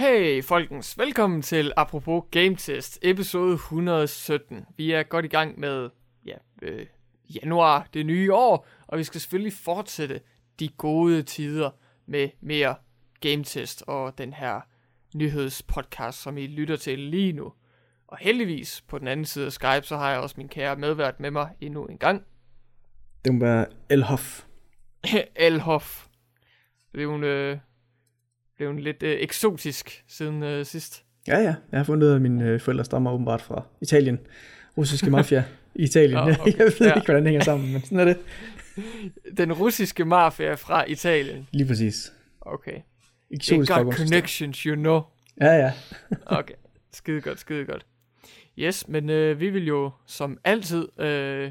Hey folkens, velkommen til Apropos Game Test, episode 117. Vi er godt i gang med ja, øh, januar, det nye år, og vi skal selvfølgelig fortsætte de gode tider med mere Game Test og den her nyhedspodcast, som I lytter til lige nu. Og heldigvis, på den anden side af Skype, så har jeg også min kære medvært med mig endnu en gang. Det må være Elhoff. Elhoff. Det er jo en, øh, blevet lidt øh, eksotisk siden øh, sidst. Ja, ja. Jeg har fundet ud af, at mine øh, forældre stammer åbenbart fra Italien. Russiske mafia i Italien. Oh, okay. Jeg ved Ja. ikke, hvordan det hænger sammen, men sådan er det. Den russiske mafia fra Italien. Lige præcis. Okay. Eksotisk got baggrundssystem. connections, you know. Ja, ja. Okay. Skide godt, skide godt. Yes, men øh, vi vil jo som altid øh,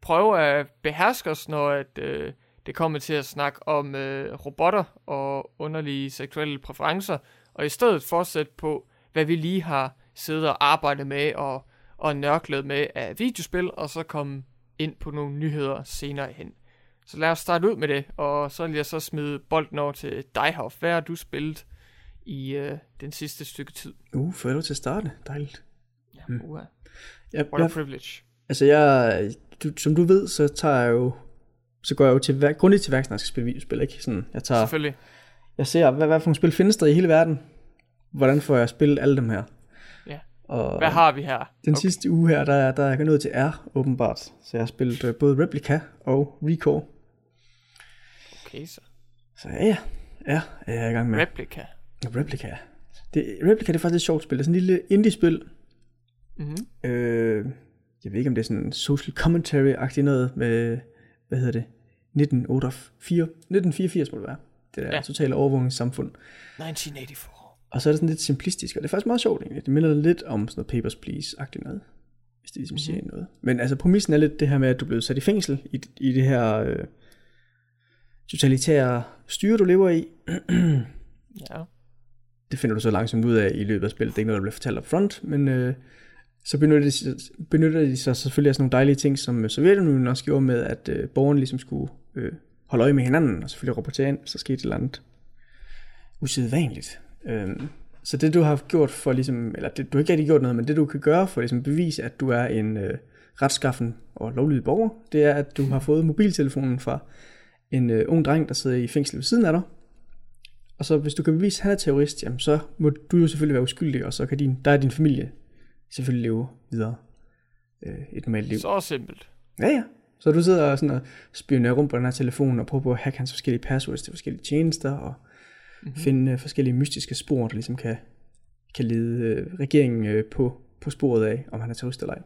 prøve at beherske os, når at, øh, det kommer til at snakke om øh, robotter og underlige seksuelle præferencer, og i stedet fortsætte på, hvad vi lige har siddet og arbejdet med og, og nørklet med af videospil, og så komme ind på nogle nyheder senere hen. Så lad os starte ud med det, og så vil jeg så smide bolden over til dig, Hoff. Hvad har du spillet i øh, den sidste stykke tid? Uh, jeg lov til at starte? Dejligt. Ja, Mm. mm. uha. Jeg, What a privilege. altså, jeg, du, som du ved, så tager jeg jo så går jeg jo til, vær- grundigt til værks, når jeg skal spille videospil, ikke? Sådan, jeg, tager, Selvfølgelig. jeg ser, hvad, hvad for nogle spil findes der i hele verden? Hvordan får jeg spillet alle dem her? Ja. Og Hvad har vi her? den okay. sidste uge her, der, er- der er jeg nået til R, åbenbart. Så jeg har spillet øh, både Replica og Recore. Okay, så. Så ja, ja, ja, er jeg i gang med. Replica. Replica. Det, Replica det er faktisk et sjovt spil. Det er sådan en lille indie-spil. Mm-hmm. Øh, jeg ved ikke, om det er sådan social commentary-agtigt noget med, hvad hedder det, 1984, 1984 må det være. Det der Ja. totale overvågningssamfund. 1984. Og så er det sådan lidt simplistisk, og det er faktisk meget sjovt egentlig. Det minder lidt om sådan noget Papers, Please-agtigt noget. Hvis det ligesom siger noget. Men altså præmissen er lidt det her med, at du blevet sat i fængsel i, i det her øh, totalitære styre, du lever i. Ja. det finder du så langsomt ud af i løbet af spillet. Det er ikke noget, der bliver fortalt up front, men øh, så benytter de, sig- benytter de sig selvfølgelig af sådan nogle dejlige ting, som øh, Sovjetunionen også gjorde med, at øh, borgerne ligesom skulle øh, holde øje med hinanden, og selvfølgelig rapportere ind, så skete et eller andet usædvanligt. Øh, så det du har gjort for ligesom, eller det, du har ikke rigtig gjort noget, men det du kan gøre for ligesom bevise, at du er en øh, retskaffen og lovlydig borger, det er, at du har fået mobiltelefonen fra en øh, ung dreng, der sidder i fængsel ved siden af dig, og så hvis du kan bevise, at han er terrorist, jamen så må du jo selvfølgelig være uskyldig, og så kan din, der er din familie selvfølgelig leve videre øh, et normalt liv. Så simpelt. Ja, ja. Så du sidder og, sådan og spionerer rundt på den her telefon og prøver på at hacke hans forskellige passwords til forskellige tjenester og mm-hmm. finde øh, forskellige mystiske spor, der ligesom kan, kan lede øh, regeringen øh, på, på sporet af, om han er terrorist eller ej.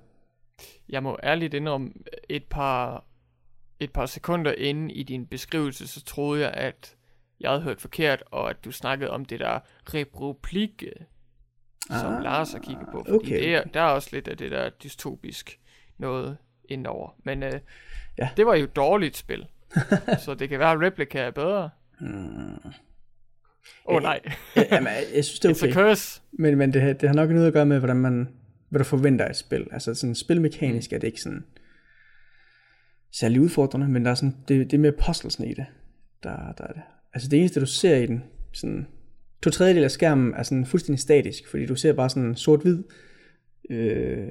Jeg må ærligt indrømme, et par, et par sekunder inde i din beskrivelse, så troede jeg, at jeg havde hørt forkert, og at du snakkede om det der republik, øh, som Ah, Lars har kigget på. Fordi okay. det er, der er også lidt af det der dystopisk noget indover. Men øh, Ja. det var jo et dårligt spil. så det kan være, at Replica er bedre. Hmm. Åh oh, nej, Ja, jamen, jeg, jeg synes, det er it's a okay. curse. Men, men det, har- det har nok noget at gøre med, hvordan man, hvad du forventer af et spil. Altså sådan spilmekanisk er det ikke sådan særlig udfordrende, men der er sådan, det, det er mere puzzlesne i det, der, der er det. Altså det eneste, du ser i den, sådan, to tredjedel af skærmen er sådan fuldstændig statisk, fordi du ser bare sådan sort-hvid, øh,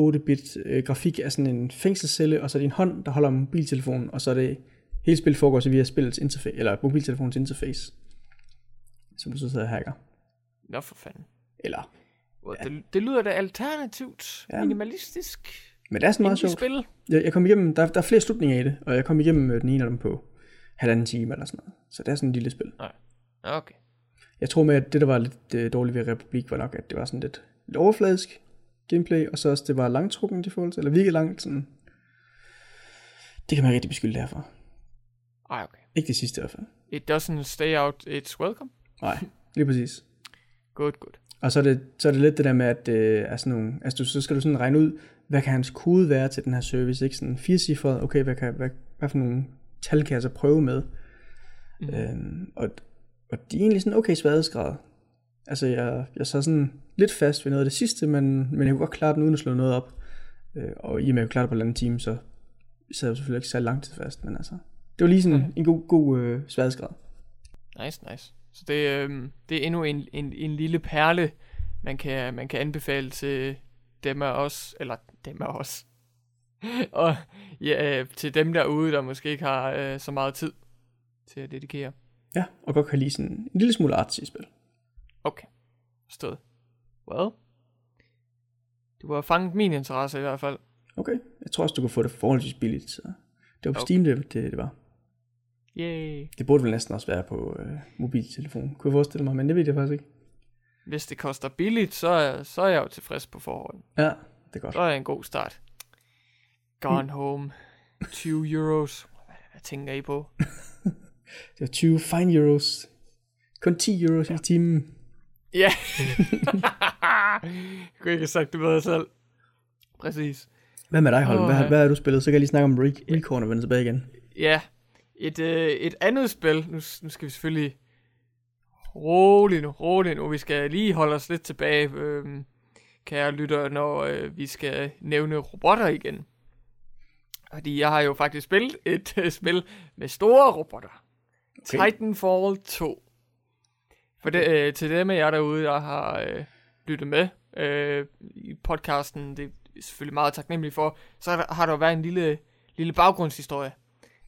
8-bit øh, grafik af sådan en fængselscelle, og så er det en hånd, der holder mobiltelefonen, og så er det, hele spillet foregår så via spillets interface, eller mobiltelefonens interface, som du så sidder og hacker. Nå for fanden. Eller Well, det, det lyder da alternativt, Ja. ja. minimalistisk. Men det er sådan meget sjovt. spil. Jeg, jeg kom igennem, der, der er flere slutninger i det, og jeg kom igennem øh, den ene af dem på halvanden time eller sådan noget. Så det er sådan en lille spil. Okay. Jeg tror med, at det der var lidt øh, dårligt ved Republik, var nok, at det var sådan lidt, lidt overfladisk gameplay, og så også det var langtrukken i forhold til, eller virkelig langt sådan. Det kan man rigtig beskylde derfor. Ej, okay. Ikke det sidste i hvert fald. It doesn't stay out, it's welcome. Nej, lige præcis. Good, good. Og så er det, så er det lidt det der med, at øh, sådan nogle, altså du, så skal du sådan regne ud, hvad kan hans kode være til den her service, ikke? Sådan fire cifre, okay, hvad, kan, hvad, hvad for nogle tal kan jeg så prøve med? Mm. Øhm, og, og de er egentlig sådan okay sværhedsgrad. Altså jeg, jeg så sådan lidt fast ved noget af det sidste, men, men jeg kunne godt klare den uden at slå noget op. Øh, og i og med at jeg klare det på en anden time, så sad jeg selvfølgelig ikke så lang tid fast, men altså, det var lige sådan Mhm. mm. en god, god øh, sværhedsgrad. Nice, nice. Så det, øh, det er endnu en, en, en lille perle, man kan, man kan anbefale til dem af os, eller dem af os, og ja, øh, til dem derude, der måske ikke har øh, så meget tid til at dedikere. Ja, og godt kan lide sådan en lille smule artsy spil. Okay, forstået. Well, du har fanget min interesse i hvert fald. Okay, jeg tror også, du kunne få det forholdsvis billigt. Så det var på Okay. Steam, det, det, det var. Yay. Det burde vel næsten også være på øh, mobiltelefon, kunne jeg forestille mig, men det ved jeg faktisk ikke. Hvis det koster billigt, så er, så er jeg jo tilfreds på forhånd. Ja, det er godt. Så er en god start. Gone home. 20 euros. Hvad tænker I på? Det var 20 fine euros. Kun 10 euros ja. i timen. Ja. jeg kunne ikke have sagt det bedre selv. Præcis. Hvad med dig, Holm? Hvad, hvad har du spillet? Så kan jeg lige snakke om Re- Recon og vende tilbage igen. Ja. Et, øh, et andet spil. Nu, nu skal vi selvfølgelig roligt nu, roligt nu. Vi skal lige holde os lidt tilbage, øh, kære lytter, når øh, vi skal nævne robotter igen. Fordi jeg har jo faktisk spillet et øh, spil med store robotter. Okay. Titanfall 2. For det, øh, til dem af jer derude, der har øh, lyttet med øh, i podcasten, det er selvfølgelig meget taknemmelig for, så har der, jo været en lille, lille baggrundshistorie,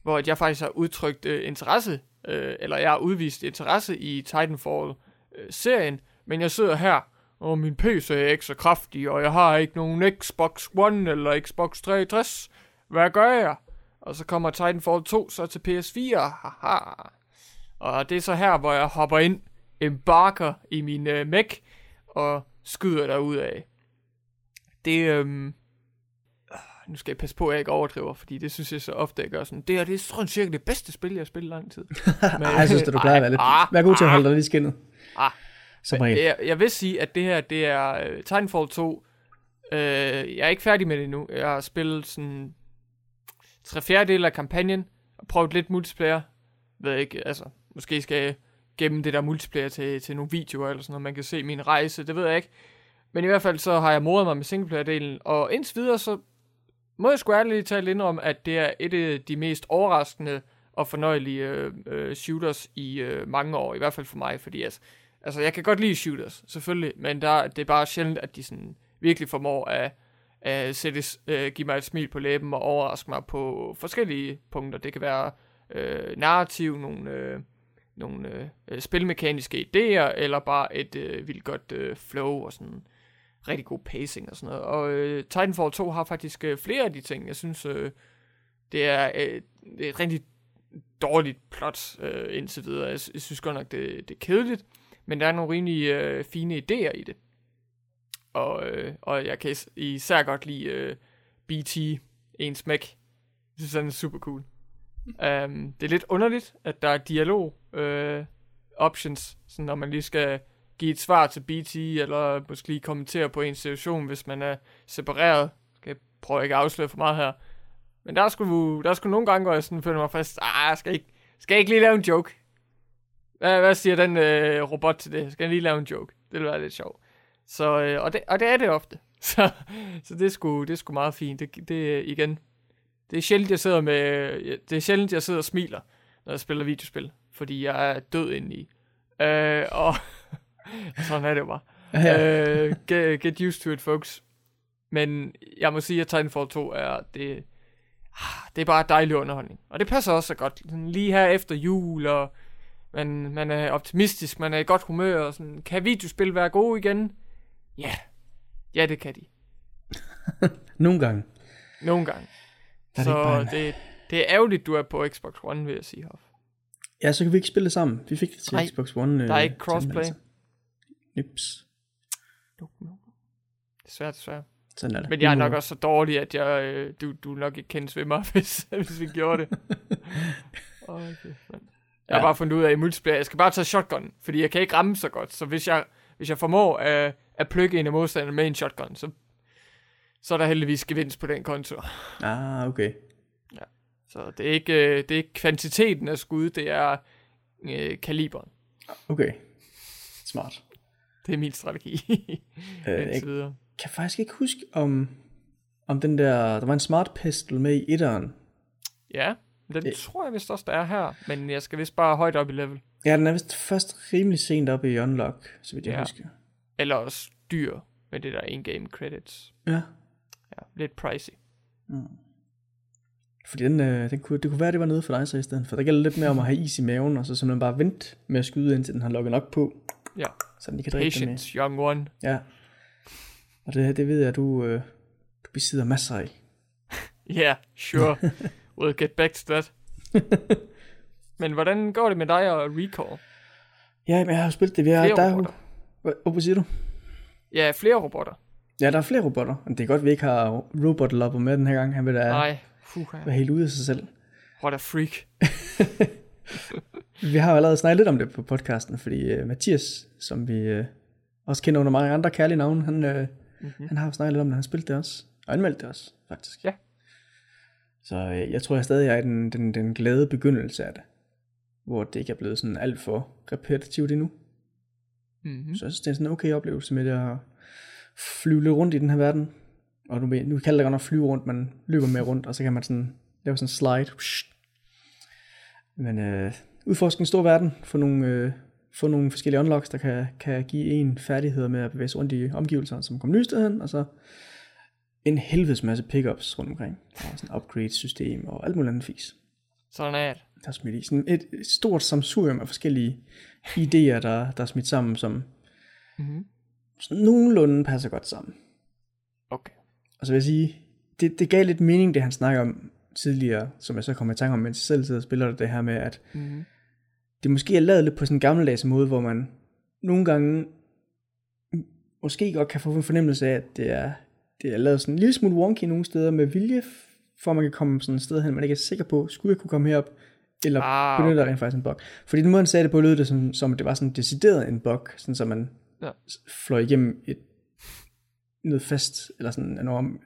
hvor jeg faktisk har udtrykt øh, interesse, øh, eller jeg har udvist interesse i Titanfall-serien, men jeg sidder her, og min PC er ikke så kraftig, og jeg har ikke nogen Xbox One eller Xbox 360. Hvad gør jeg? Og så kommer Titanfall 2 så til PS4. Haha. Og det er så her, hvor jeg hopper ind, embarker i min øh, mech, og skyder der ud af. Det, øhm, ah, nu skal jeg passe på, at jeg ikke overdriver, fordi det synes jeg så ofte, jeg gør sådan. Det her, det er sådan cirka det bedste spil, jeg har spillet i lang tid. Men, Ej, jeg synes, at du plejer at være lidt... ah, Vær god til at holde dig lidt i skinnet. Ah. Som regel. jeg, jeg vil sige, at det her, det er uh, Titanfall 2. Uh, jeg er ikke færdig med det endnu. Jeg har spillet sådan tre fjerdedel af kampagnen, og prøvet lidt multiplayer. Ved ikke, altså, måske skal gemme det der multiplayer til, til nogle videoer, eller sådan noget, man kan se min rejse, det ved jeg ikke. Men i hvert fald så har jeg modet mig med singleplayer-delen, og indtil videre så må jeg sgu ærligt talt indrømme, at det er et af de mest overraskende og fornøjelige øh, øh, shooters i øh, mange år, i hvert fald for mig, fordi altså, altså jeg kan godt lide shooters, selvfølgelig, men der, det er bare sjældent, at de sådan virkelig formår at, at sætte, øh, give mig et smil på læben og overraske mig på forskellige punkter. Det kan være øh, narrativ, nogle, øh, nogle øh, spilmekaniske idéer, eller bare et øh, vildt godt øh, flow og sådan rigtig god pacing og sådan noget. Og øh, Titanfall 2 har faktisk øh, flere af de ting. Jeg synes, øh, det, er, øh, det er et rigtig dårligt plot øh, indtil videre. Jeg, jeg synes godt nok, det, det er kedeligt, men der er nogle rimelig øh, fine idéer i det. Og, øh, og jeg kan is- især godt lide øh, BT, en smæk. Jeg synes, den er super cool. Um, det er lidt underligt, at der er dialog uh, options, sådan når man lige skal give et svar til BT, eller måske lige kommentere på en situation, hvis man er separeret. Skal jeg prøve ikke at afsløre for meget her. Men der skulle, der skulle nogle gange, hvor jeg sådan føler mig fast, ah, jeg skal ikke, skal jeg ikke lige lave en joke? Hvad, hvad siger den øh, robot til det? Skal jeg lige lave en joke? Det ville være lidt sjovt. Så, øh, og, det, og det er det ofte. Så, så det, er sgu, det er sgu meget fint. Det, det igen, det er sjældent, jeg sidder med, det er sjældent, jeg sidder og smiler, når jeg spiller videospil, fordi jeg er død indeni. Øh, og sådan er det jo bare. Ja. øh, get, get used to it, folks. Men jeg må sige, at Titanfall 2 er, det, ah, det er bare dejlig underholdning. Og det passer også så godt. Lige her efter jul, og man, man er optimistisk, man er i godt humør, og sådan, kan videospil være gode igen? Ja, ja det kan de. Nogle gange. Nogle gange. Der er det Så en- det, det er ærgerligt, du er på Xbox One, vil jeg sige. Hoff. Ja, så kan vi ikke spille det sammen. Vi fik det til Nej, Xbox One. øh, der er ikke crossplay. Nips. Desværre, desværre. Sådan er det. Men jeg er nok også så dårlig, at jeg, øh, du, du nok ikke kendes ved mig, hvis, hvis vi gjorde det. okay, men. Jeg har Ja. bare fundet ud af i multiplayer, jeg skal bare tage shotgun, fordi jeg kan ikke ramme så godt. Så hvis jeg, hvis jeg formår at, at plukke en af modstanderne med en shotgun, så, så er der heldigvis gevinst på den konto. Ah, okay. Så det er ikke, øh, det er ikke kvantiteten af skud, det er øh, kaliberen. Okay. Smart. Det er min strategi. Øh, jeg videre. kan faktisk ikke huske, om, om den der... Der var en smart pistol med i etteren. Ja, den Det- tror jeg vist også, der er her. Men jeg skal vist bare højt op i level. Ja, den er vist først rimelig sent oppe i Unlock, så vidt jeg Ja. husker. Eller også dyr med det der in-game credits. Ja. Ja, lidt pricey. Fordi den, øh, den kunne, det kunne være, det var noget for dig så i stedet. For der gælder lidt mere om at have is i maven, og så simpelthen bare vente med at skyde, indtil den har lukket nok på, Ja, så den kan drikke den med. patience, young one. Ja. Og det, det ved jeg, du, øh, du besidder masser af. Yeah, sure. we'll get back to that. Men hvordan går det med dig og Recall? Ja, men jeg har jo spillet det. Vi har, Flere der er robotter. hvad, hvad siger du? Ja, flere robotter. Ja, der er flere robotter. Men det er godt, at vi ikke har robot lopper med den her gang. Han vil da Nej, fuha. være helt ude af sig selv. What a freak. Vi har jo allerede snakket lidt om det på podcasten, fordi uh, Mathias, som vi uh, også kender under mange andre kærlige navne, han, uh, mm-hmm. han har jo snakket lidt om det. Han spillet det også. Og anmeldt det også, faktisk. Ja. Så uh, jeg tror jeg stadig er i den, den, den glade begyndelse af det. Hvor det ikke er blevet sådan alt for repetitivt endnu. Mm-hmm. Så jeg synes, det er sådan en okay oplevelse med det at flyve rundt i den her verden. Og nu, nu kalder det godt nok flyve rundt, man løber med rundt, og så kan man sådan lave sådan en slide. Men øh, udforske en stor verden, få nogle, øh, få nogle forskellige unlocks, der kan, kan give en færdigheder med at bevæge sig rundt i omgivelserne, som kommer nye steder hen, og så en helvedes masse pickups rundt omkring. Og sådan et upgrade-system og alt muligt andet fis. Sådan er det. Der er smidt i. Sådan et et stort samsurium af forskellige idéer, der, der er smidt sammen, som Mm-hmm. Sådan nogenlunde passer godt sammen. Okay. Og så vil jeg sige, det, det gav lidt mening, det han snakker om tidligere, som jeg så kommer i tanke om, mens jeg selv sidder og spiller det, det her med, at Mm-hmm. det måske er lavet lidt på sådan en gammeldags måde, hvor man nogle gange måske godt kan få en fornemmelse af, at det er, det er lavet sådan en lille smule wonky nogle steder med vilje, for at man kan komme sådan et sted hen, man ikke er sikker på, skulle jeg kunne komme herop, eller Ah, okay. rent faktisk en bug. Fordi den måde, han sagde det på, lød det som, som det var sådan decideret en bug, sådan så man Ja. fløj igennem et noget fast, eller sådan en enorm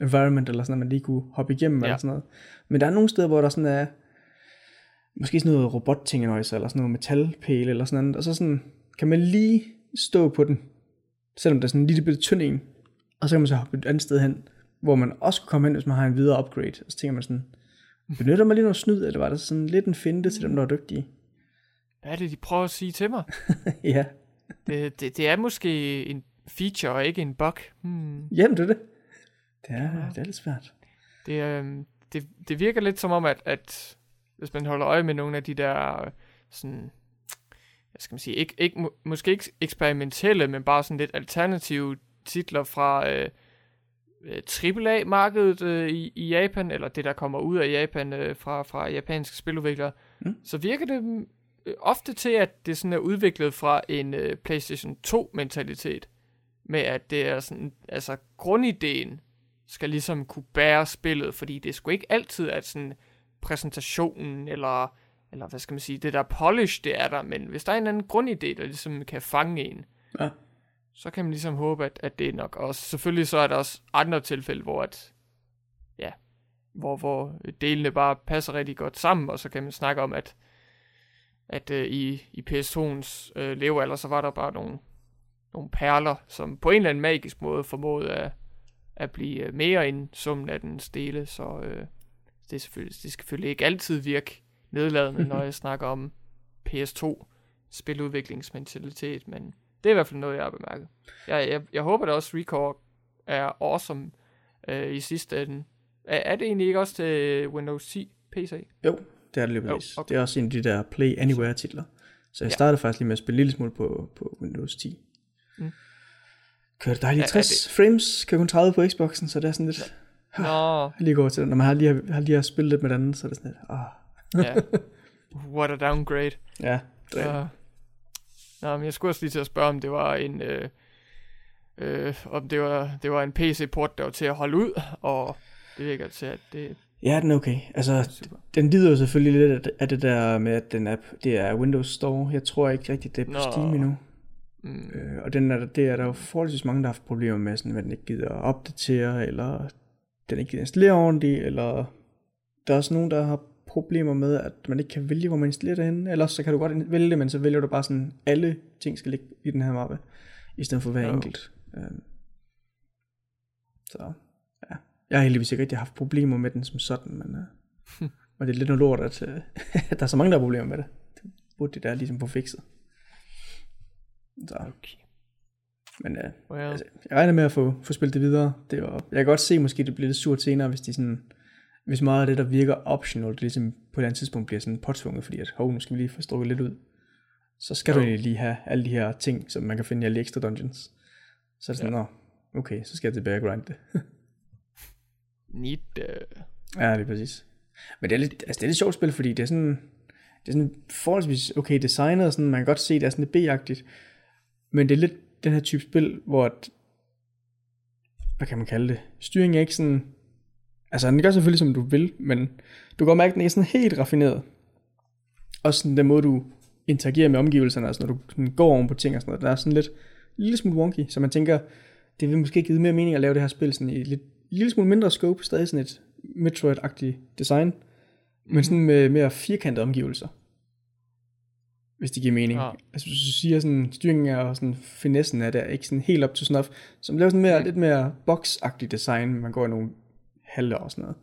environment, eller sådan, at man lige kunne hoppe igennem, Ja. eller sådan noget. Men der er nogle steder, hvor der sådan er, måske sådan noget robotting eller sådan noget metalpæle, eller sådan noget, og så sådan, kan man lige stå på den, selvom der er sådan en lille bitte tynd en, og så kan man så hoppe et andet sted hen, hvor man også kan komme hen, hvis man har en videre upgrade, og så tænker man sådan, benytter man lige noget snyd, eller var det sådan lidt en finte til dem, der er dygtige? Hvad er det, de prøver at sige til mig? ja, Det, det, det er måske en feature og ikke en bug. Hmm. jamen det er det. Det er, det er lidt svært. Det, øhm, det, det virker lidt som om, at, at hvis man holder øje med nogle af de der øh, sådan, hvad skal man sige, ikke, ikke, må- måske ikke eksperimentelle, men bare sådan lidt alternative titler fra øh, øh, AAA-markedet øh, i, i Japan, eller det, der kommer ud af Japan øh, fra, fra japanske spiludviklere, Mm. så virker det øh, ofte til, at det sådan er udviklet fra en øh, PlayStation 2-mentalitet, med at det er sådan, altså grundideen skal ligesom kunne bære spillet, fordi det er sgu ikke altid, at sådan præsentationen, eller, eller hvad skal man sige, det der polish, det er der, men hvis der er en eller anden grundidé, der ligesom kan fange en, Ja. så kan man ligesom håbe, at, at det er nok. Og selvfølgelig så er der også andre tilfælde, hvor at, ja, hvor, hvor delene bare passer rigtig godt sammen, og så kan man snakke om, at, at øh, i, i PS2'ens øh, levealder, så var der bare nogle, nogle perler, som på en eller anden magisk måde formåede at, at blive øh, mere end summen af den dele, så øh, det, er selvfølgelig, det skal selvfølgelig ikke altid virke nedladende, når jeg snakker om PS2 spiludviklingsmentalitet, men det er i hvert fald noget, jeg har bemærket. Jeg, jeg, jeg håber da også, Record er awesome øh, i sidste ende. Er, er det egentlig ikke også til Windows 10 PC? Jo, det er det lige Jo, okay. Det er også en af de der Play Anywhere titler. Så jeg Ja. startede faktisk lige med at spille lille smule på, på Windows 10. Mm. Kørte dejligt er 60 frames, kører kun 30 på Xboxen, så det er sådan lidt... Nå, Jeg lige går til det. Når man har lige, har lige har spillet lidt med den anden, så er det sådan lidt... Ah. ja. What a downgrade. Ja, det er, Så, nå, men jeg skulle også lige til at spørge, om det var en... Øh, øh, om det var, det var en PC-port, der var til at holde ud, og det virker til, at det ja, den er okay. Altså, er super. den lider jo selvfølgelig lidt af- det der med, at den app, det er Windows Store. Jeg tror ikke rigtigt, det er på Nå. Steam endnu. Mm, Øh, og den er, der- det er der jo forholdsvis mange, der har haft problemer med, sådan, at den ikke gider at opdatere, eller den ikke gider installere ordentligt, eller der er også nogen, der har problemer med, at man ikke kan vælge, hvor man installerer det henne. Ellers så kan du godt vælge det, men så vælger du bare sådan, alle ting skal ligge i den her mappe, i stedet for hver Jo. enkelt. Øhm, så ja, jeg har heldigvis ikke rigtig haft problemer med den som sådan, men uh, og det er lidt noget lort, at, uh, at der er så mange, der har problemer med det. burde det der ligesom få fikset. Så, Okay. men ja, Well, altså, jeg regner med at få, få spillet det videre. Det var, jeg kan godt se, måske det bliver lidt surt senere, hvis de sådan, hvis meget af det, der virker optional, det ligesom på et eller andet tidspunkt bliver sådan påtvunget, fordi at, hov, nu skal vi lige få strukket lidt ud. Så skal du Jo. egentlig lige have alle de her ting, som man kan finde i alle de ekstra dungeons. Så er det sådan, ja. nå, okay, så skal jeg tilbage og grinde det. Neat. uh, øh. Ja, det er præcis. Men det er lidt, altså det er lidt sjovt spil, fordi det er sådan, det er sådan forholdsvis okay designet, og sådan, man kan godt se, det er sådan lidt B-agtigt. Men det er lidt den her type spil, hvor, at, hvad kan man kalde det, styringen er ikke sådan, altså den gør selvfølgelig, som du vil, men du kan godt mærke, at den er sådan helt raffineret. Også sådan den måde, du interagerer med omgivelserne, altså når du sådan går oven på ting og sådan noget, der er sådan lidt, en lille smule wonky, så man tænker, det vil måske give mere mening at lave det her spil sådan i lidt, lille smule mindre scope, stadig sådan et Metroid-agtigt design, men sådan med mere firkantede omgivelser. Hvis det giver mening. Ja. Altså hvis du siger sådan, styringen er og sådan finessen er der ikke sådan helt op til snuff, man laver sådan mere, Mm. lidt mere box-agtigt design, man går i nogle haller og sådan noget.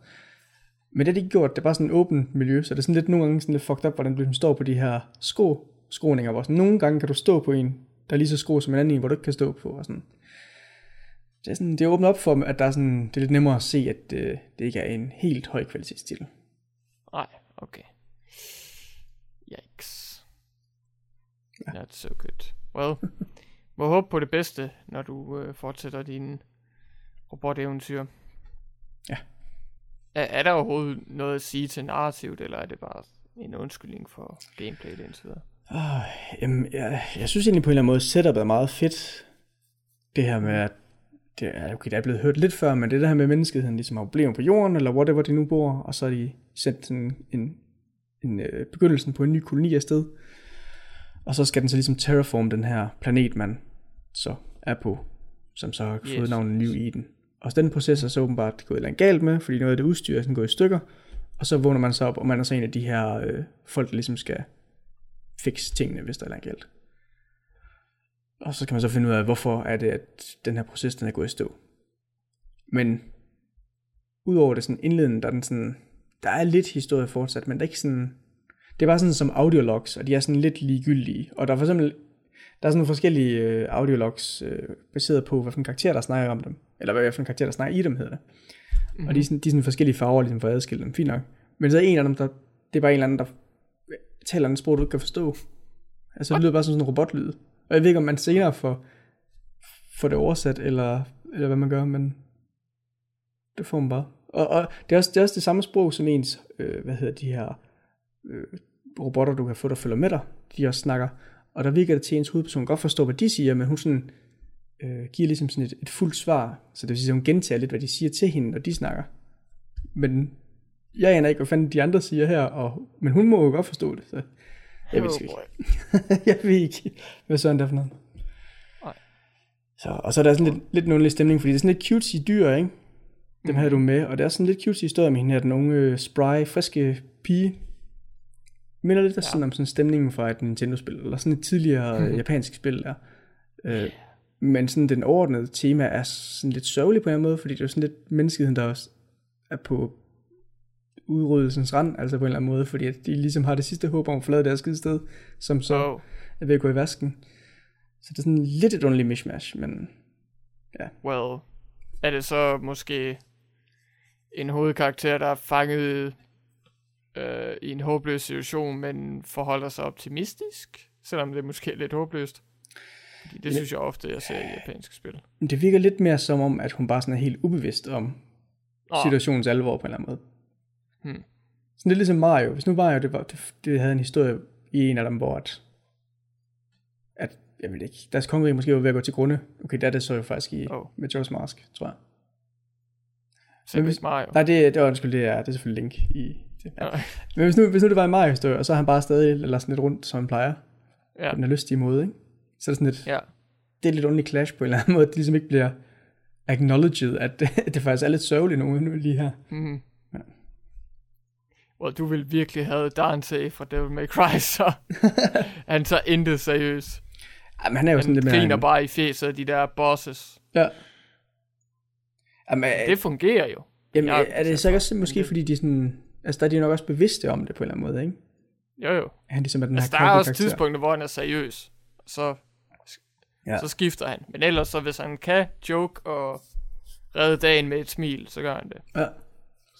Men det har de ikke gjort, det er bare sådan et åbent miljø, så det er sådan lidt nogle gange sådan lidt fucked up, hvordan du ligesom står på de her sko, skroninger, hvor sådan nogle gange kan du stå på en, der er lige så skro som en anden en, hvor du ikke kan stå på, og sådan. Det er, sådan, det åbner op for, at der er sådan, det er lidt nemmere at se, at øh, det ikke er en helt høj kvalitetstitel. nej, okay. Yikes. Not so good. Well, må håbe på det bedste, når du øh, fortsætter dine roboteventyr. Ja. Er, er der overhovedet noget at sige til narrativt, eller er det bare en undskyldning for gameplayet indtil videre? Oh, jamen, jeg, jeg synes egentlig på en eller anden måde, setupet er meget fedt. Det her med, at det er, okay, det er blevet hørt lidt før, men det der her med menneskeheden ligesom har problemer på jorden, eller whatever de nu bor, og så har de sendt sådan en, en øh, begyndelsen på en ny koloni afsted. Og så skal den så ligesom terraform den her planet, man så er på, som så har fået Yes. navnet New Eden. Og den proces er så åbenbart gået andet galt med, fordi noget af det udstyr er sådan gået i stykker, og så vågner man så op, og man er så en af de her øh, folk, der ligesom skal fikse tingene, hvis der er galt. Og så kan man så finde ud af, hvorfor er det, at den her proces, den er gået i stå. Men udover det sådan indledende, der er den sådan, der er lidt historie fortsat, men der er ikke sådan, det er bare sådan som audiologs, og de er sådan lidt ligegyldige. Og der er for eksempel, der er sådan nogle forskellige øh, audiologs, øh, baseret på, hvad for en karakter, der snakker om dem. Eller hvad for en karakter, der snakker i dem, hedder det. Mm-hmm. Og de er, sådan, de er sådan forskellige farver, ligesom for at adskille dem. Fint nok. Men så er en af dem, der, det er bare en eller anden, der taler en sprog, du ikke kan forstå. Altså det lyder bare som sådan en robotlyd. Og jeg ved ikke, om man senere får, får det oversat, eller, eller hvad man gør, men det får man bare. Og, og det, er også, det er også det samme sprog som ens, øh, hvad hedder de her øh, robotter, du kan få, der følger med dig, de også snakker. Og der virker det til, at ens hovedperson godt forstår, hvad de siger, men hun sådan, øh, giver ligesom sådan et, et fuldt svar. Så det vil sige, at hun gentager lidt, hvad de siger til hende, når de snakker. Men jeg aner ikke, hvad fanden de andre siger her, og, men hun må jo godt forstå det. Så jeg ved Oh ikke. jeg ved ikke, hvad sådan der er for noget. Nej. Så, og så er der sådan lidt, lidt en underlig stemning, fordi det er sådan lidt cutesy dyr, ikke? Dem Mhm. havde du med, og det er sådan lidt cutesy historie med hende her, den unge, øh, spry, friske pige. Minder lidt ja. sådan om sådan stemningen fra et Nintendo-spil, eller sådan et tidligere øh, japansk spil der. Øh, men sådan den overordnede tema er sådan lidt sørgelig på en måde, fordi det er sådan lidt menneskeheden, der også er på udryddelsens rand, altså på en eller anden måde, fordi at de ligesom har det sidste håb om at forlade deres skide sted, som så Oh, er ved at gå i vasken. Så det er sådan lidt et underligt mishmash, men well. Er det så måske en hovedkarakter, der er fanget øh, i en håbløs situation, men forholder sig optimistisk, selvom det måske er lidt håbløst? Fordi det synes jeg ofte, jeg ser i japanske spil. det virker lidt mere som om, at hun bare sådan er helt ubevidst om Åh. situationens alvor på en eller anden måde. Hmm. Sådan lidt ligesom Mario. Hvis nu Mario, det, var, det, det havde en historie i en af dem, hvor at, at jeg ved ikke, deres kongerige måske var ved at gå til grunde. Okay, der er det så jo faktisk i Oh. med Joe's Mask, tror jeg. Selv hvis Mario. Nej, det, det var undskyld, det er, det er selvfølgelig Link i det. Ja. Ja. Men hvis nu, hvis nu det var en Mario-historie, og så er han bare stadig eller sådan lidt rundt, som han plejer, Ja. på den her lystige måde, ikke? Så er det sådan lidt, Ja. det er lidt underligt clash på en eller anden måde, det ligesom ikke bliver acknowledged, at det, det faktisk er lidt sørgeligt nu, nu lige her. Mm. Well, du vil virkelig have Dante fra Devil May Cry, så han tager intet seriøst. Jamen, han er jo sådan Han lidt mere... griner en- bare i fjeset af de der bosses. Ja. Jamen, Det fungerer jo. jamen jeg- er det så ikke også måske, fordi de er sådan... Altså, der er de nok også bevidste om det på en eller anden måde, ikke? Jo, jo. Han er ligesom den Altså, her der er også karakter. tidspunkter, hvor han er seriøs. Så, ja. så skifter han. Men ellers, så hvis han kan joke og redde dagen med et smil, så gør han det. Ja.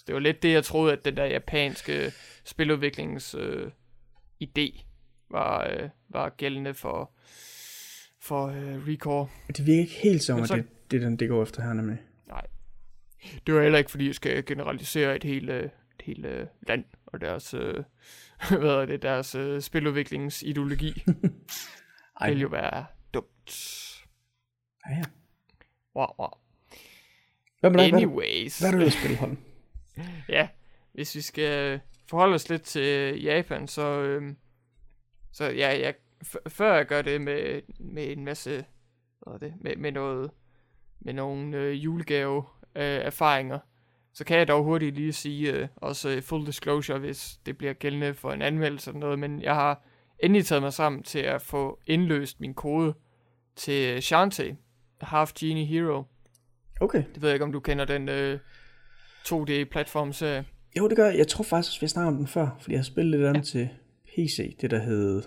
Så det var lidt det, jeg troede, at den der japanske spiludviklings øh, idé var, øh, var gældende for, for øh, Recore. Det virker ikke helt som, Men at så- det, det er den, det går efter her nemlig. Det var heller ikke, fordi jeg skal generalisere et helt, øh, et helt øh, land og deres, øh, hvad er det, deres øh, spiludviklingsideologi. det ville jo være dumt. ja, ja. Wow, wow. Hvad med dig? Hvad, Anyways. hvad er du at spille, Holm? Ja, hvis vi skal forholde os lidt til Japan, så, øhm, så ja, jeg, før jeg gør det med, med en masse, hvad er det, med, med noget, med nogle øh, julegave øh, erfaringer, så kan jeg dog hurtigt lige sige, øh, også øh, full disclosure, hvis det bliver gældende for en anmeldelse eller noget, men jeg har endelig taget mig sammen til at få indløst min kode til Shantae, Half Genie Hero. Okay. Det ved jeg ikke, om du kender den øh, 2D-platformserie. Jo, det gør jeg. Jeg tror faktisk, at vi har snakket om den før, fordi jeg har spillet lidt andet til PC, det der hed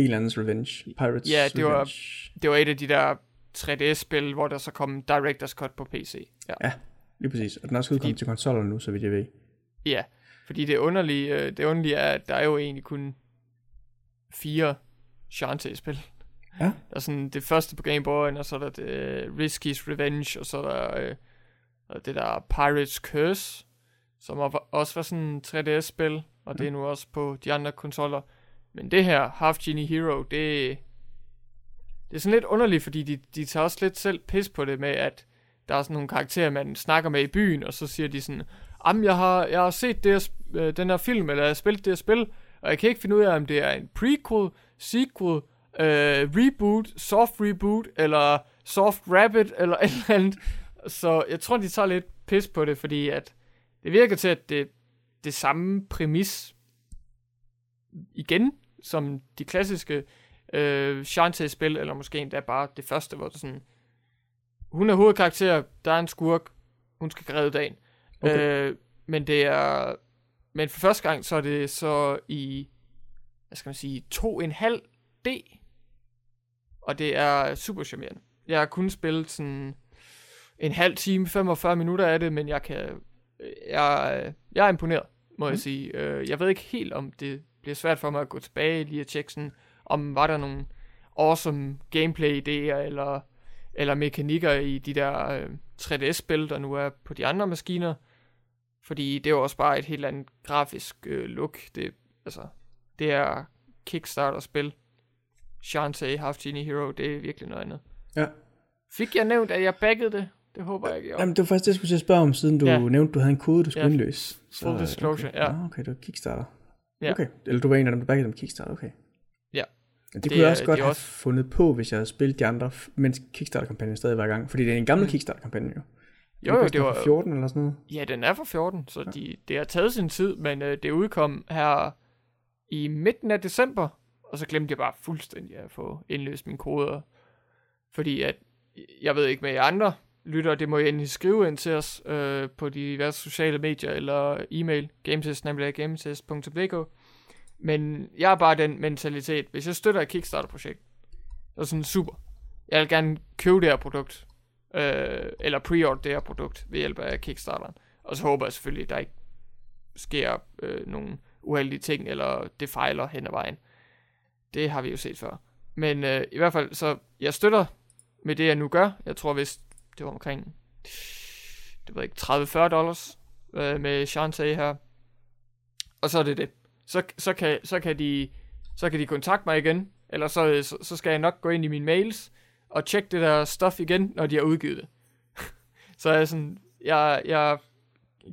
Eland's Revenge, Pirates Ja, det var- Revenge. Det var et af de der 3D-spil, hvor der så kom Director's Cut på PC. Ja, Lige præcis. Og den er også udkommet Fordi- til konsoller nu, så vidt jeg ved. ja. fordi det underlige, øh, det underlige er, at der er jo egentlig kun fire Shantae-spil. Ja. Der er sådan det første på Game Boy, og så er der det øh, Risky's Revenge, og så er der øh, og det der Pirates Curse, som også var sådan en 3DS-spil, og det er nu også på de andre konsoller. Men det her, Half Genie Hero, det, det er sådan lidt underligt, fordi de, de tager også lidt selv pis på det med, at der er sådan nogle karakterer, man snakker med i byen, og så siger de sådan, Jamen, jeg har, jeg har set det her, øh, den her film, eller jeg har spillet det her spil, og jeg kan ikke finde ud af, om det er en prequel, sequel, øh, reboot, soft reboot, eller soft rabbit, eller et eller andet. Så jeg tror, de tager lidt pis på det, fordi at det virker til, at det det samme præmis igen, som de klassiske øh, Shantae-spil, eller måske endda bare det første, hvor det sådan, hun er hovedkarakter, der er en skurk, hun skal redde dagen. Okay. Øh, men det er, men for første gang, så er det så i, hvad skal man sige, 2,5D, og det er super charmerende. Jeg har kun spillet sådan en halv time, 45 minutter af det, men jeg kan, øh, jeg, jeg er imponeret, må mm. jeg sige. Øh, Jeg ved ikke helt, om det bliver svært for mig at gå tilbage lige og tjekke sådan, om var der nogle awesome gameplay-idéer, eller, eller mekanikker i de der øh, 3DS-spil, der nu er på de andre maskiner. Fordi det er jo også bare et helt andet grafisk øh, look. Det, altså, det er Kickstarter-spil. Shantae Half Genie Hero, det er virkelig noget andet. Ja. Fik jeg nævnt, at jeg baggede det? Det håber jeg ikke. Jamen, det var faktisk det, jeg skulle til at spørge om, siden du Ja. nævnte, du havde en kode, du skulle Ja. indløse. Full disclosure, okay. ja. Ah, okay, det var Kickstarter. Ja. Okay, eller du var en af dem, der baggede dem Kickstarter, okay. Ja. Det, det kunne jeg også godt have også- fundet på, hvis jeg havde spillet de andre, mens Kickstarter-kampagnen stadig var i gang. Fordi det er en gammel Mm. Kickstarter-kampagne jo. Jo, jo, det var, fra 14 eller sådan noget. Ja, den er fra 14, så de, det har taget sin tid, men øh, det udkom her i midten af december, og så glemte jeg bare fuldstændig at få indløst mine koder. Fordi at, jeg ved ikke med jer andre lytter, det må I endelig skrive ind til os øh, på diverse sociale medier eller e-mail, gametest, nemlig gametest.dk. Men jeg har bare den mentalitet, hvis jeg støtter et Kickstarter-projekt, så er sådan super. Jeg vil gerne købe det her produkt, øh, eller pre-order det her produkt ved hjælp af Kickstarteren. Og så håber jeg selvfølgelig, at der ikke sker øh, nogle uheldige ting, eller det fejler hen ad vejen. Det har vi jo set før. Men øh, i hvert fald, så jeg støtter med det, jeg nu gør. Jeg tror hvis det var omkring, det var ikke, 30-40 dollars øh, med Shantae her. Og så er det det. Så, så, kan, så, kan de, så kan de kontakte mig igen, eller så, øh, så, så skal jeg nok gå ind i mine mails, og tjekke det der stuff igen, når de har udgivet det. så er jeg sådan, jeg, jeg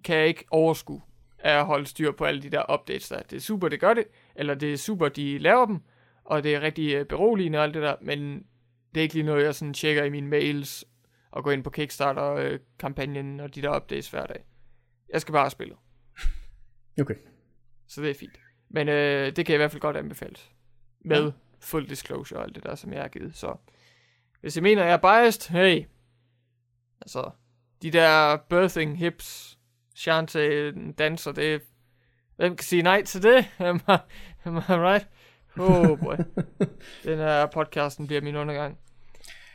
kan ikke overskue at holde styr på alle de der updates der. Det er super, det gør det, eller det er super, de laver dem, og det er rigtig øh, beroligende og alt det der, men det er ikke lige noget, jeg sådan tjekker i mine mails, og går ind på Kickstarter-kampagnen og de der updates hver dag. Jeg skal bare spille, Okay. så det er fint. Men øh, det kan jeg i hvert fald godt anbefales. Med Ja. full disclosure og alt det der, som jeg har givet. Så hvis I mener, jeg er biased, hey. Altså, de der birthing hips, Shantae danser, det Hvem kan sige nej til det? Am I, am I right? Oh boy. Den her podcasten bliver min undergang.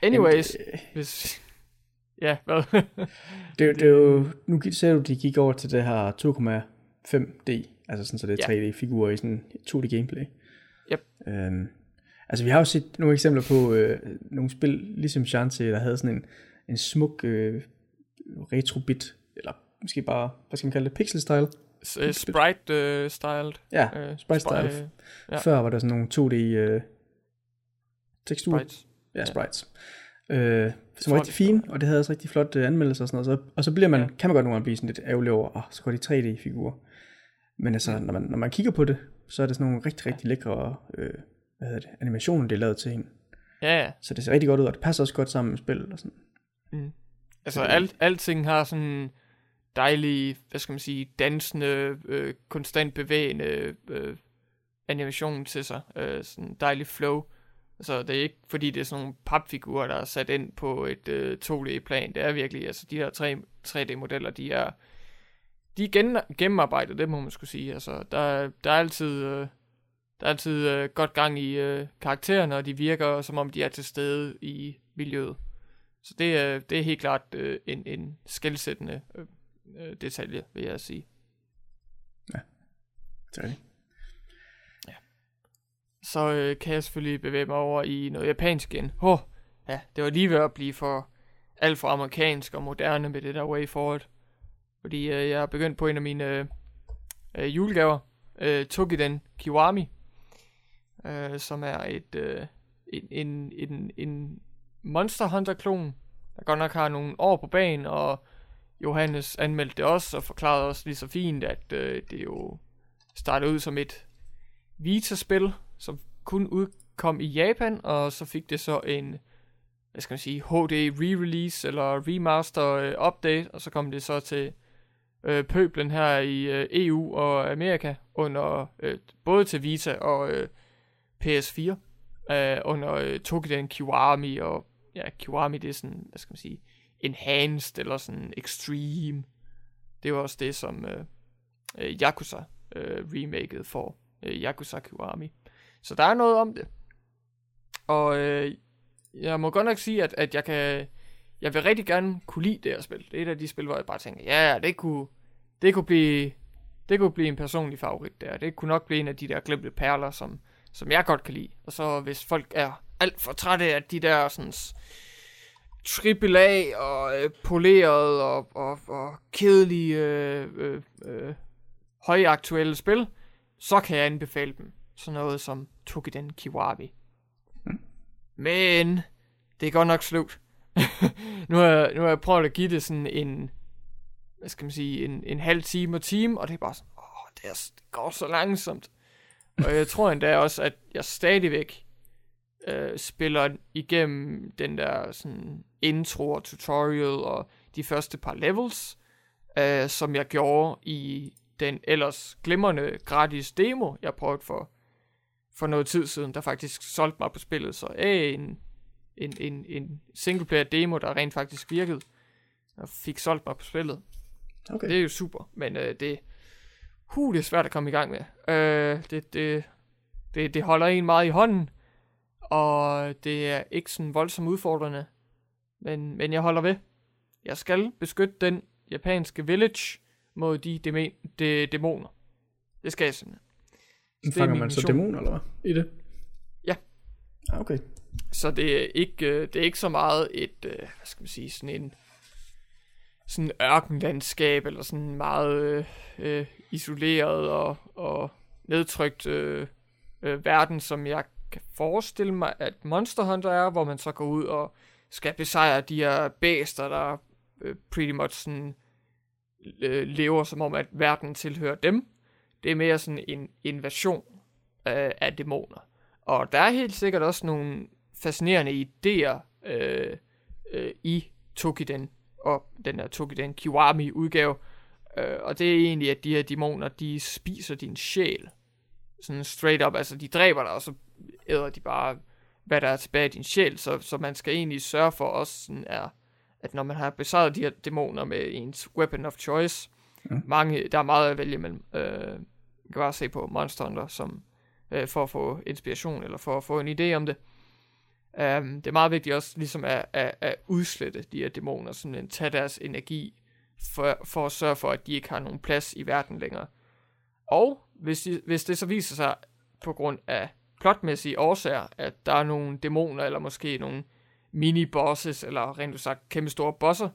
Anyways, Jamen, det, hvis... Ja, hvad? det, det er jo, nu ser du, de gik over til det her 2,5D, altså sådan, så det er Ja. 3D-figurer i sådan 2D gameplay. Yep. Øhm, altså vi har jo set nogle eksempler på øh, nogle spil, ligesom Shantae, der havde sådan en, en smuk øh, retro-bit, eller måske bare, hvad skal man kalde det, pixel-style. uh, Sprite-styled. Ja, Uh, sprite-style. ja. Ja. Før var der sådan nogle 2D øh, teksturer. Sprites. Ja, Ja. sprites. Øh, som var rigtig fine, og det havde også rigtig flot øh, anmeldelser og sådan noget. Så, og så bliver man, Ja. kan man godt nogle gange blive sådan lidt ærgerlig over, oh, så går de 3D-figurer. Men altså, når man, når man kigger på det, så er det sådan nogle rigtig, rigtig lækre øh, hvad hedder det, animationer, det er lavet til en. Ja, ja. Så det ser rigtig godt ud, og det passer også godt sammen med spillet. Og sådan. Mm. Altså, alt, alting har sådan dejlig, hvad skal man sige, dansende, øh, konstant bevægende øh, animation til sig. Øh, sådan dejlig flow. Altså, det er ikke, fordi det er sådan nogle papfigurer, der er sat ind på et øh, 2D-plan. Det er virkelig, altså, de her 3, 3D-modeller, de er, de er gen, gennemarbejdet, det må man skulle sige. Altså, der, der er altid, øh, der er altid øh, godt gang i øh, karaktererne, og de virker, som om de er til stede i miljøet. Så det er, det er helt klart øh, en, en skældsættende øh, øh detalje, vil jeg sige. Ja, Det er det. Så øh, kan jeg selvfølgelig bevæge mig over i noget japansk igen. Åh, ja, det var lige ved at blive for alt for amerikansk og moderne med det der way forward. Fordi øh, jeg har begyndt på en af mine øh, øh, julegaver, øh, Tokiden Kiwami, øh, som er et øh, en, en, en, en Monster Hunter-klon, der godt nok har nogle år på banen, og Johannes anmeldte det også, og forklarede også lige så fint, at øh, det jo startede ud som et Vita-spil, som kun udkom i Japan, og så fik det så en, hvad skal man sige, HD re-release eller remaster øh, update, og så kom det så til øh, pøblen her i øh, EU og Amerika, under øh, både til Vita og øh, PS4, øh, under øh, Tokiden Kiwami, og ja, Kiwami det er sådan, hvad skal man sige, enhanced eller sådan extreme. Det var også det, som øh, øh, Yakuza øh, remaket for øh, Yakuza Kiwami. Så der er noget om det. Og øh, jeg må godt nok sige, at, at jeg kan... Jeg vil rigtig gerne kunne lide det her spil. Det er et af de spil, hvor jeg bare tænker, ja, det kunne, det kunne blive... Det kunne blive en personlig favorit der. Det kunne nok blive en af de der glemte perler, som, som jeg godt kan lide. Og så hvis folk er alt for trætte af de der sådan triple A og øh, poleret og, og, og kedelige øh, øh, øh, højaktuelle spil, så kan jeg anbefale dem. Sådan noget som Tokiden Kiwami. Men det er godt nok slut. nu, har jeg, nu har jeg prøvet at give det sådan en, hvad skal man sige, en, en halv time og time, og det er bare sådan, åh, det, er, det går så langsomt. og jeg tror endda også, at jeg stadigvæk øh, spiller igennem den der sådan intro og tutorial og de første par levels, øh, som jeg gjorde i den ellers glimrende gratis demo, jeg prøvede for, for noget tid siden, der faktisk solgte mig på spillet. Så øh, en, en, en, en singleplayer demo, der rent faktisk virkede, og fik solgt mig på spillet. Okay. Det er jo super, men øh, det, huh, det er svært at komme i gang med. Øh, det, det, det, det holder en meget i hånden, og det er ikke sådan voldsomt udfordrende, men, men jeg holder ved. Jeg skal beskytte den japanske village mod de dæmoner. Det skal jeg simpelthen. Det er Fanger man så dæmoner, eller hvad? I det? Ja. Ah, okay. Så det er ikke, øh, det er ikke så meget et, øh, hvad skal man sige, sådan en sådan ørkenlandskab, eller sådan meget øh, øh, isoleret og, og nedtrykt øh, øh, verden, som jeg kan forestille mig, at Monster Hunter er, hvor man så går ud og skal besejre de her bæster, der øh, pretty much sådan øh, lever som om, at verden tilhører dem. Det er mere sådan en invasion øh, af dæmoner. Og der er helt sikkert også nogle fascinerende idéer øh, øh, i Tokiden og den her Tokiden Kiwami udgave. Øh, og det er egentlig, at de her dæmoner, de spiser din sjæl. Sådan straight up, altså de dræber dig, og så æder de bare, hvad der er tilbage i din sjæl. Så, så man skal egentlig sørge for også sådan er, at når man har besejret de her dæmoner med ens weapon of choice, Mm. mange, der er meget at vælge mellem. Øh, Man kan bare se på Monster Hunter som, øh, for at få inspiration, eller for at få en idé om det. Um, det er meget vigtigt også ligesom at, at, at udslette de her dæmoner, sådan at tage deres energi, for, for at sørge for, at de ikke har nogen plads i verden længere. Og hvis, de, hvis det så viser sig på grund af plotmæssige årsager, at der er nogle dæmoner, eller måske nogle mini-bosses, eller rent sagt kæmpe store bosser,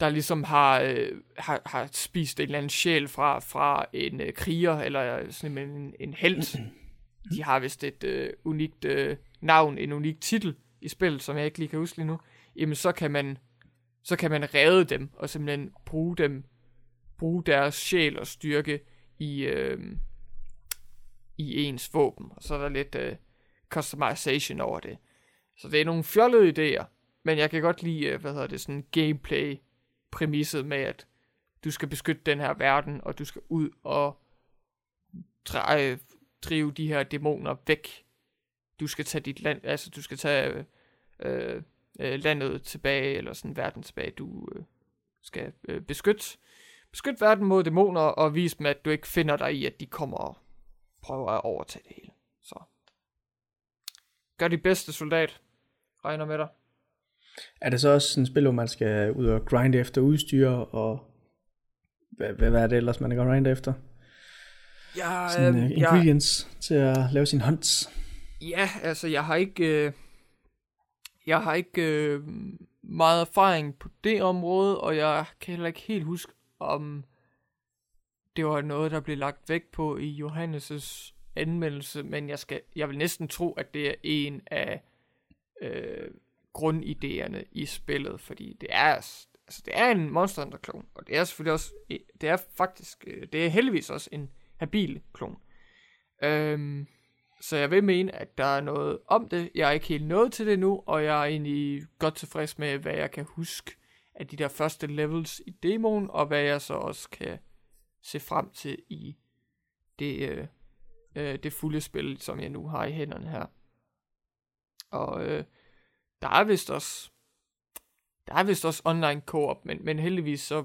der ligesom har, øh, har, har spist en eller anden sjæl fra, fra en øh, kriger, eller sådan en, en held. De har vist et øh, unikt øh, navn, en unik titel i spillet, som jeg ikke lige kan huske lige nu. Jamen så kan man, så kan man redde dem, og simpelthen bruge dem, bruge deres sjæl og styrke i, øh, i ens våben. Og så er der lidt øh, customization over det. Så det er nogle fjollede idéer, men jeg kan godt lide, øh, hvad hedder det, sådan gameplay præmisset med, at du skal beskytte den her verden, og du skal ud og dreje, øh, drive de her dæmoner væk. Du skal tage dit land, altså du skal tage øh, øh, landet tilbage, eller sådan verden tilbage. Du øh, skal øh, beskytte, beskytte verden mod dæmoner, og vise dem, at du ikke finder dig i, at de kommer og prøver at overtage det hele. Så gør de bedste soldat. Regner med dig. Er det så også sådan et spil, hvor man skal ud og grinde efter udstyr, og hvad, hvad, hvad er det ellers, man kan grinde efter? Ja, sådan, uh, ingredients jeg, til at lave sin hunts. Ja, altså jeg har ikke, øh, jeg har ikke øh, meget erfaring på det område, og jeg kan heller ikke helt huske, om det var noget, der blev lagt væk på i Johannes' anmeldelse, men jeg, skal, jeg vil næsten tro, at det er en af øh, grundidéerne i spillet, fordi det er, altså det er en Monster Hunter klon, og det er selvfølgelig også, det er faktisk, øh, det er heldigvis også en habil klon. Øhm, så jeg vil mene, at der er noget om det. Jeg er ikke helt nået til det nu, og jeg er egentlig godt tilfreds med, hvad jeg kan huske af de der første levels i demoen, og hvad jeg så også kan se frem til i det, øh, øh, det fulde spil, som jeg nu har i hænderne her. Og øh, der er vist også der er vist også online co-op, men, men heldigvis så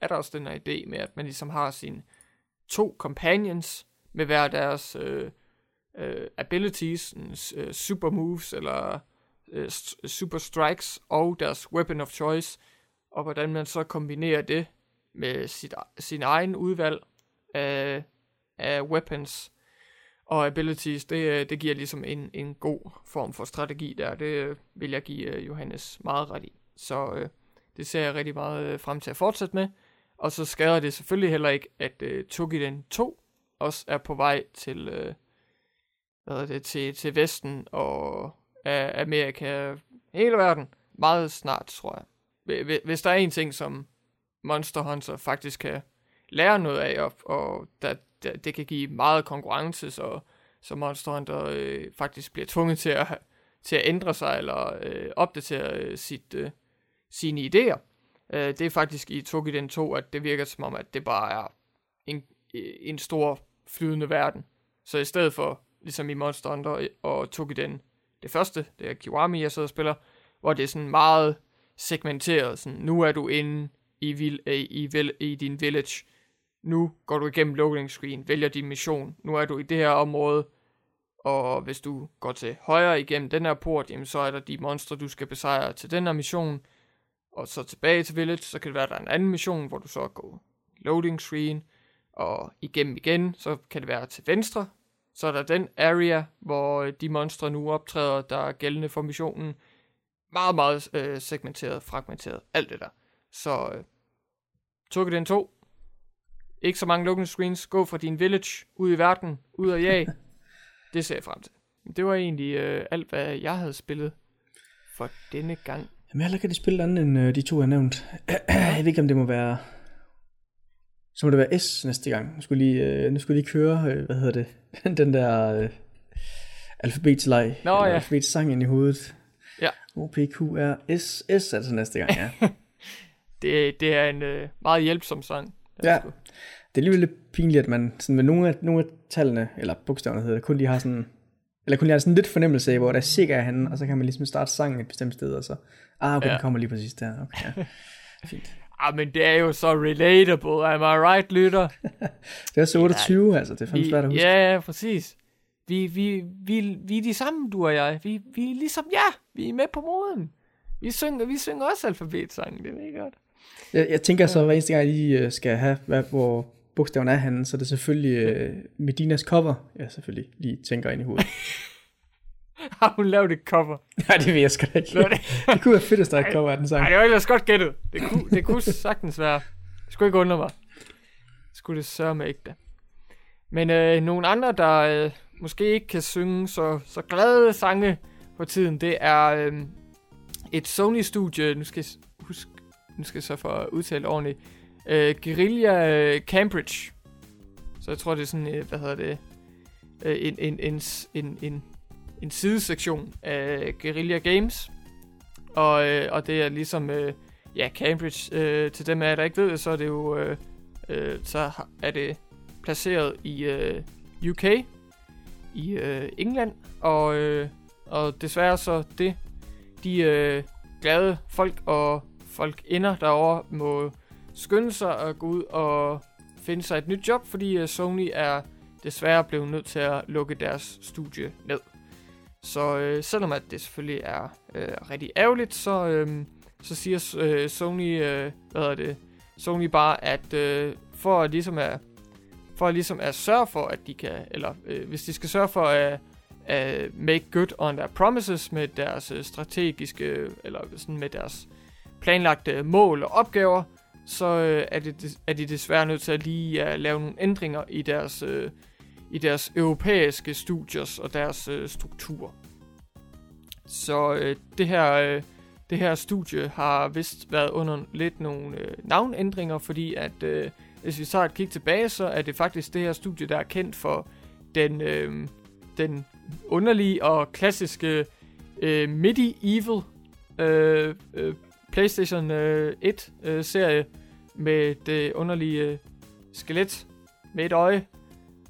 er der også den her idé med, at man ligesom har sine to companions med hver deres øh, øh, abilities, øh, super moves eller øh, super strikes og deres weapon of choice, og hvordan man så kombinerer det med sit, sin egen udvalg af, af weapons og abilities, det, øh, det giver ligesom en, en god form for strategi der. Det øh, vil jeg give øh, Johannes meget ret i. Så det ser jeg rigtig meget frem til at fortsætte med. Og så skader det selvfølgelig heller ikke, at uh, Togiden 2 også er på vej til, øh, hvad er det, til, til Vesten og Amerika, hele verden, meget snart, tror jeg. Hvis der er en ting, som Monster Hunter faktisk kan lære noget af, og, og der, det, det kan give meget konkurrence, så, så Monster Hunter øh, faktisk bliver tvunget til at, til at ændre sig, eller øh, opdatere øh, sit, øh, sine idéer. Øh, det er faktisk i Tokiden 2, at det virker som om, at det bare er en, en stor flydende verden. Så i stedet for, ligesom i Monster Hunter øh, og Tokiden, det første, det er Kiwami, jeg sidder og spiller, hvor det er sådan meget segmenteret, sådan, nu er du inde i, vil, øh, i, i, i din village, nu går du igennem loading screen, vælger din mission, nu er du i det her område, og hvis du går til højre igennem den her port, jamen så er der de monstre, du skal besejre til den her mission, og så tilbage til village, så kan det være, der er en anden mission, hvor du så går loading screen, og igennem igen, så kan det være til venstre, så er der den area, hvor øh, de monstre nu optræder, der er gældende for missionen, meget, meget øh, segmenteret, fragmenteret, alt det der. Så øh, den 2, ikke så mange loading screens. Gå fra din village ud i verden, ud og jag. det ser jeg frem til. Det var egentlig øh, alt, hvad jeg havde spillet for denne gang. Jamen, heller kan de spille andet end øh, de to, jeg har nævnt. jeg ved ikke, om det må være... Så må det være S næste gang. Nu skulle lige, øh, nu skulle lige køre, øh, hvad hedder det, den der øh, alfabetsleg. Nå ja. Alfabetsang ind i hovedet. Ja. O, P, Q, R, S, S altså næste gang, ja. det, det er en øh, meget hjælpsom sang. Ja, det er alligevel lidt pinligt, at man sådan med nogle af, nogle af tallene, eller bogstaverne hedder det, kun lige har sådan, eller kun lige har sådan lidt fornemmelse af, hvor der er cirka er henne, og så kan man ligesom starte sangen et bestemt sted, og så, ah, okay, ja. den kommer lige præcis der, okay, ja. Fint. Ah, men det er jo så relatable, am I right, lytter? Det er så 28, ja, altså. Det er fandme svært at huske. ja, ja, præcis. Vi, vi, vi, vi er de samme, du og jeg. Vi, vi er ligesom ja, vi er med på moden. Vi synger, vi synger også alfabetsangen, det jeg godt. Jeg, jeg tænker så, hver eneste gang, I øh, skal have, hvad, hvor bogstaven er henne, så er det selvfølgelig øh, Medinas cover, jeg selvfølgelig lige tænker ind i hovedet. Har hun lavet et cover? Nej, det ved jeg sgu ikke. Det, det kunne være fedt at starte et cover af den sang. ej, det var ellers godt gættet. Det kunne, det kunne sagtens være. Det skulle ikke undre mig. Skulle det sørge med ikke da. Men øh, nogle andre, der øh, måske ikke kan synge så, så glade sange for tiden, det er øh, et Sony-studie, nu skal jeg huske, nu skal jeg så for at udtale ordentligt, øh, Guerrilla øh, Cambridge. Så jeg tror, det er sådan, øh, hvad hedder det, øh, en, en, en, en, en, en sidesektion af Guerrilla Games. Og, øh, og det er ligesom, øh, ja, Cambridge, øh, til dem af jer, der ikke ved det, så er det jo, øh, øh, så er det placeret i øh, UK, i øh, England, og, øh, og desværre så det, de øh, glade folk og folk ender derovre må skynde sig at gå ud og finde sig et nyt job, fordi øh, Sony er desværre blevet nødt til at lukke deres studie ned. Så øh, selvom at det selvfølgelig er øh, rigtig ærgerligt, så, øh, så siger øh, Sony, øh, hvad hedder det, Sony bare, at øh, for at ligesom at, for at ligesom at sørge for, at de kan, eller øh, hvis de skal sørge for at, at make good on their promises med deres øh, strategiske, øh, eller sådan med deres planlagte mål og opgaver, så øh, er, det, er de desværre nødt til at lige at lave nogle ændringer i deres, øh, i deres europæiske studiers og deres øh, struktur. Så øh, det her øh, det her studie har vist været under lidt nogle øh, navnændringer, fordi at øh, hvis vi tager et kig tilbage, så er det faktisk det her studie, der er kendt for den, øh, den underlige og klassiske øh, medieval øh, øh, PlayStation øh, 1 øh, serie med det underlige øh, skelet med et øje.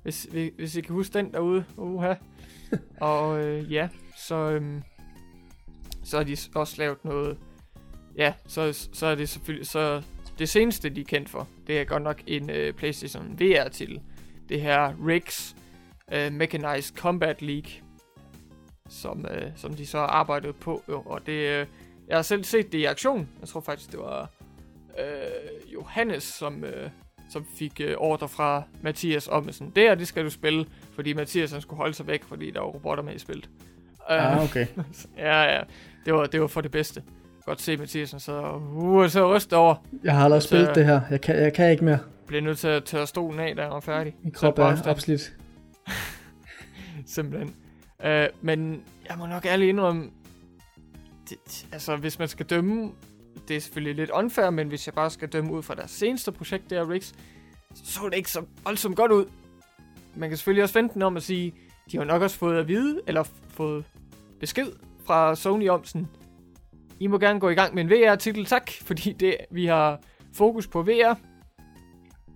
Hvis, hvis, hvis I kan huske den derude. Uha. og øh, ja, så, øhm, så har de også lavet noget... Ja, så, så er det selvfølgelig... Så det seneste, de er kendt for, det er godt nok en øh, PlayStation VR til det her Rigs øh, Mechanized Combat League, som, øh, som de så har arbejdet på. Og det, øh, jeg har selv set det i aktion. Jeg tror faktisk, det var øh, Johannes, som, øh, som fik øh, ordre fra Mathias om sådan, det her, det skal du spille, fordi Mathias han skulle holde sig væk, fordi der var robotter med i spillet. Ah, Øh, okay. ja, ja. Det var, det var for det bedste. Godt se Mathias, han sad og uh, så ryst over. Jeg har aldrig spillet det her. Jeg kan, jeg kan ikke mere. Blev nødt til at tørre stolen af, da han var færdig. Min krop er afstand. opslidt. Simpelthen. Øh, men jeg må nok ærligt indrømme, det, altså hvis man skal dømme, det er selvfølgelig lidt unfair, men hvis jeg bare skal dømme ud fra deres seneste projekt, der Rix, så så det ikke så voldsomt godt ud. Man kan selvfølgelig også vente den om at sige, de har nok også fået at vide, eller fået besked fra Sony om sådan, I må gerne gå i gang med en VR-titel, tak, fordi det, vi har fokus på VR.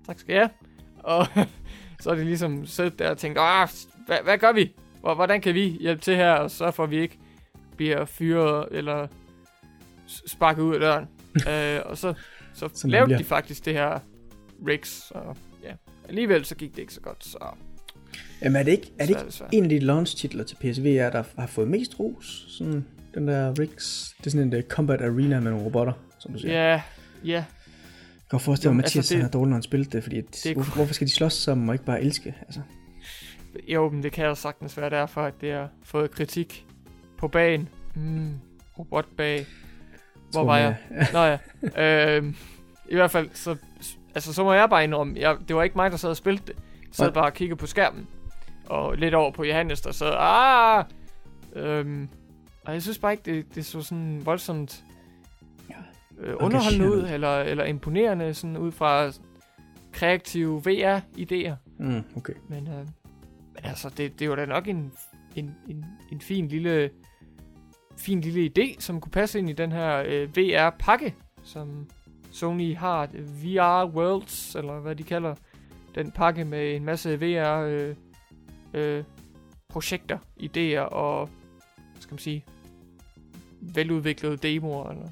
Tak skal jeg. Og så er det ligesom siddet der og tænkt, ah, hvad, hvad gør vi? Hvordan kan vi hjælpe til her, og så får vi ikke bliver fyret eller sparket ud af døren. øh, og så, så Sådan lavede bliver. de faktisk det her rigs, og ja, alligevel så gik det ikke så godt, så, Jamen er det ikke, er det ikke svært. en af de launch-titler til PSVR, der har fået mest ros? Sådan den der Rigs. Det er sådan en uh, combat arena med nogle robotter, som du siger. Ja, ja, Jeg kan godt forestille mig, at altså, Mathias det- det, er dårlig, når han spillet det, fordi at, det det er- hvor, hvorfor skal de slås sammen og ikke bare elske? Altså, jo, men det kan jo sagtens være derfor, at det har fået kritik på bagen. Mm, robotbag. Hvor tror var man, jeg? Nå ja. øhm, I hvert fald, så, altså, så må jeg bare indrømme, jeg, det var ikke mig, der sad og spilte det. Jeg sad bare og kiggede på skærmen. Og lidt over på Johannes, der sad, ah! Øhm, og jeg synes bare ikke, det, det så sådan voldsomt øh, underholdende ud, eller, eller imponerende, sådan ud fra kreative VR-idéer. Mm, okay. Men, øh, men altså, det, det var da nok en, en, en, en fin lille fin lille idé, som kunne passe ind i den her øh, VR-pakke, som Sony har. VR Worlds, eller hvad de kalder den pakke med en masse VR øh, øh, projekter, idéer og, hvad skal man sige, veludviklede demoer, eller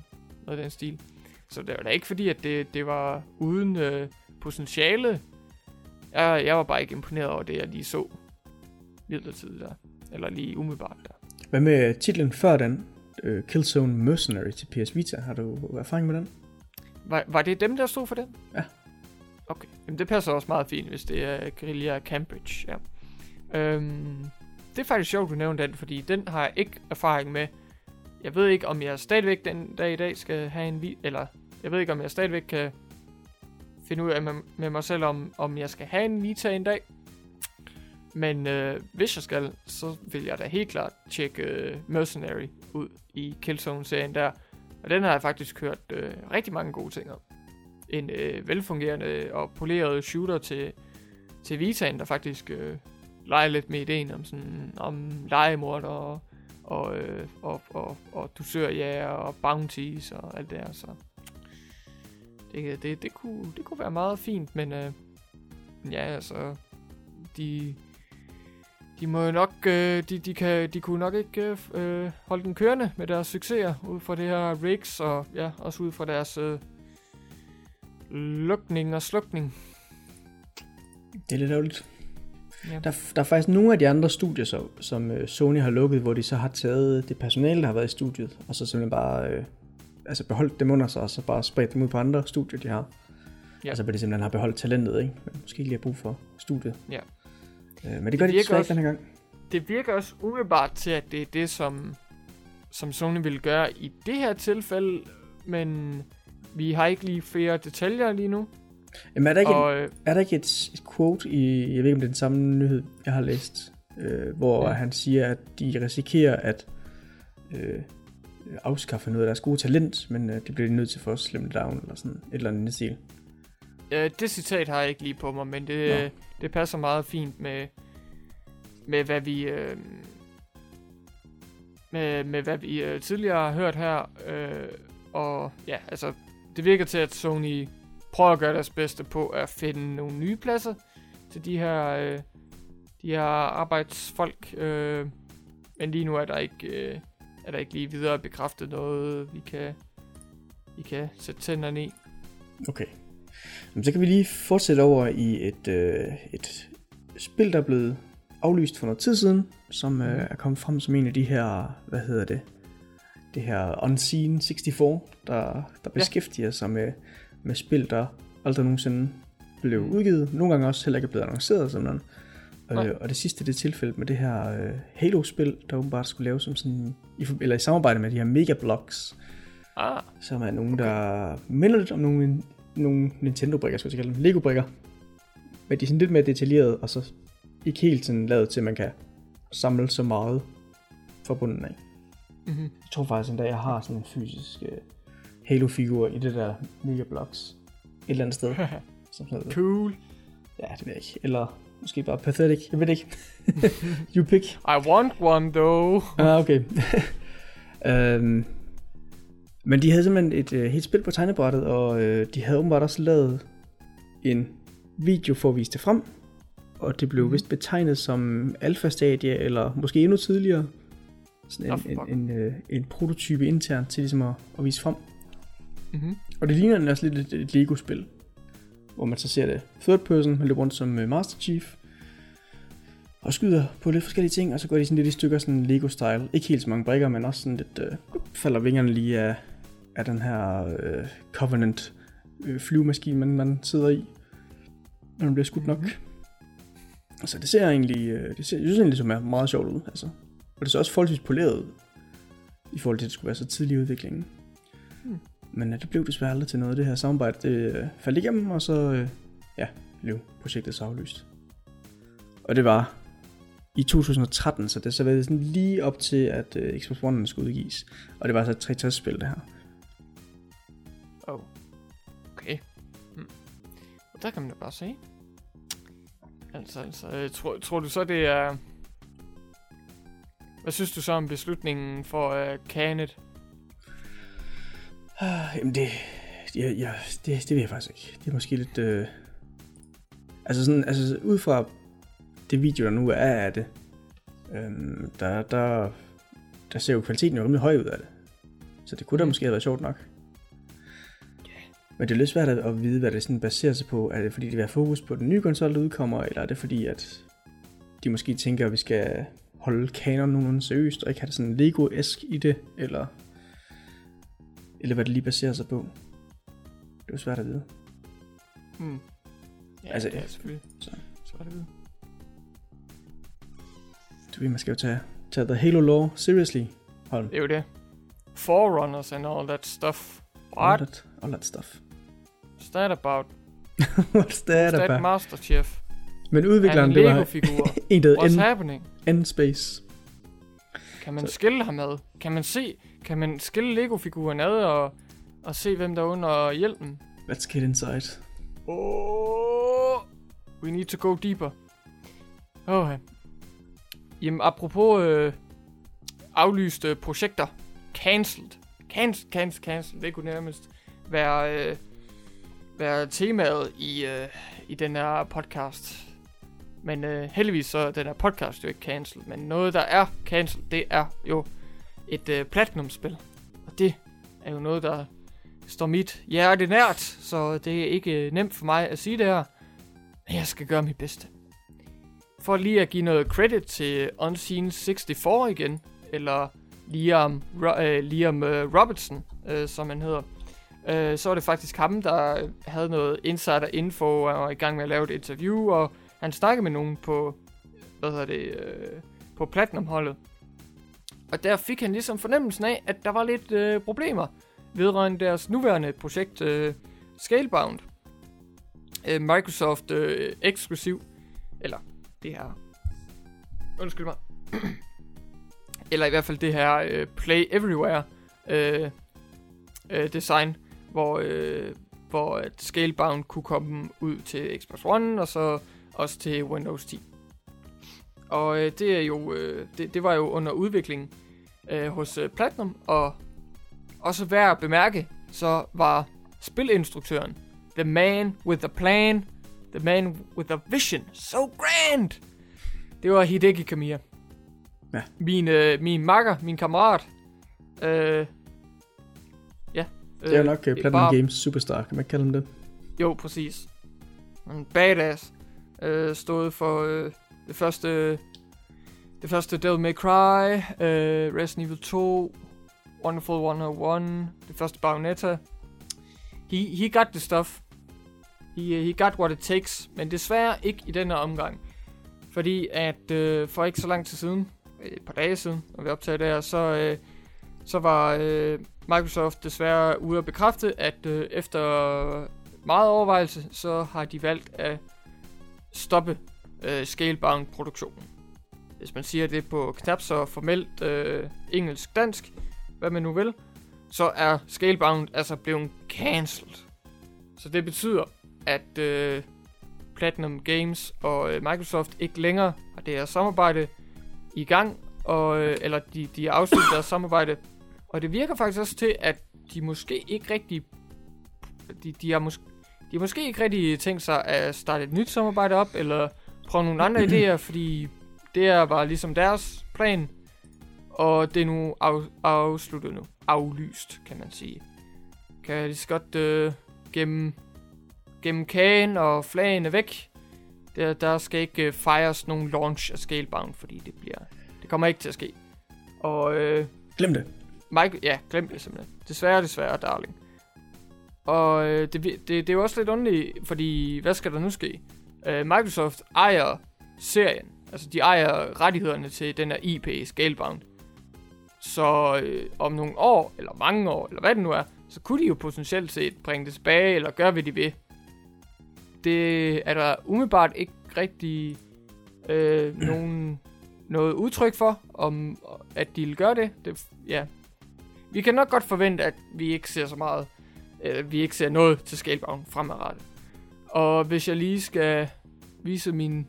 noget af den stil. Så det var da ikke fordi, at det, det var uden øh, potentiale. Jeg, jeg var bare ikke imponeret over det, jeg lige så midlertidigt der. Eller lige umiddelbart der. Hvad med titlen før den? Uh, Killzone Mercenary til PS Vita. Har du erfaring med den? Var, var det dem, der stod for den? Ja. Okay, Jamen, det passer også meget fint, hvis det er Guerrilla Cambridge, ja. Øhm, det er faktisk sjovt, du nævnte den, fordi den har jeg ikke erfaring med. Jeg ved ikke, om jeg stadigvæk den dag i dag skal have en vi eller jeg ved ikke, om jeg stadigvæk kan finde ud af med, med mig selv, om, om jeg skal have en Vita en dag. Men øh, hvis jeg skal, så vil jeg da helt klart tjekke øh, Mercenary ud i Killzone-serien der. Og den har jeg faktisk hørt øh, rigtig mange gode ting om. En øh, velfungerende og poleret shooter til, til Vita'en, der faktisk øh, leger lidt med ideen om sådan om legemord og, og, øh, og, og, og dusørjæger og bounties og alt det der. Så det, det, det, kunne, det kunne være meget fint, men øh, ja, altså, de, de må jo nok, øh, de, de, kan, de kunne nok ikke øh, holde den kørende med deres succeser ud fra det her rigs, og ja, også ud fra deres øh, lukning og slukning. Det er lidt ærgerligt. Ja. Der, der er faktisk nogle af de andre studier, så, som øh, Sony har lukket, hvor de så har taget det personale, der har været i studiet, og så simpelthen bare øh, altså beholdt dem under sig, og så bare spredt dem ud på andre studier, de har. Ja. Altså hvor de simpelthen har beholdt talentet, ikke? Men måske ikke lige har brug for studiet. Ja. Øh, men det gør det de desværre ikke den her gang. Det virker også umiddelbart til, at det er det, som, som Sony vil gøre i det her tilfælde, men vi har ikke lige flere detaljer lige nu. Jamen er der ikke, og, en, øh, er der ikke et, et quote i, jeg ved ikke om det er den samme nyhed, jeg har læst, øh, hvor ja. han siger, at de risikerer at øh, afskaffe noget af deres gode talent, men øh, det bliver de nødt til for at slimme down, eller sådan et eller andet stil. Ja, det citat har jeg ikke lige på mig, men det, det passer meget fint med, med hvad vi... Øh, med, med hvad vi øh, tidligere har hørt her, øh, og ja, altså, det virker til, at Sony prøver at gøre deres bedste på at finde nogle nye pladser til de her, øh, de her arbejdsfolk, øh, men lige nu er der ikke, øh, er der ikke lige videre bekræftet noget, vi kan, vi kan sætte tænderne i. Okay. Så kan vi lige fortsætte over i et, øh, et spil, der er blevet aflyst for noget tid siden, som øh, mhm. er kommet frem som en af de her, hvad hedder det, det her Unseen 64, der, der beskæftiger ja. sig med, med spil, der aldrig nogensinde blev udgivet. Nogle gange også heller ikke er blevet annonceret sådan noget. Øh, og det sidste det tilfælde med det her øh, Halo-spil, der åbenbart skulle laves som sådan, i, eller i samarbejde med de her Mega Blocks, ah, som er nogen, okay. der minder lidt om nogle, nogle Nintendo-brikker, skulle jeg kalde dem, Lego-brikker. Men de er sådan lidt mere detaljerede, og så ikke helt sådan lavet til, at man kan samle så meget fra bunden af. Mm-hmm. Jeg tror faktisk endda, jeg har sådan en fysisk uh, Halo-figur i det der Mega Blocks. Et eller andet sted. som sådan cool. Ja, det ved jeg ikke. Eller Måske bare pathetic. Jeg ved ikke. you pick. I want one though. ah, okay. um, men de havde simpelthen et uh, helt spil på tegnebrættet, og uh, de havde åbenbart også lavet en video for at vise det frem. Og det blev mm. vist betegnet som alfa-stadie, eller måske endnu tidligere. Sådan en, oh, en, en, uh, en prototype internt til ligesom at, at vise frem. Mm-hmm. Og det ligner også lidt et, et Lego-spil hvor man så ser det third person, man løber rundt som øh, Master Chief, og skyder på lidt forskellige ting, og så går de sådan lidt i stykker sådan Lego-style. Ikke helt så mange brikker, men også sådan lidt, øh, falder vingerne lige af, af den her øh, Covenant øh, flyvemaskine, man, man sidder i, når man bliver skudt nok. Mm-hmm. Altså det ser egentlig, øh, det ser, jeg synes egentlig, som er meget sjovt ud, altså. Og det ser også forholdsvis poleret i forhold til, at det skulle være så tidlig i udviklingen. Mm. Men øh, det blev desværre aldrig til noget. Det her samarbejde det, øh, faldt igennem, og så øh, ja, blev projektet så aflyst. Og det var i 2013, så det så var det sådan lige op til, at øh, Xbox One skulle udgives. Og det var så et 3 spil det her. Oh. Okay. Hmm. Og der kan man da bare se. Altså, altså øh, tror, tror du så, det er... Hvad synes du så om beslutningen for uh, Canet Ah, jamen det, ja, ja, det, det ved jeg faktisk ikke. Det er måske lidt... Øh... Altså sådan, altså ud fra det video, der nu er af det, øhm, der, der, der ser jo kvaliteten jo rimelig høj ud af det. Så det kunne da mm. måske have været sjovt nok. Men det er lidt svært at, at vide, hvad det sådan baserer sig på. Er det fordi, de vil have fokus på den nye konsol, der udkommer, eller er det fordi, at de måske tænker, at vi skal holde kanon nogenlunde seriøst, og ikke have det sådan Lego-esk i det, eller, eller hvad det lige baserer sig på. Det er jo svært at vide. Hmm. Ja, Altså, det er selvfølgelig. så. Er det ved. Du ved, man skal jo tage, tage The Halo lore seriously, Holm. Det er jo det. Forerunners and all that stuff. All What? that, all that stuff. What's that about? What's that What's that about? Master Chief? Men Er udvikleren, en det var en, der What's hed happening? End, Space. Kan man Så- skille ham ad? Kan man se, kan man skille Lego-figuren ad og, og se, hvem der er under hjelmen? Let's get inside. Oh, we need to go deeper. Åh, oh, Jamen, apropos øh, aflyste projekter. Cancelled. Cancelled, cancelled, cancelled. Det kunne nærmest være, øh, være temaet i, øh, i den her podcast. Men øh, heldigvis så er den her podcast jo ikke cancelled. Men noget, der er cancelled, det er jo et øh, Platinum-spil. Og det er jo noget, der står mit hjerte nært, så det er ikke øh, nemt for mig at sige det her. Men jeg skal gøre mit bedste. For lige at give noget credit til Unseen 64 igen, eller Liam, Ro- øh, Liam øh, Robertson, øh, som han hedder. Øh, så var det faktisk ham, der havde noget insider info, og var i gang med at lave et interview, og han snakkede med nogen på, hvad hedder det, øh, på Platinum-holdet. Og der fik han ligesom fornemmelsen af, at der var lidt øh, problemer vedrørende deres nuværende projekt øh, Scalebound. Øh, Microsoft øh, eksklusiv, eller det her, undskyld mig, eller i hvert fald det her øh, Play Everywhere øh, øh, design, hvor, øh, hvor at Scalebound kunne komme ud til Xbox One, og så også til Windows 10. Og øh, det er jo, øh, det, det var jo under udvikling øh, hos øh, Platinum, og også værd at bemærke, så var spilinstruktøren The Man with a Plan, The Man with a Vision, so grand! Det var Hideki Kamiya. Ja. Min, øh, min makker, min kammerat. Øh. Det er jo nok uh, Platinum bare- Games Superstar, kan man kalde dem det. Jo, præcis. En badass. Øh, stået for øh, det første... Det første Devil May Cry, øh, Resident Evil 2, Wonderful 101, det første Bayonetta. He, he got the stuff. He, he got what it takes, men desværre ikke i denne omgang. Fordi at øh, for ikke så lang tid siden, et par dage siden, når vi optager det her, så, øh, så var øh, Microsoft desværre ude at bekræfte, at øh, efter meget overvejelse, så har de valgt at stoppe øh, Scalebound-produktionen. Hvis man siger det på knap så formelt øh, engelsk-dansk, hvad man nu vil, så er Scalebound altså blevet cancelled. Så det betyder, at øh, Platinum Games og øh, Microsoft ikke længere har det her samarbejde i gang, og, øh, eller de, de har afsluttet deres samarbejde. Og det virker faktisk også til, at de måske ikke rigtig de, de, har måske, de har måske ikke rigtig tænkt sig at starte et nyt samarbejde op, eller prøve nogle andre idéer, fordi det er bare ligesom deres plan, og det er nu af, afsluttet nu. Aflyst, kan man sige. Kan jeg lige så godt øh, gemme, gemme kagen og flagene væk. Der, der skal ikke øh, fejres nogen launch af Scalebound, fordi det bliver det kommer ikke til at ske. Og øh, Glem det. Mike, ja, glem det simpelthen. Desværre, desværre, darling. Og øh, det, det, det er jo også lidt underligt, fordi hvad skal der nu ske? Øh, Microsoft ejer serien. Altså, de ejer rettighederne til den her IP Scalebound. Så øh, om nogle år, eller mange år, eller hvad det nu er, så kunne de jo potentielt set bringe det tilbage, eller gøre, hvad de vil. Det er der umiddelbart ikke rigtig øh, nogen, noget udtryk for, om at de vil gøre det. det. Ja, vi kan nok godt forvente, at vi ikke ser så meget, øh, vi ikke ser noget til Scalebound fremadrettet. Og hvis jeg lige skal vise min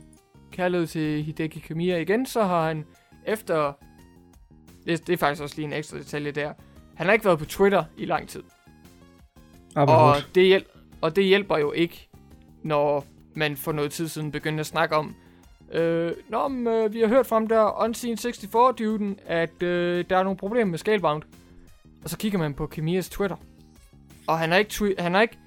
kærlighed til Hideki Kamiya igen, så har han efter, det, det er faktisk også lige en ekstra detalje der, han har ikke været på Twitter i lang tid. Arbejde Og det, hjæl- og det hjælper jo ikke, når man for noget tid siden begyndte at snakke om, øh, Nå, men, øh, vi har hørt fra ham der Unseen 64-duden, at øh, der er nogle problemer med Scalebound. Og så kigger man på Kamias Twitter. Og han har ikke, twi- han har ikke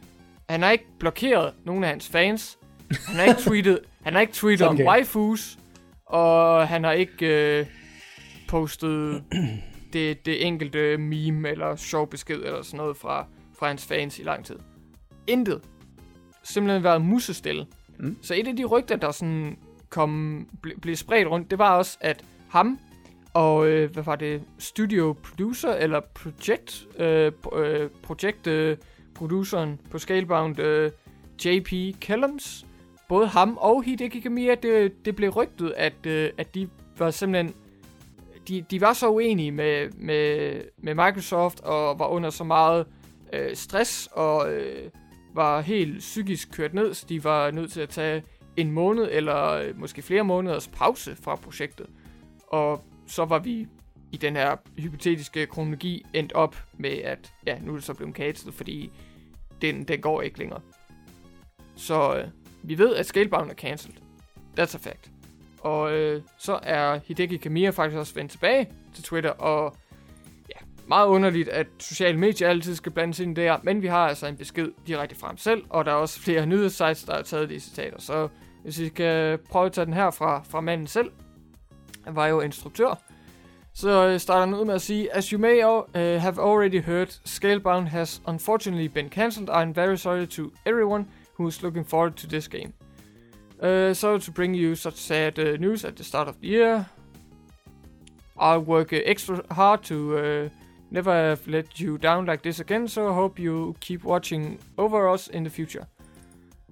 han har ikke blokeret nogen af hans fans. Han har ikke tweetet, han har ikke tweetet om okay. waifus, og han har ikke øh, postet det, det enkelte meme eller sjov besked eller sådan noget fra, fra hans fans i lang tid. Intet. Simpelthen været musestille. Mm. Så et af de rygter, der sådan kom, ble, blev spredt rundt, det var også, at ham og, øh, hvad var det, studio producer, eller project, øh, øh, project øh, produceren på Scalebound, øh, JP Kellums, både ham og Hideki Kamiya, det, det blev rygtet, at, øh, at de var simpelthen, de, de var så uenige med, med, med Microsoft, og var under så meget øh, stress, og øh, var helt psykisk kørt ned, så de var nødt til at tage en måned, eller øh, måske flere måneders pause fra projektet. Og så var vi i den her hypotetiske kronologi endt op med, at ja, nu er det så blevet cancelled, fordi den, den går ikke længere. Så øh, vi ved, at Scalebound er cancelled. That's a fact. Og øh, så er Hideki Kamiya faktisk også vendt tilbage til Twitter, og ja, meget underligt, at sociale medier altid skal blandes ind der, men vi har altså en besked direkte fra ham selv, og der er også flere nyhedssites, der har taget de citater, så hvis I skal prøve at tage den her fra, fra manden selv, var jo instruktør, så øh, starter han ud med at sige, As you may uh, have already heard, Scalebound has unfortunately been cancelled. I'm very sorry to everyone who is looking forward to this game. Øh, uh, sorry to bring you such sad uh, news at the start of the year. I'll work uh, extra hard to uh, never have let you down like this again, so I hope you keep watching over us in the future.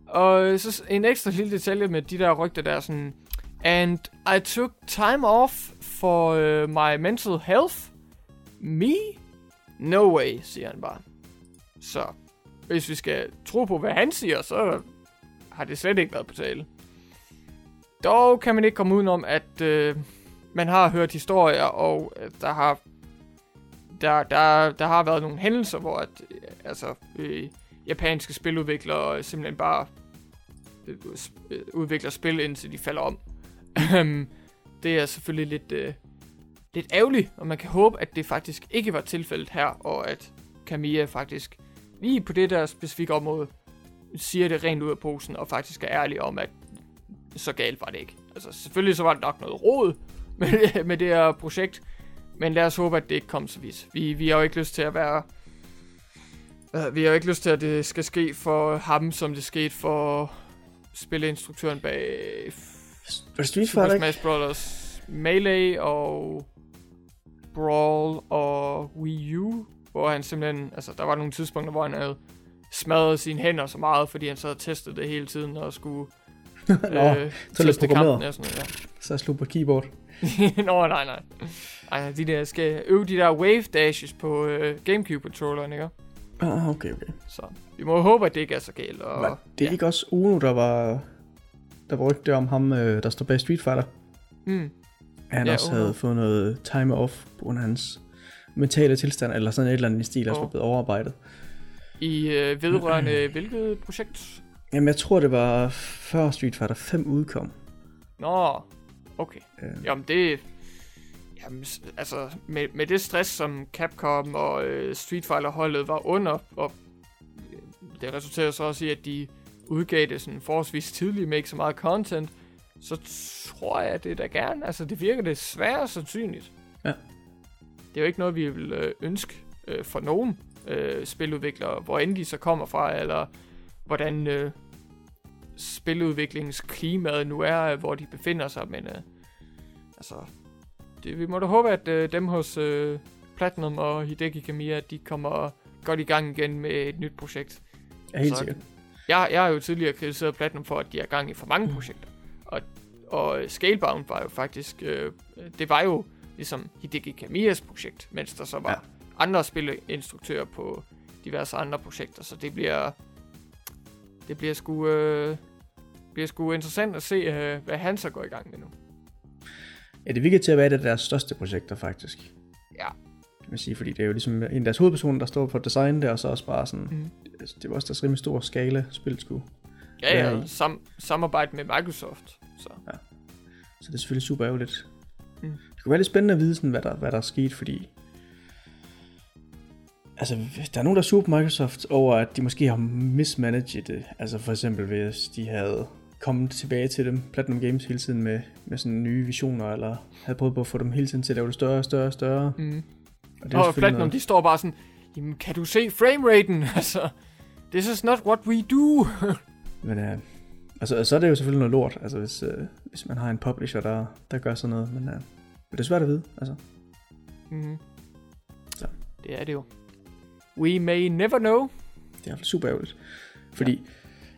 Og øh, så en ekstra lille detalje med de der rygter der er sådan, And I took time off for uh, my mental health. Me? No way, siger han bare. Så hvis vi skal tro på, hvad han siger, så har det slet ikke været på tale. Dog kan man ikke komme udenom, at øh, man har hørt historier, og øh, der har der, der, der har været nogle hændelser, hvor at, øh, altså, øh, japanske spiludviklere simpelthen bare øh, øh, udvikler spil, indtil de falder om. Øhm, det er selvfølgelig lidt, øh, lidt ærgerligt, og man kan håbe, at det faktisk ikke var tilfældet her, og at Camilla faktisk lige på det der specifikke område siger det rent ud af posen, og faktisk er ærlig om, at så galt var det ikke. Altså selvfølgelig så var det nok noget rod med, med det her projekt, men lad os håbe, at det ikke kom så vidt. Vi, vi har jo ikke lyst til at være... Øh, vi har jo ikke lyst til, at det skal ske for ham, som det skete for spilleinstruktøren bag var det Street Super Fighter, ikke? Smash Bros. Melee og Brawl og Wii U, hvor han simpelthen, altså der var nogle tidspunkter, hvor han havde smadret sine hænder så meget, fordi han så havde testet det hele tiden og skulle Nå, øh, så teste kampen og sådan noget, Så jeg slog på keyboard. ja. Nå, nej, nej. Ej, de der skal øve de der wave dashes på øh, Gamecube-controlleren, ikke? Ah, okay, okay. Så vi må håbe, at det ikke er så galt. Og, Var det er ikke også Uno, der var... Der var rygte om ham, øh, der står bag Street Fighter. Mm, Han Ja, også Uno. havde fået noget time off på grund af hans mentale tilstand, eller sådan et eller andet i stil, også Åh. var blevet overarbejdet. I øh, vedrørende hvilket projekt? Jamen, jeg tror, det var før Street Fighter 5 udkom. Nå, okay. Øh, Jamen det... Jamen, altså, med, med det stress, som Capcom og øh, Street Fighter-holdet var under, og øh, det resulterede så også i, at de udgav det sådan forholdsvis tidligt med ikke så meget content, så tror jeg, det da gerne. Altså, det virker desværre sandsynligt. Ja. Det er jo ikke noget, vi vil øh, ønske øh, for nogen øh, spiludviklere, hvor end de så kommer fra, eller hvordan øh, spiludviklingsklimaet nu er, øh, hvor de befinder sig, men øh, altså, det, vi må da håbe, at øh, dem hos øh, Platinum og Hideki Kamiya, de kommer godt i gang igen med et nyt projekt. er helt sikkert. Jeg, jeg har jo tidligere kritiseret Platinum for, at de er gang i for mange projekter. Og, og Scalebound var jo faktisk, øh, det var jo ligesom Hideki Kamiyas projekt, mens der så var Ja. ja. andre spilinstruktører på diverse andre projekter, så det bliver, det bliver sgu, øh, bliver sgu interessant at se, øh, hvad han så går i gang med nu. Ja, det virker til at være et af deres største projekter, faktisk. Ja. Kan man sige, fordi det er jo ligesom en af deres hovedpersoner, der står for design der, og så også bare sådan, altså, det var også deres rimelig stor skala spil skulle. Ja, Ja, ja, sam, samarbejde med Microsoft. Så. Så det er selvfølgelig super ærgerligt. Mm. Det kunne være lidt spændende at vide, sådan, hvad, der, hvad der er sket, fordi altså, der er nogen, der er sur på Microsoft over, at de måske har mismanaged det. Altså for eksempel, hvis de havde kommet tilbage til dem, Platinum Games hele tiden med, med sådan nye visioner, eller havde prøvet på at få dem hele tiden til at lave det større og større og større. Mm. Og det er og Platinum, noget... de står bare sådan, jamen kan du se frameraten? Altså, this is not what we do. Men uh, altså, så er det jo selvfølgelig noget lort, altså hvis, uh, hvis man har en publisher, der, der gør sådan noget, men, men det er svært at vide, altså. Mm. Så. Det er det jo. We may never know. Det er super ærgerligt. Fordi, ja.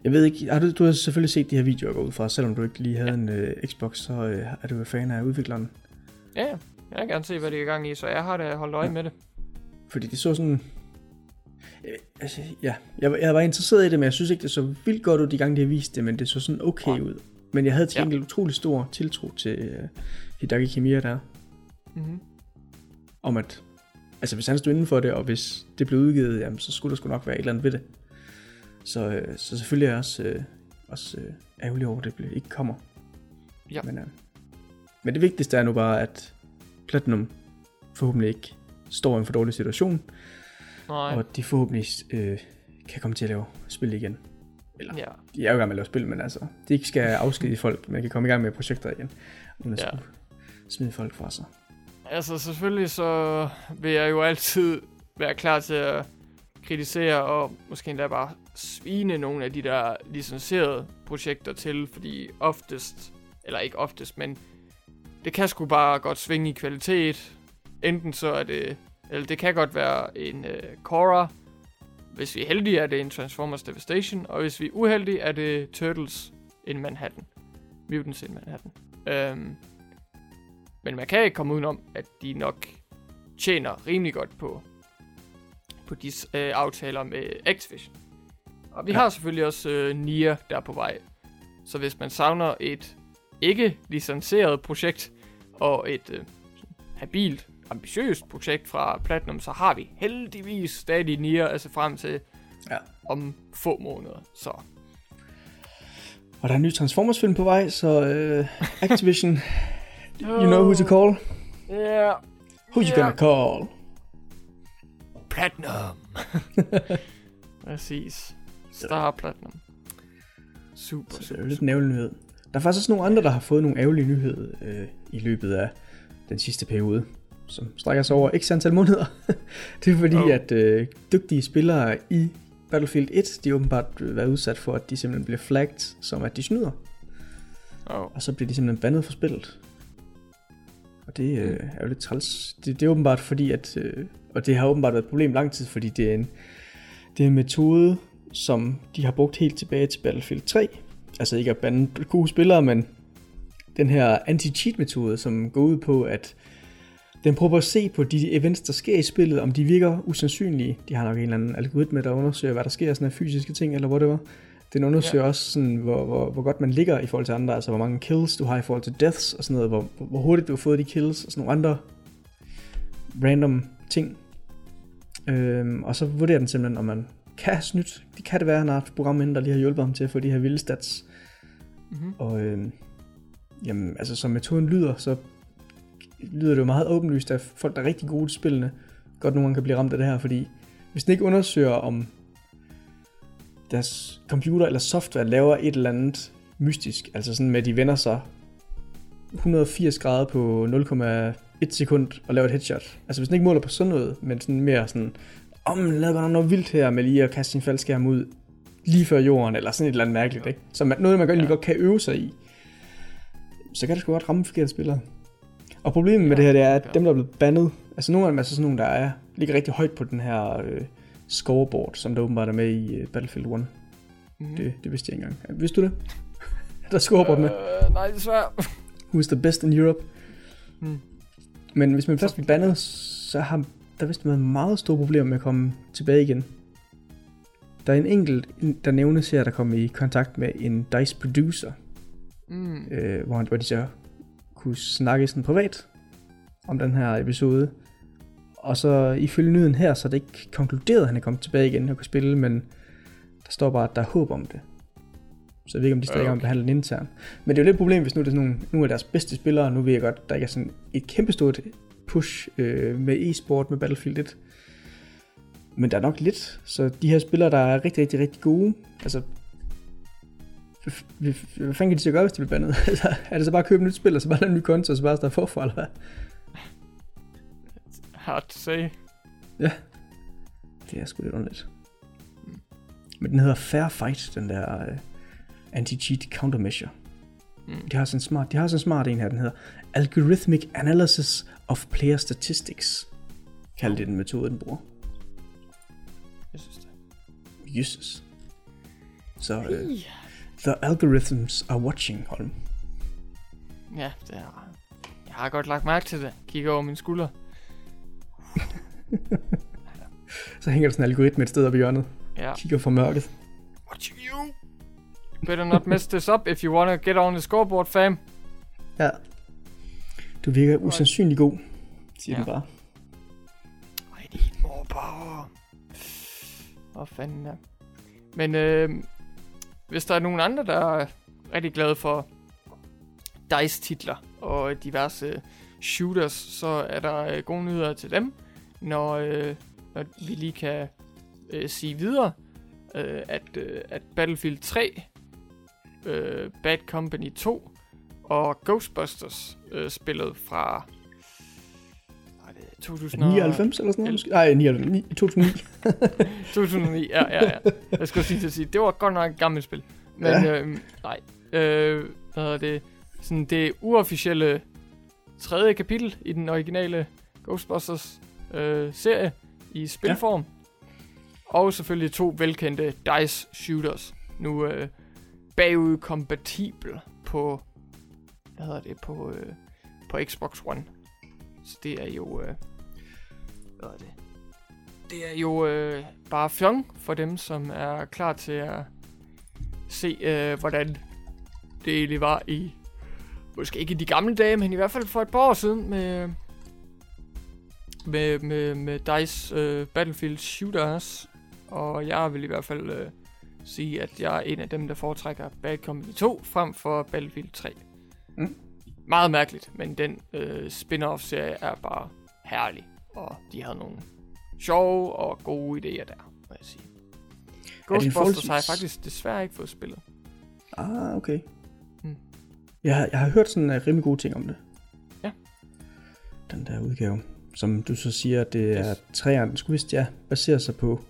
jeg ved ikke, har du, du har selvfølgelig set de her videoer gå ud fra, selvom du ikke lige havde ja. en uh, Xbox, så uh, er du jo fan af udvikleren. Ja, jeg vil gerne se, hvad det er i gang i, så jeg har da holdt øje ja. med det. Fordi det så sådan... Altså, ja, jeg, jeg var interesseret i det, men jeg synes ikke, det så vildt godt ud, de gange de har vist det, men det så sådan okay ja. ud. Men jeg havde til gengæld ja. utrolig stor tiltro til uh, Hidaki Kamiya der. Mm-hmm. Om at altså hvis han stod inden for det, og hvis det blev udgivet, jamen, så skulle der sgu nok være et eller andet ved det. Så, øh, så selvfølgelig er jeg også, øh, også øh, ærgerlig over, at det ikke kommer. Ja. Men, øh, men det vigtigste er nu bare, at Platinum forhåbentlig ikke står i en for dårlig situation. Nej. Og de forhåbentlig øh, kan komme til at lave spil igen. Eller, ja. de er jo i gang med at lave spil, men altså, de ikke skal afskedige folk, men kan komme i gang med projekter igen, uden at ja. smide folk fra sig. Altså selvfølgelig så vil jeg jo altid være klar til at kritisere og måske endda bare svine nogle af de der licenserede projekter til, fordi oftest, eller ikke oftest, men det kan sgu bare godt svinge i kvalitet. Enten så er det, eller det kan godt være en uh, Korra, hvis vi er heldige er det en Transformers Devastation, og hvis vi er uheldige er det Turtles in Manhattan. Mutants in Manhattan. Um, men man kan ikke komme udenom, at de nok tjener rimelig godt på, på de øh, aftaler med Activision. Og vi ja. har selvfølgelig også øh, Nier, der er på vej. Så hvis man savner et ikke licenseret projekt og et øh, habilt, ambitiøst projekt fra Platinum, så har vi heldigvis stadig Nier altså frem til ja. om få måneder. Så. Og der er en ny Transformers-film på vej, så øh, Activision You know who to call? Yeah. Who you yeah. gonna call? Platinum. Præcis. Star Platinum. Super, Så det er lidt en nyhed. Der er faktisk også nogle andre, der har fået nogle ærgerlige nyheder øh, i løbet af den sidste periode, som strækker sig over x antal måneder. det er fordi, oh. at øh, dygtige spillere i Battlefield 1, de åbenbart været udsat for, at de simpelthen bliver flagged, som at de snyder. Oh. Og så bliver de simpelthen bandet for spillet. Og det øh, er jo lidt træls. Det, det er åbenbart fordi, at, øh, og det har åbenbart været et problem lang tid, fordi det er en, det er en metode, som de har brugt helt tilbage til Battlefield 3. Altså ikke at bande gode spillere, men den her anti-cheat metode, som går ud på, at den prøver at se på de events, der sker i spillet, om de virker usandsynlige. De har nok en eller anden algoritme, der undersøger, hvad der sker, sådan af fysiske ting, eller hvor det var. Den undersøger ja. også, sådan, hvor, hvor, hvor godt man ligger i forhold til andre, altså hvor mange kills du har i forhold til deaths og sådan noget, hvor, hvor hurtigt du har fået de kills og sådan nogle andre random ting. Øhm, og så vurderer den simpelthen, om man kan have snydt. Det kan det være, at han har haft program der lige har hjulpet ham til at få de her vilde stats. Mm-hmm. Og øhm, jamen, altså som metoden lyder, så lyder det jo meget åbenlyst, at folk, der er rigtig gode til spillene, godt nogle gange kan blive ramt af det her, fordi hvis den ikke undersøger, om deres computer eller software laver et eller andet mystisk, altså sådan med, at de vender sig 180 grader på 0,1 sekund og laver et headshot. Altså hvis den ikke måler på sådan noget, men sådan mere sådan, om oh, lavede godt noget vildt her med lige at kaste sin faldskærm ud lige før jorden, eller sådan et eller andet mærkeligt, ikke? Så man, noget, man godt, ja. godt kan øve sig i, så kan det sgu godt ramme forkerte spillere. Og problemet ja, med det her, det er, at ja. dem, der er blevet bandet, altså nogle af dem er så sådan nogle, der er, ligger rigtig højt på den her øh, scoreboard, som der åbenbart er med i uh, Battlefield 1. Mm. Det, det vidste jeg ikke engang. Vidste du det? der scoreboard med? Uh, nej, desværre. Who's the best in Europe? Mm. Men hvis man først bliver bandet, så har der vist været meget store problemer med at komme tilbage igen. Der er en enkelt, der nævnes her, der kom i kontakt med en DICE producer, mm. øh, hvor, han, hvor de så kunne snakke sådan privat om den her episode. Og så ifølge nyheden her, så er det ikke konkluderet, at han er kommet tilbage igen og kan spille, men der står bare, at der er håb om det. Så jeg ved ikke, om de stadig okay. behandle den intern. Men det er jo lidt et problem, hvis nu det er nogle, nogle af deres bedste spillere, nu ved jeg godt, der ikke er sådan et kæmpestort push øh, med e-sport med Battlefield 1. Men der er nok lidt, så de her spillere, der er rigtig, rigtig, rigtig gode, altså, hvad- fanden kan de så gøre, hvis de bliver bandet? Altså, er det så bare at købe et nyt spil, og så bare lave en ny konto, og så bare starte forfra, eller hvad? Hard to say. Det er sgu lidt underligt. Men den hedder Fair Fight, den der uh, anti-cheat countermeasure. Mm. De har sådan en smart, de har sådan smart en her, den hedder Algorithmic Analysis of Player Statistics. Kald det den metode, den bruger. Jeg synes det. Jesus. Så uh, Ja. The algorithms are watching, Holm. Ja, det er... Jeg har godt lagt mærke til det. Kigger over min skulder. Så hænger der sådan en algoritme et sted oppe i hjørnet. Ja. Kigger fra mørket. Watching you. Better not mess this up if you wanna get on the scoreboard, fam. Ja. Du virker usandsynlig god, siger Ja. den bare. I need more power. Hvor fanden er. Men øh, hvis der er nogen andre, der er rigtig glade for DICE-titler og diverse øh, shooters, så er der øh, gode nyheder til dem, når, øh, når vi lige kan øh, sige videre, øh, at, øh, at Battlefield 3, øh, Bad Company 2 og Ghostbusters øh, spillet fra var det 2000 og- 99 eller sådan noget? Måske? Nej, 99, 2009. 2009, ja, ja, ja. Jeg skulle sige til at sige, det var godt nok et gammelt spil. Men ja. øhm, nej, øh, hvad hedder det? Sådan det uofficielle tredje kapitel i den originale Ghostbusters øh, serie i spilform. Ja. Og selvfølgelig to velkendte DICE shooters. Nu øh, bagud kompatibel på, hvad hedder det, på, øh, på Xbox One. Så det er jo, øh, hvad er det? Det er jo øh, bare fjong for dem, som er klar til at se, øh, hvordan det egentlig var i, måske ikke i de gamle dage, men i hvert fald for et par år siden med, med, med, med DICE øh, Battlefield Shooters. Og jeg vil i hvert fald øh, sige, at jeg er en af dem, der foretrækker Bad Company 2 frem for Battlefield 3. Mm. Meget mærkeligt, men den øh, spin-off-serie er bare herlig. Og de havde nogle sjove og gode idéer der, må jeg sige. Ghostbusters forholdsvis- har jeg faktisk desværre ikke fået spillet. Ah, okay. Mm. Jeg, har- jeg har hørt sådan uh, rimelig gode ting om det. Ja. Den der udgave. Som du så siger, det er Yes. træerne. Den skulle vist, ja, basere sig på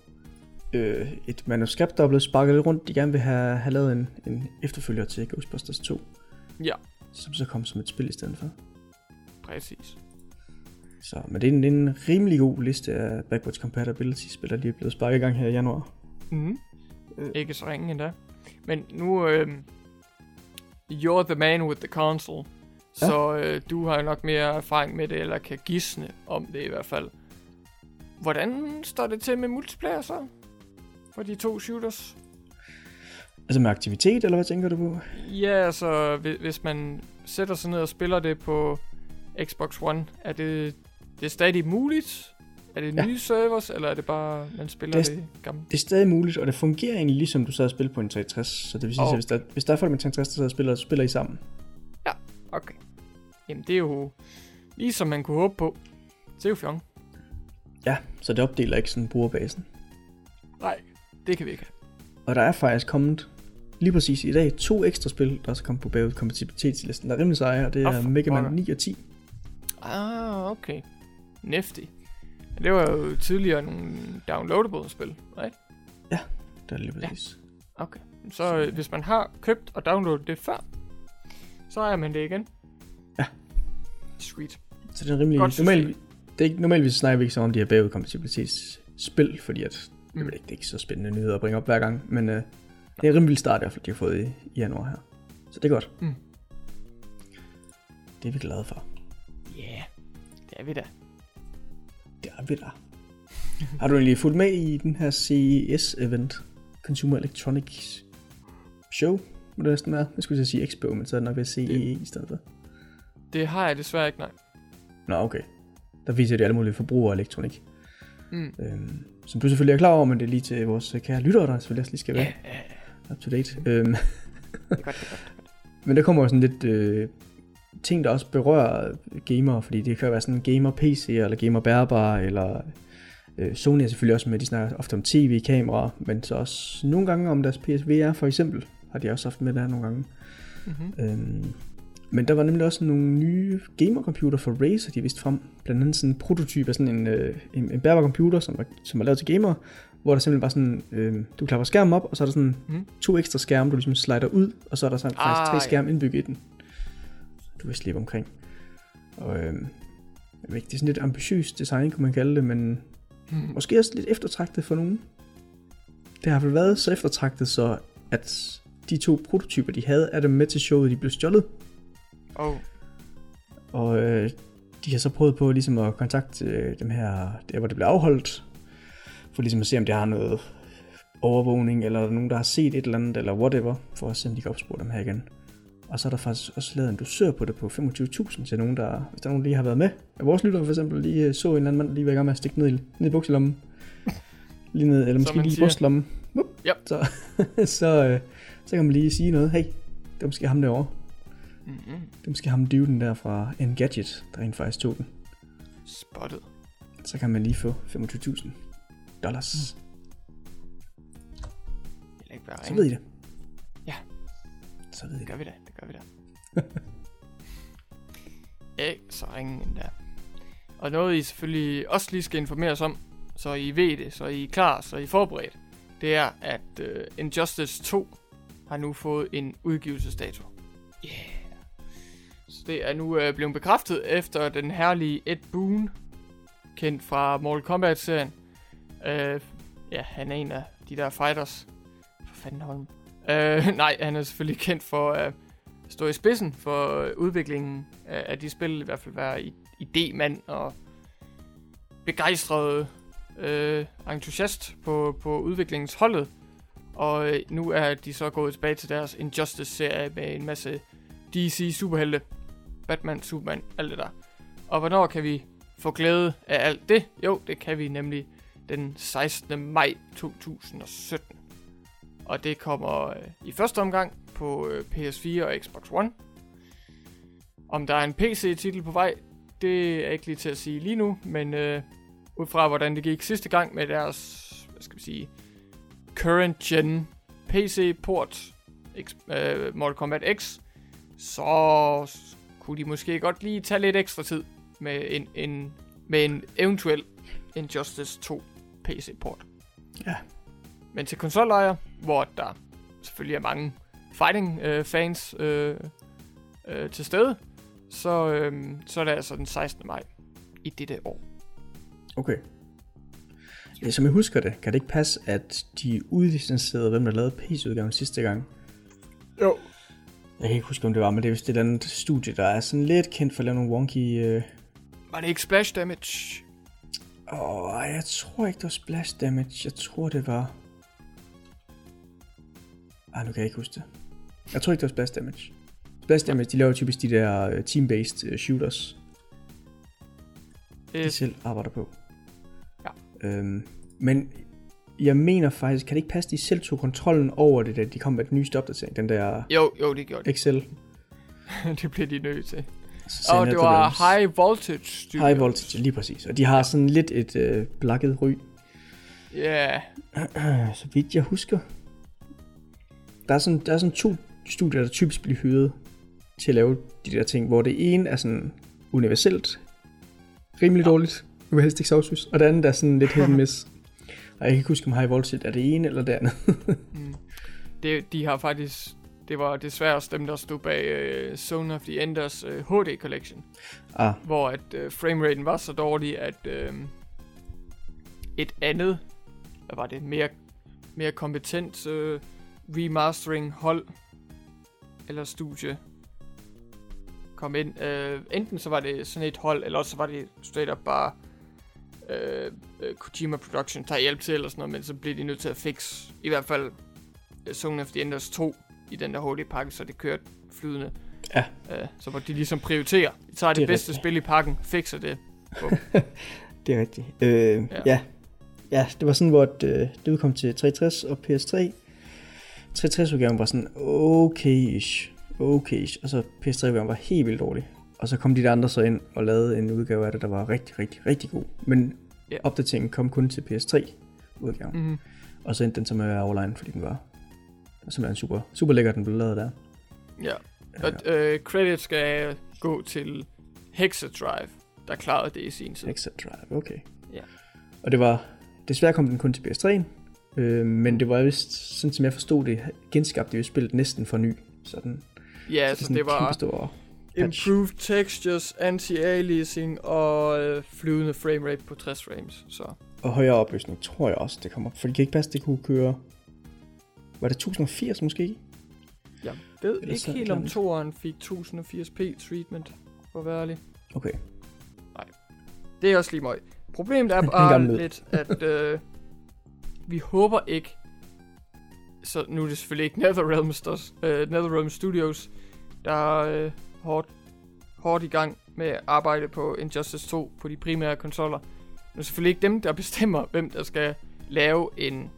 øh, et manuskript, der er blevet sparket lidt rundt. De gerne vil have, have lavet en, en efterfølger til Ghostbusters 2. Ja. Som så kom som et spil i stedet for. Præcis. Så, men det er en, det er en rimelig god liste af backwards compatibility spil, der lige er blevet sparket i gang her i januar. Mm. Øh. Ikke så ringe endda. Men nu, øh, you're the man with the console. Ja. Så øh, du har jo nok mere erfaring med det, eller kan gisne om det i hvert fald. Hvordan står det til med multiplayer så? For de to shooters? Altså med aktivitet, eller hvad tænker du på? Ja, altså, hvi- hvis man sætter sig ned og spiller det på Xbox One, er det, det er stadig muligt? Er det Ja. nye servers, eller er det bare, man spiller Det er- det gamle? Det er stadig muligt, og det fungerer egentlig ligesom du sad og spillede på en 360. Så det vil sige, Og- at hvis der, hvis der er folk med 360, der sidder og spiller, så spiller I sammen. Okay. Jamen, det er jo ligesom man kunne håbe på. Det er jo fjong. Ja, så det opdeler ikke sådan brugerbasen. Nej, det kan vi ikke. Og der er faktisk kommet lige præcis i dag to ekstra spil, der er så kommet på bagud kompatibilitetslisten. Der er rimelig seje, og det er for Mega Man pokker. 9 og 10. Ah, okay. Nifty. Det var jo tidligere nogle downloadable spil, right? Er det lige præcis. Okay. Så øh, hvis man har købt og downloadet det før, så er man det igen. Ja. Sweet. Så det er rimelig... Godt. Normalt, det er ikke, normalt snakker vi ikke så om de her bagud kompatibilitetsspil, fordi at, mm. Mm. ved ikke, det er ikke så spændende nyheder at bringe op hver gang, men øh, det er en rimelig start i hvert fald, de har fået i, i januar her. Så det er godt. Mm. Det er vi glade for. Ja, yeah. det er vi da. Det er vi da. Har du egentlig fulgt med i den her CES-event? Consumer Electronics Show? Må det næsten være. Jeg skulle sige Expo, men så er det nok ved CEE i stedet for. Det har jeg desværre ikke, nej. Nå, okay. Der viser de alle mulige forbrugerelektronik. Mm. Øhm, som du selvfølgelig er klar over, men det er lige til vores kære lyttere, der selvfølgelig også lige skal være ja, up to date. Øhm, det er godt, det er godt. det men der kommer jo sådan lidt øh, ting, der også berører gamere, fordi det kan være sådan gamer PC eller gamer bærbar, eller Øh, Sony er selvfølgelig også med, de snakker ofte om tv-kameraer, men så også nogle gange om deres PSVR for eksempel, har de også haft med der nogle gange. Mm-hmm. Øhm, men der var nemlig også nogle nye gamercomputer for Razer, de viste frem. Blandt andet sådan en prototype af sådan en, øh, en, en bærbar computer, som var, som var lavet til gamere, hvor der simpelthen var sådan, øh, du klapper skærmen op, og så er der sådan Mm. to ekstra skærme, du ligesom slider ud, og så er der sådan faktisk Ah, tre ja. skærme indbygget i den. Du vil slippe omkring. Og øh, jeg ved ikke, det er sådan lidt ambitiøst design, kunne man kalde det, men Mm. måske også lidt eftertragtet for nogen. Det har vel været så eftertragtet, så at de to prototyper, de havde af dem med til showet, de blev stjålet. Oh. Og øh, de har så prøvet på ligesom at kontakte øh, dem her, der hvor det blev afholdt, for ligesom at se, om det har noget overvågning, eller er der nogen, der har set et eller andet, eller whatever, for at se, om de kan opspore dem her igen. Og så er der faktisk også lavet en dosør på det på 25.000 til nogen, der, hvis der er nogen, der lige har været med. Af vores lyttere for eksempel lige øh, så en eller anden mand lige var i gang med at stikke ned i, ned i bukselommen. Lige ned, eller måske lige i brystlommen. Ja. Så, så, øh, så kan man lige sige noget. Hey, det er måske ham derovre. Mm-hmm. Det er måske ham dyven der fra Engadget, der rent faktisk tog den. Spottet. Så kan man lige få 25.000 dollars. Vil ikke være Så ved I det. Ja. Så ved I Det gør vi det gør vi da. Så ringen endda. Og noget I selvfølgelig også lige skal informeres om, så I ved det, så I er klar, så I er forberedt, det er, at uh, Injustice 2 har nu fået en udgivelsesdato. Yeah. Så det er nu uh, blevet bekræftet efter den herlige Ed Boon, kendt fra Mortal Kombat-serien. Uh, ja, han er en af de der fighters. For fanden Holm. Øh, nej, han er selvfølgelig kendt for at stå i spidsen for øh, udviklingen af, de spil, i hvert fald være i- idémand og begejstret øh, entusiast på, på udviklingsholdet. Og øh, nu er de så gået tilbage til deres Injustice-serie med en masse DC superhelte. Batman, Superman, alt det der. Og hvornår kan vi få glæde af alt det? Jo, det kan vi nemlig den 16. maj 2017. Og det kommer øh, i første omgang på øh, PS4 og Xbox One. Om der er en PC-titel på vej, det er ikke lige til at sige lige nu, men øh, ud fra hvordan det gik sidste gang med deres, hvad skal vi sige, current gen PC-port, X- øh, Mortal Kombat X, så kunne de måske godt lige tage lidt ekstra tid med en, en, med en eventuel Injustice 2 PC-port. Ja. Men til konsolejere, hvor der selvfølgelig er mange fighting-fans øh, øh, til stede, så, øh, så er det altså den 16. maj i dette år. Okay. Ja, som jeg husker det, kan det ikke passe, at de udlicenserede, hvem der lavede PC-udgaven sidste gang. Jo. Jeg kan ikke huske, om det var, men det er vist et eller andet studie, der er sådan lidt kendt for at lave nogle wonky... Øh... Var det ikke Splash Damage? Åh, jeg tror ikke, det var Splash Damage. Jeg tror, det var... Ah, nu kan jeg ikke huske det. Jeg tror ikke, det var Splash Damage. Splash Damage, de laver typisk de der øh, team-based øh, shooters, de Øh, selv arbejder på. Ja. Øhm, men jeg mener faktisk, kan det ikke passe, de selv tog kontrollen over det, da de kom med den nyeste opdatering, den der jo, jo, det gjorde det. Excel. det blev de nødt til. Og det var Netherlands. High Voltage Studios. High Voltage, lige præcis. Og de har sådan lidt et øh, blakket ry, Ja, så vidt jeg husker. Der er sådan, der er sådan to studier, der typisk bliver hyret til at lave de der ting, hvor det ene er sådan universelt rimelig ja. dårligt, du vil helst ikke sagsøs, og det andet er sådan lidt and miss. Og jeg kan ikke huske, om High Voltage er det ene eller det andet. mm. det, de har faktisk... Det var desværre også dem, der stod bag uh, Zone of the Enders uh, HD Collection. ah, hvor at øh, frameraten var så dårlig, at øh, et andet, hvad var det, mere, mere kompetent øh, remastering hold eller studie kom ind. Øh, enten så var det sådan et hold, eller også så var det straight up bare øh, øh, Kojima Production, der hjælp til eller sådan noget, men så blev de nødt til at fixe i hvert fald øh, Zone of the Enders 2 i den der HD-pakke, så det kørte flydende. Ja. Øh, så må de ligesom prioritere. De tager det, Det bedste rigtigt. spil i pakken, fikser det. det er rigtigt. Øh, ja. Ja. ja. Ja, det var sådan, hvor det, øh, det udkom til 360 og PS3. 360-udgaven var sådan okay-ish. Okay-ish. Og så PS3-udgaven var helt vildt dårlig. Og så kom de der andre så ind og lavede en udgave af det, der var rigtig, rigtig, rigtig god. Men yeah. opdateringen kom kun til PS3 udgaven. Mm-hmm. Og så endte den som er online, fordi den var simpelthen super, super lækker, den blev lavet der. Ja, og øh, credit skal gå til Hexadrive, der klarede det i sin tid. Hexadrive, okay. Ja. Og det var, desværre kom den kun til PS3'en, øh, men det var vist, sådan som jeg forstod det, genskabte vi spillet næsten for ny. Sådan, Ja, så, så det, det var stor improved textures, anti-aliasing og øh, flydende framerate på 60 frames. Så Og højere opløsning tror jeg også, det kommer. For det kan ikke passe, det kunne køre... Var det 1080 måske? jeg ved Eller ikke helt om toeren fik 1080p treatment, for at være ærlig. Okay. Det er også lige meget. Problemet er bare lidt, at øh, vi håber ikke, så nu er det selvfølgelig ikke NetherRealm, der, øh, NetherRealm Studios, der er øh, hårdt, hårdt i gang med at arbejde på Injustice 2 på de primære konsoller. Men selvfølgelig ikke dem, der bestemmer, hvem der skal lave en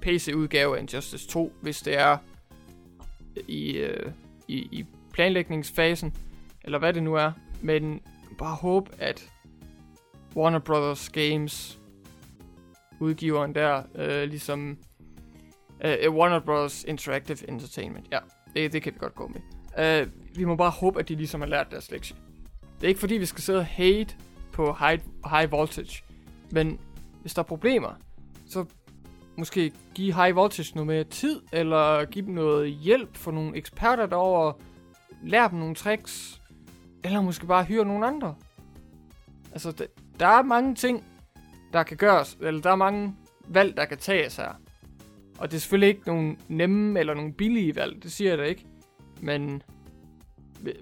PC-udgave af Injustice 2, hvis det er øh, i, øh, i, i planlægningsfasen, eller hvad det nu er. Men bare håb, at Warner Brothers Games udgiveren der, øh, ligesom øh, øh, Warner Bros. Interactive Entertainment. Ja, det, det kan vi godt gå med. Øh, vi må bare håbe, at de ligesom har lært deres lektie. Det er ikke fordi, vi skal sidde og hate på high, high voltage, men hvis der er problemer, så måske give high voltage noget mere tid, eller give dem noget hjælp for nogle eksperter derover, lære dem nogle tricks, eller måske bare hyre nogle andre. Altså, der, der er mange ting, der kan gøres, eller der er mange valg, der kan tages her. Og det er selvfølgelig ikke nogen nemme eller nogen billige valg, det siger jeg da ikke. Men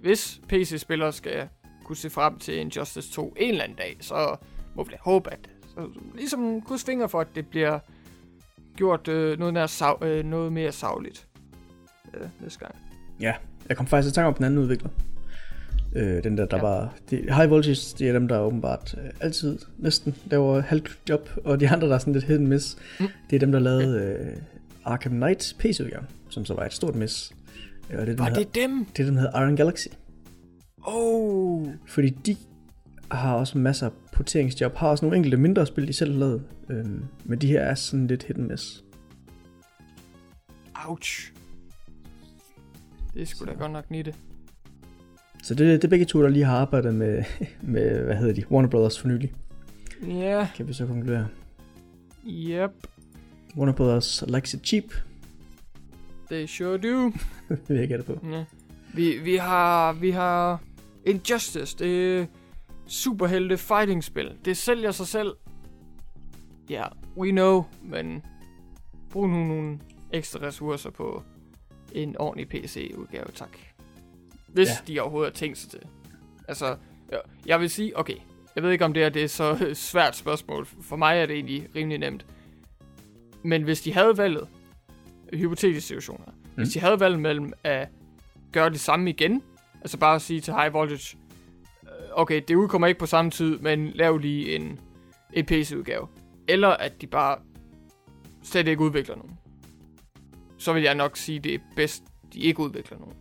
hvis PC-spillere skal kunne se frem til en Justice 2 en eller anden dag, så må vi da håbe, at så ligesom kryds fingre for, at det bliver gjort øh, noget, nær sav, øh, noget mere savligt øh, næste gang. Ja, jeg kom faktisk i tanke om den anden udvikler. Øh, den der, der Ja. var... Det, High Voltage, det er dem, der åbenbart øh, altid næsten laver halvt job. Og de andre, der er sådan lidt hit and miss, Mm. det er dem, der lavede øh, Arkham Knight PC-udgave, som så var et stort miss. Øh, Og det, den Var det dem? det er den hedder Iron Galaxy. Oh, Fordi de har også masser af porteringsjob, har også nogle enkelte mindre spil, de selv har lavet. Øhm, men de her er sådan lidt hit and miss. ouch. Det er sgu da godt nok nitte. Så det, det er begge to, der lige har arbejdet med, med hvad hedder de, Warner Brothers for nylig, Ja, kan vi så konkludere. yep, Warner Brothers likes it cheap, they sure do. vil jeg gætte på. Ja. Vi, vi har, vi har Injustice, det er superhelte fighting spil. Det sælger sig selv. Ja, yeah, we know, men brug nu nogle ekstra ressourcer på en ordentlig PC-udgave, tak. Hvis Ja. de overhovedet har tænkt sig til. Altså, jeg, vil sige, okay, jeg ved ikke om det her det er så svært spørgsmål. For mig er det egentlig rimelig nemt. Men hvis de havde valget, hypotetiske situationer, mm. hvis de havde valget mellem at gøre det samme igen, altså bare at sige til High Voltage, øh, okay, det udkommer ikke på samme tid, men lav lige en, en PC-udgave. Eller at de bare slet ikke udvikler nogen. Så vil jeg nok sige, det er bedst, de ikke udvikler nogen.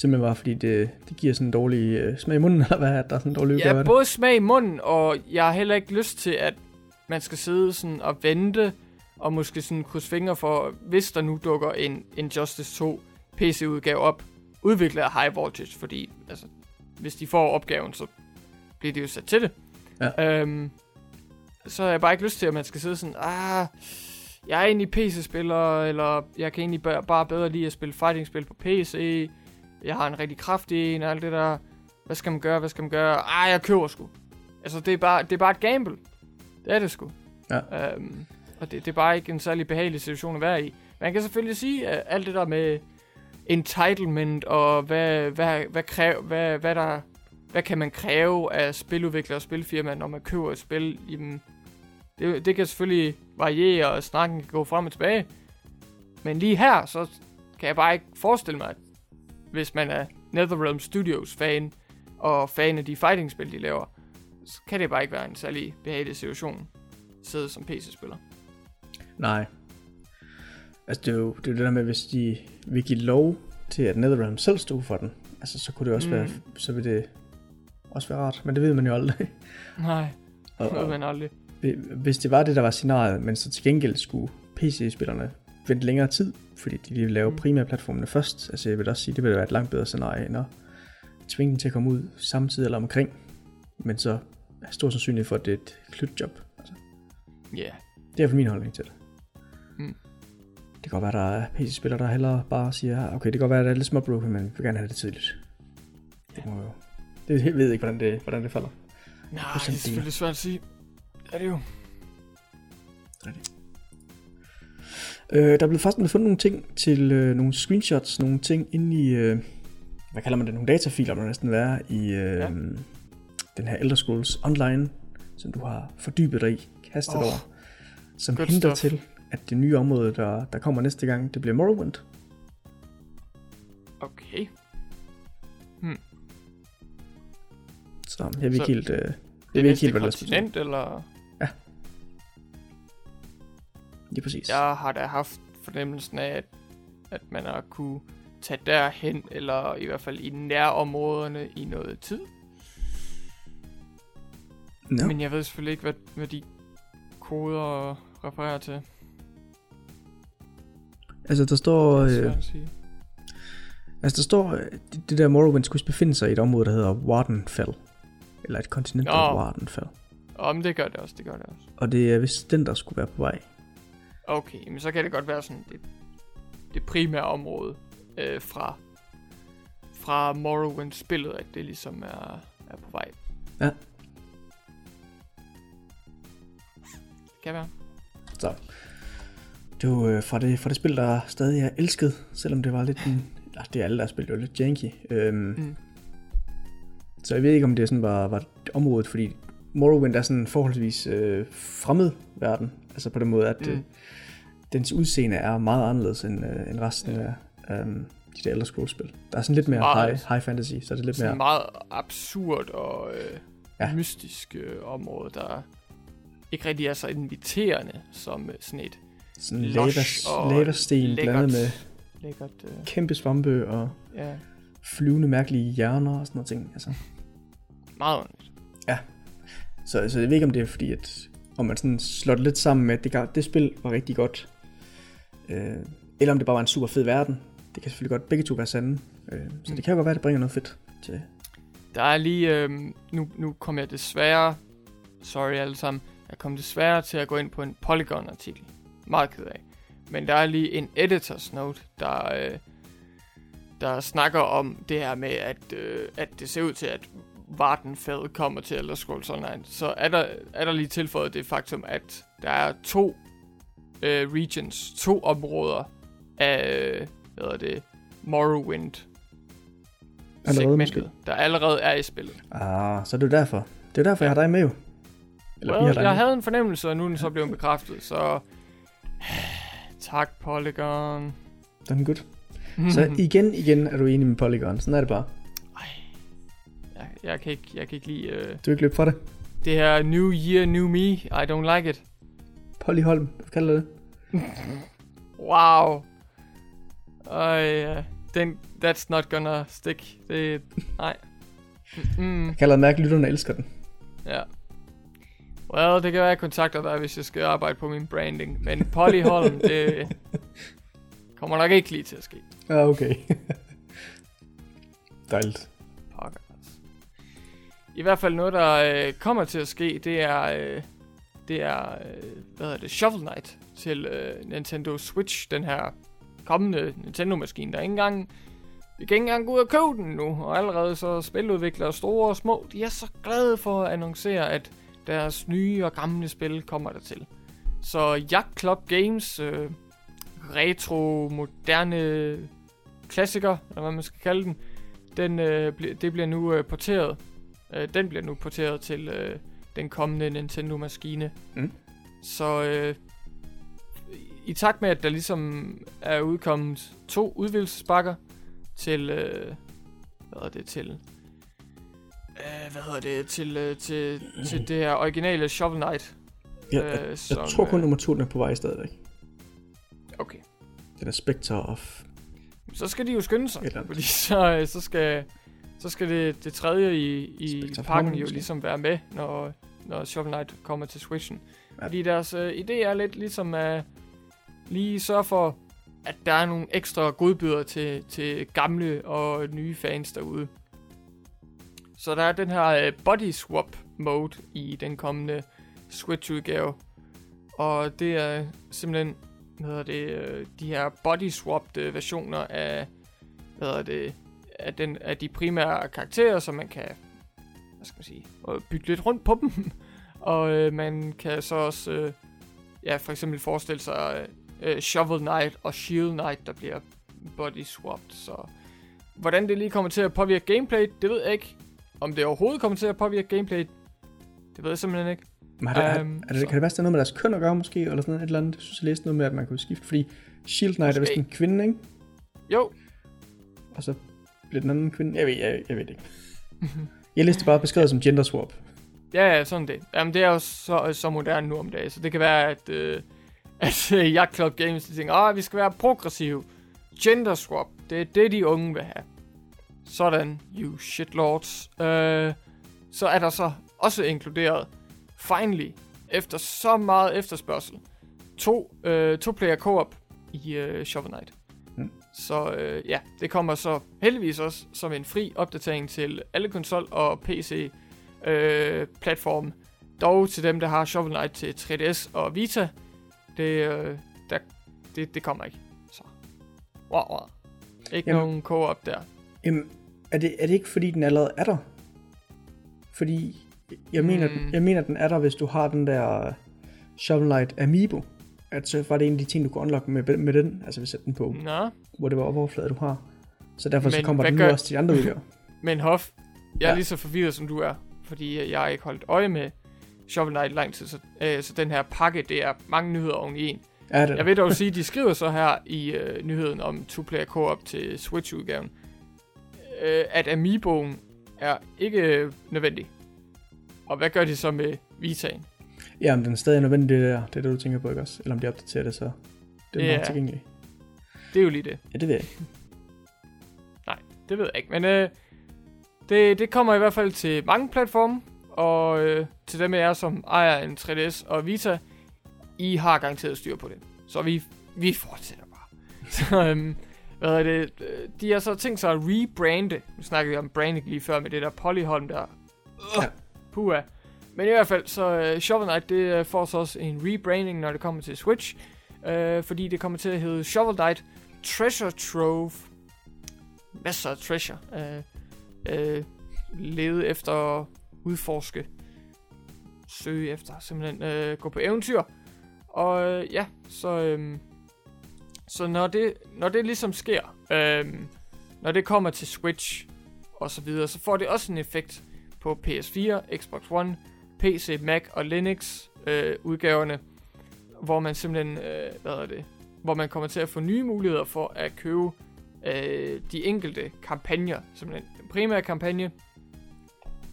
Simpelthen bare fordi det, det giver sådan en dårlig øh, smag i munden, eller hvad, at der er sådan en dårlig Ja, både smag i munden, og jeg har heller ikke lyst til, at man skal sidde sådan og vente, og måske sådan krydse fingre for, hvis der nu dukker en, en Justice 2 PC-udgave op, udviklet af High Voltage, fordi altså, hvis de får opgaven, så bliver de jo sat til det. Ja. Øhm, så har jeg bare ikke lyst til, at man skal sidde sådan, ah, jeg er egentlig PC-spiller, eller jeg kan egentlig bare bare bedre lide at spille fighting-spil på PC, jeg har en rigtig kraftig en, og alt det der. Hvad skal man gøre, hvad skal man gøre? Ah, jeg køber sgu. Altså, det er bare, det er bare et gamble. Det er det sgu. Ja. Øhm, og det, det er bare ikke en særlig behagelig situation at være i. Man kan selvfølgelig sige, at alt det der med entitlement, og hvad, hvad, hvad, kræv, hvad, hvad, der, hvad kan man kræve af spiludviklere og spilfirmaer, når man køber et spil, jamen, det, det kan selvfølgelig variere, og snakken kan gå frem og tilbage. Men lige her, så kan jeg bare ikke forestille mig, at hvis man er NetherRealm Studios fan, og fan af de fighting-spil, de laver, så kan det bare ikke være en særlig behagelig situation at sidde som PC-spiller. Nej. Altså, det er, jo, det er jo det der med, hvis de vil give lov til, at NetherRealm selv stod for den, altså, så kunne det også Mm. være, så vil det også være rart, men det ved man jo aldrig. Nej. Det ved man aldrig. hvis det var det, der var scenariet, men så til gengæld skulle PC-spillerne vente længere tid, fordi de ville lave Mm. primærplatformene først. Altså jeg vil også sige, det ville være et langt bedre scenarie, end at tvinge dem til at komme ud samtidig eller omkring. Men så er stor sandsynlighed for, at det er et klutjob. Altså, Ja. Yeah. det er for min holdning til det. Mm. Det kan godt være, der er PC-spillere, der hellere bare siger, "Ah, okay, det kan godt være, at det er lidt småbroken, men vi vil gerne have det tidligt. Det må jo... Det jeg ved ikke, hvordan det, hvordan det falder. Nej, det sådan er selvfølgelig svært at sige. Er det jo? Øh, der er blevet faktisk fundet nogle ting til øh, nogle screenshots, nogle ting inde i, øh, hvad kalder man det, nogle datafiler, må næsten være, i øh, Ja. den her Elder Scrolls Online, som du har fordybet dig i, kastet oh, over, som stuff. til, at det nye område, der, der kommer næste gang, det bliver Morrowind. Okay. Så jeg ved ikke helt, øh, jeg Det ved er ikke helt, hvad det er. kontinent, eller? Lige præcis. Jeg har da haft fornemmelsen af, at, at man har kunne tage derhen, eller i hvert fald i nærområderne i noget tid. Nå. Men jeg ved selvfølgelig ikke, hvad, hvad de koder refererer til. Altså, der står, øh, altså, der står, øh, det, det der Morrowind skulle befinde sig i et område, der hedder Wardenfell. Eller et kontinent, der hedder Wardenfell. Om det gør det også, det gør det også. Og det er vist den, der skulle være på vej. Okay, men så kan det godt være sådan det, det primære område øh, fra, fra Morrowind-spillet, at det ligesom er, er på vej. Ja. Kan være. Så. Det var øh, fra, det, fra det spil, der stadig er elsket, selvom det var lidt en... Ja, det er alle, der har spillet, det var lidt janky. Øhm, Mm. Så jeg ved ikke, om det sådan var, var området, fordi Morrowind er sådan en forholdsvis øh, fremmed verden. Altså på den måde, at Mm. Dens udseende er meget anderledes end, øh, end resten Ja. af øh, de der Elder Scrolls-spil. Der er sådan lidt mere Meget. high, high fantasy, så er det lidt Sådan mere... et meget absurd og øh, ja. Ja. mystisk øh, område, der ikke rigtig er så inviterende som øh, sådan et Sådan lava, lavasten lækkert, blandet med lækkert øh, kæmpe svampe og ja, flyvende mærkelige hjerner og sådan noget ting. Altså. meget underligt. Så, så jeg ved ikke, om det er fordi, at om man sådan slår det lidt sammen med, at det, det spil var rigtig godt, øh, eller om det bare var en super fed verden. Det kan selvfølgelig godt begge to være sande. Øh, så Mm. det kan jo godt være, at det bringer noget fedt til. Der er lige, øh, nu, nu kom jeg desværre, sorry alle sammen, jeg kom desværre til at gå ind på en Polygon-artikel. Meget ked af. Men der er lige en editors note, der, øh, der snakker om det her med, at, øh, at det ser ud til, at Vardenfell kommer til Elder Scrolls Online. Så er der, er der lige tilføjet det faktum, at der er to øh, regions, to områder af, øh, hvad hedder det, Morrowind Allerede segmentet, der allerede er i spillet. Ah, så er det derfor. Det er derfor, jeg har dig med jo. Eller Well, jeg med. havde en fornemmelse, og nu er den så blevet bekræftet, så... tak, Polygon. Den er good. Så igen, igen er du enig med Polygon. Sådan er det bare. jeg, jeg, kan ikke, jeg kan ikke lide uh, Du vil ikke løbe fra det. det her New Year, New Me. I don't like it. Polyholm, hvad kalder det? Wow. Ej, uh, den, that's not gonna stick. Det, nej. Mm, Jeg kalder mærke, lytterne elsker den. ja. Well, det kan være, jeg kontakter dig, hvis jeg skal arbejde på min branding. Men Polyholm, det kommer nok ikke lige til at ske. Ja, okay. Dejligt. Pokker. altså. I hvert fald noget, der øh, kommer til at ske, det er, øh, det er øh, hvad hedder det, Shovel Knight til øh, Nintendo Switch, den her kommende Nintendo-maskine, der ikke engang, vi kan ikke engang gå ud og købe den nu, og allerede så spiludviklere, store og små, de er så glade for at annoncere, at deres nye og gamle spil kommer der til. Så Yacht Club Games, øh, retro, moderne klassiker, eller hvad man skal kalde den, den, øh, det bliver nu øh, porteret. Øh, den bliver nu porteret til øh, den kommende Nintendo-maskine. Mm. Så øh, i takt med, at der ligesom er udkommet to udvidelsesbakker til, øh, hvad er det, til, øh, hvad hedder det, til, øh, til, til det her originale Shovel Knight. Ja, jeg, øh, jeg som, tror kun øh, nummer to den er på vej stadigvæk. Okay. Den er Spectre of... Så skal de jo skynde sig, eller fordi så, øh, så skal, så skal det, det tredje i, i Spectre pakken jo ligesom være med, når, når Shovel Knight kommer til Switchen. Ja. Fordi deres øh, idé er lidt ligesom at lige sørge for, at der er nogle ekstra godbydere til, til gamle og nye fans derude. Så der er den her øh, body swap mode i den kommende Switch-udgave. Og det er simpelthen, hvad hedder det, øh, de her body swapped versioner af, hvad hedder det, af, den, af de primære karakterer, så man kan, hvad skal man sige, øh, bytte lidt rundt på dem. og øh, man kan så også, øh, ja, for eksempel forestille sig øh, Shovel Knight og Shield Knight, der bliver body swapped. Så hvordan det lige kommer til at påvirke gameplay, det ved jeg ikke. Om det overhovedet kommer til at påvirke gameplay, det ved jeg simpelthen ikke. Men har det, Øhm, um, er det, kan det være, er noget med deres køn at gøre måske, eller sådan noget, et eller andet? Jeg synes, jeg læste noget med, at man kunne skifte, fordi Shield Knight er vist en kvinde, ikke? Jo, Og så bliver den anden kvinde, jeg ved, jeg, jeg ved det ikke. jeg læste bare beskrevet som gender swap. Ja, ja, sådan det. Jamen, det er jo så, så moderne nu om dagen, så det kan være, at, øh, at øh, Yacht Club Games de tænker, at vi skal være progressive. Gender swap, det er det, de unge vil have. Sådan, you shitlords. Øh, så er der så også inkluderet, finally, efter så meget efterspørgsel, to, øh, to player co-op i øh, Shovel Knight. Mm. Så øh, ja, det kommer så heldigvis også som en fri opdatering til alle konsol og PC øh, platform. Dog til dem, der har Shovel Knight til 3DS og Vita, det, øh, der, det, det kommer ikke. Så. Wow, wow. Ikke Jamen- nogen co-op der. Jamen, er det, er det ikke fordi, den allerede er der? Fordi, jeg mener, Mm. jeg mener, den er der, hvis du har den der øh, Shovel Knight Amiibo. At så var det en af de ting, du kunne unlock med, med den, altså vi sætte den på, Nå, hvor det var overflade, du har. Så derfor så Men kommer hvad den nu gør- også til de andre udgaver. men Hoff, jeg er Ja. lige så forvirret som du er, fordi jeg har ikke holdt øje med Shovel Knight i lang tid, så, øh, så den her pakke, det er mange nyheder oven i en. Er det? Jeg vil dog sige, de skriver så her i øh, nyheden om two-player co-op til Switch-udgaven, øh, at Amiiboen er ikke øh, nødvendig. Og hvad gør de så med Vita'en? Ja, om den er stadig nødvendig, det der. Det er det, du tænker på, ikke også? Eller om de opdaterer det, så det er Ja. meget tilgængeligt. Det er jo lige det. Ja, det ved jeg ikke. Det ved jeg ikke, men øh, det, det kommer i hvert fald til mange platforme, og øh, til dem af jer, som ejer en 3DS og Vita, I har garanteret styr på det. Så vi, vi fortsætter bare. så, øhm, hvad er det? øh, De har så tænkt sig at rebrande. Nu snakkede vi om branding lige før med det der Polyholm der. Ja. Puha. Men i hvert fald, så uh, Shovel Knight, det øh, får så også en rebranding, når det kommer til Switch. Uh, fordi det kommer til at hedde Shovel Knight Treasure Trove masser af treasure. Øh, øh, lede efter, udforske, søge efter, simpelthen øh, gå på eventyr. Og øh, ja, så, øh, så når, det, når det ligesom sker, øh, når det kommer til Switch og så videre, så får det også en effekt på PS4, Xbox One, PC, Mac og Linux øh, udgaverne, hvor man simpelthen, øh, hvad er det, hvor man kommer til at få nye muligheder for at købe øh, de enkelte kampagner. Simpelthen primære kampagne,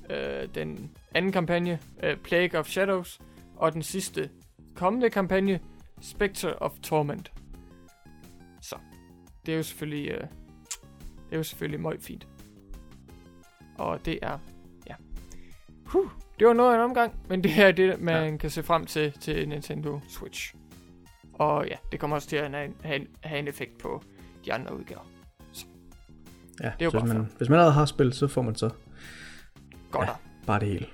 øh, den anden kampagne, øh, Plague of Shadows, og den sidste kommende kampagne, Spectre of Torment. Så, det er jo selvfølgelig, øh, det er jo selvfølgelig meget fint. Og det er, ja. Huh, det var noget af en omgang, men det er det, man ja. kan se frem til til Nintendo Switch. Og ja, det kommer også til at have en, have en, have en effekt på de andre udgaver. Ja, Det er jo så hvis man, hvis man allerede har spillet, så får man så Godt Ja. bare det hele.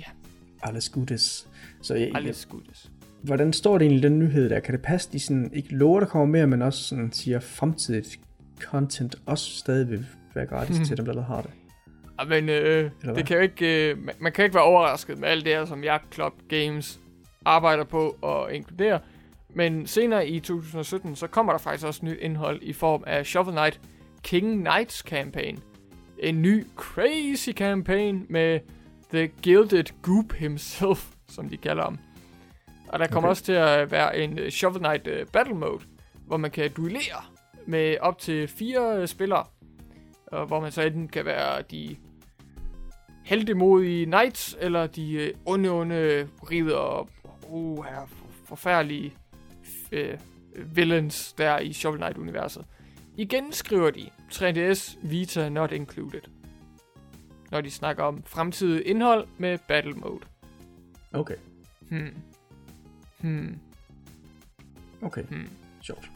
Ja. Alles Gutes. Så jeg, jeg, Alles Gutes. hvordan står det egentlig den nyhed der? Kan det passe, de sådan, ikke lover, der kommer mere, men også sådan siger, fremtidigt content også stadig vil være gratis Mhm. til dem, der allerede har det? Ja, men øh, det kan jo ikke, øh, man, man kan ikke være overrasket med alt det her, som Yacht Club Games arbejder på og inkluderer. Men senere i 2017, så kommer der faktisk også nyt indhold i form af Shovel Knight King Knights campaign. En ny crazy campaign med The Gilded Goop himself, som de kalder ham. Og der kommer Okay. også til at være en øh, Shovel Knight øh, Battle Mode, hvor man kan duellere med op til fire øh, spillere. Og hvor man så enten kan være de heldemodige knights, eller de onde, onde ridder og uh, her forfærdelige øh, villains der i Shovel Knight-universet. Igen skriver de 3DS Vita not included. Når de snakker om fremtidig indhold med Battle Mode. Okay, Hmm. Hmm. okay. Hmm. Sjovt.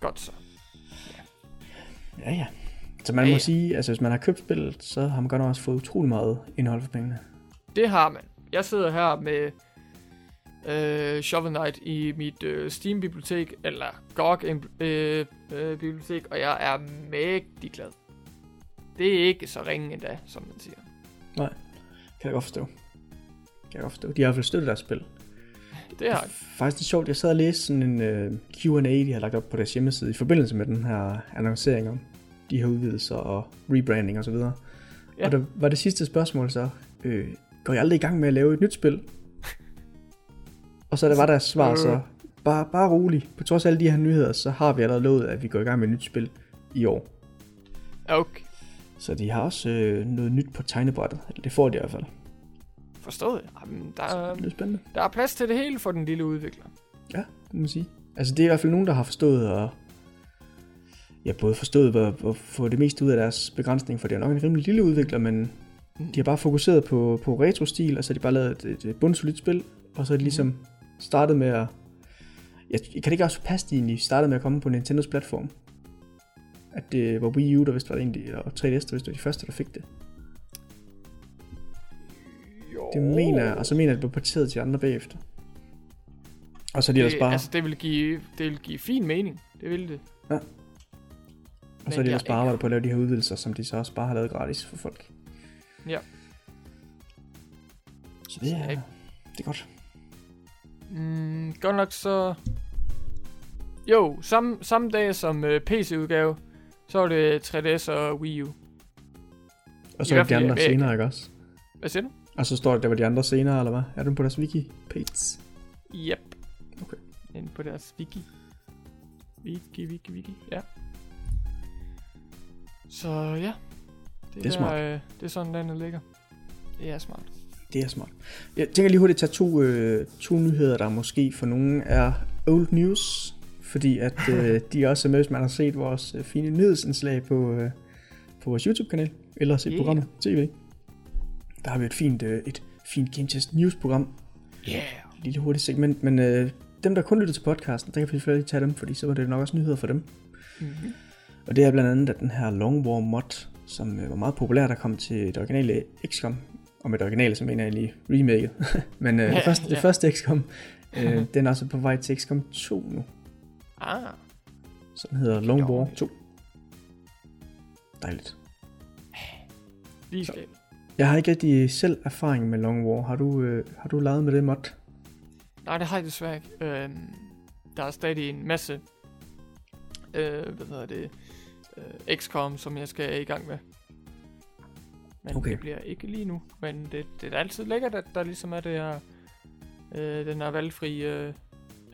Godt så. Ja, ja. Så man Ja, må ja. sige, altså hvis man har købt spillet, så har man godt nok også fået utrolig meget indhold for pengene. Det har man. Jeg sidder her med øh, Shovel Knight i mit øh, Steam-bibliotek, eller GOG-bibliotek, og jeg er mægtig glad. Det er ikke så ringe endda, som man siger. Kan jeg godt forstå. Kan jeg godt forstå. De har i hvert fald støttet deres spil. Det har Faktisk det er sjovt, jeg sad og læste sådan en uh, Q&A, de har lagt op på deres hjemmeside, i forbindelse med den her annoncering om de her udvidelser og rebranding og så videre. Ja. Og der var det sidste spørgsmål så, øh, går I aldrig i gang med at lave et nyt spil? Og så der var deres svar så, bare, bare rolig. På trods af alle de her nyheder, så har vi allerede lovet, at vi går i gang med et nyt spil i år. Okay, Så de har også øh, noget nyt på tegnebrættet. Eller det får de i hvert fald. forstået. Jamen, der, Det er spændende. der er plads til det hele for den lille udvikler. Ja, det må man sige. Altså det er i hvert fald nogen, der har forstået og ja, både forstået hvor, hvor få det meste ud af deres begrænsning, for det er nok en rimelig lille udvikler, men de har bare fokuseret på, på retro-stil, og så har de bare lavet et, et bundsolidt spil, og så er de ligesom startet med at... Jeg, kan det ikke også passe, at de egentlig startede med at komme på Nintendos platform? At det var Wii U, der vist var det egentlig, og 3DS, der vist var de første, der fik det. Jo. Det mener jeg, og så mener jeg, at det blev porteret til andre bagefter. Og så er de det, bare... Altså, det vil, give, det vil give fin mening. Det vil det. Og så Men er de ellers bare arbejdet på at lave de her udvidelser, som de så også bare har lavet gratis for folk. Ja. Så det Så er, det er godt. Mm, godt nok så... Jo, samme, samme dag som uh, PC-udgave, så var det 3DS og Wii U. Og så er hvert de andre senere, ikke også? Hvad siger du? Og så står det, der var de andre senere, eller hvad? Er den på deres wiki page? Yep. Okay. Inde på deres wiki. Wiki, wiki, wiki. Ja. Så ja. Det er smart. Øh, det er sådan, landet ligger. Det er smart. Det er smart. Jeg tænker lige hurtigt at tage to, øh, to nyheder, der måske for nogen er old news. Fordi at øh, de også er med, hvis man har set vores øh, fine nyhedsindslag på, øh, på vores YouTube-kanal. Eller set Yeah. programmet TV. Der har vi et fint, øh, et fint Gamechest News-program. Yeah. Et lille hurtigt segment, men øh, dem, der kun lytter til podcasten, der kan vi selvfølgelig tage dem, fordi så var det nok også nyheder for dem. Mm-hmm. Og det er blandt andet, at den her Long War mod, som øh, var meget populær, der kom til det originale XCOM, og med det originale, så mener jeg lige remaket, men øh, Ja, det, første, det ja. første XCOM, øh, den er også på vej til XCOM 2 nu, Ah. så den hedder Long War dårligt. 2. Dejligt. Lige skal. Jeg har ikke rigtig selv erfaring med Long War. Har du, øh, har du lavet med det mod? Nej, det har jeg desværre ikke. Øhm, der er stadig en masse, øh, hvad hedder det, øh, XCOM, som jeg skal i gang med. Men Okay. det bliver ikke lige nu. Men det, det er altid lækkert, at der ligesom er det her, øh, den her valgfri øh,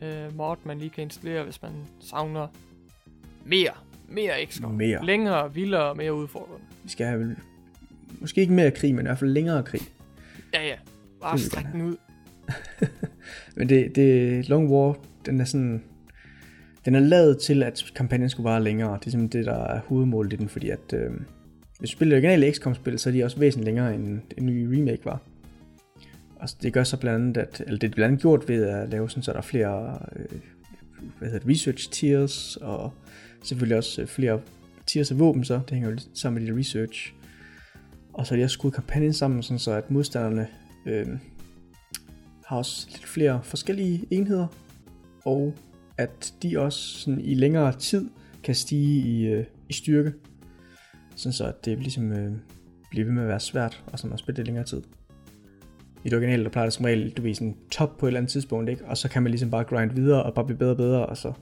øh, mod, man lige kan installere, hvis man savner mere, mere XCOM. Mere. Længere, vildere, mere udfordrende. Vi skal have måske ikke mere krig, men i hvert fald længere krig. Ja, ja. Bare stræk den ud. Men det, det Long War, den er sådan... Den er lavet til, at kampagnen skulle vare længere. Det er simpelthen det, der er hovedmålet i den, fordi at... Øh, hvis du spiller det originale XCOM-spil, så er de også væsentligt længere, end en ny remake var. Og det gør så blandt andet, at, eller det er blandt andet gjort ved at lave sådan, så der er flere øh, hvad hedder det, research tiers, og selvfølgelig også øh, flere tiers af våben, så det hænger jo sammen med dit research. Og så har de også skudt kampagnen sammen, sådan så at modstanderne øh, har også lidt flere forskellige enheder, og at de også sådan i længere tid kan stige i, øh, i styrke, sådan så at det ligesom øh, bliver ved med at være svært, og sådan at spille det længere tid. I det originale, der plejer det som regel, du ved, sådan top på et eller andet tidspunkt, ikke? og så kan man ligesom bare grind videre, og bare blive bedre og bedre, og så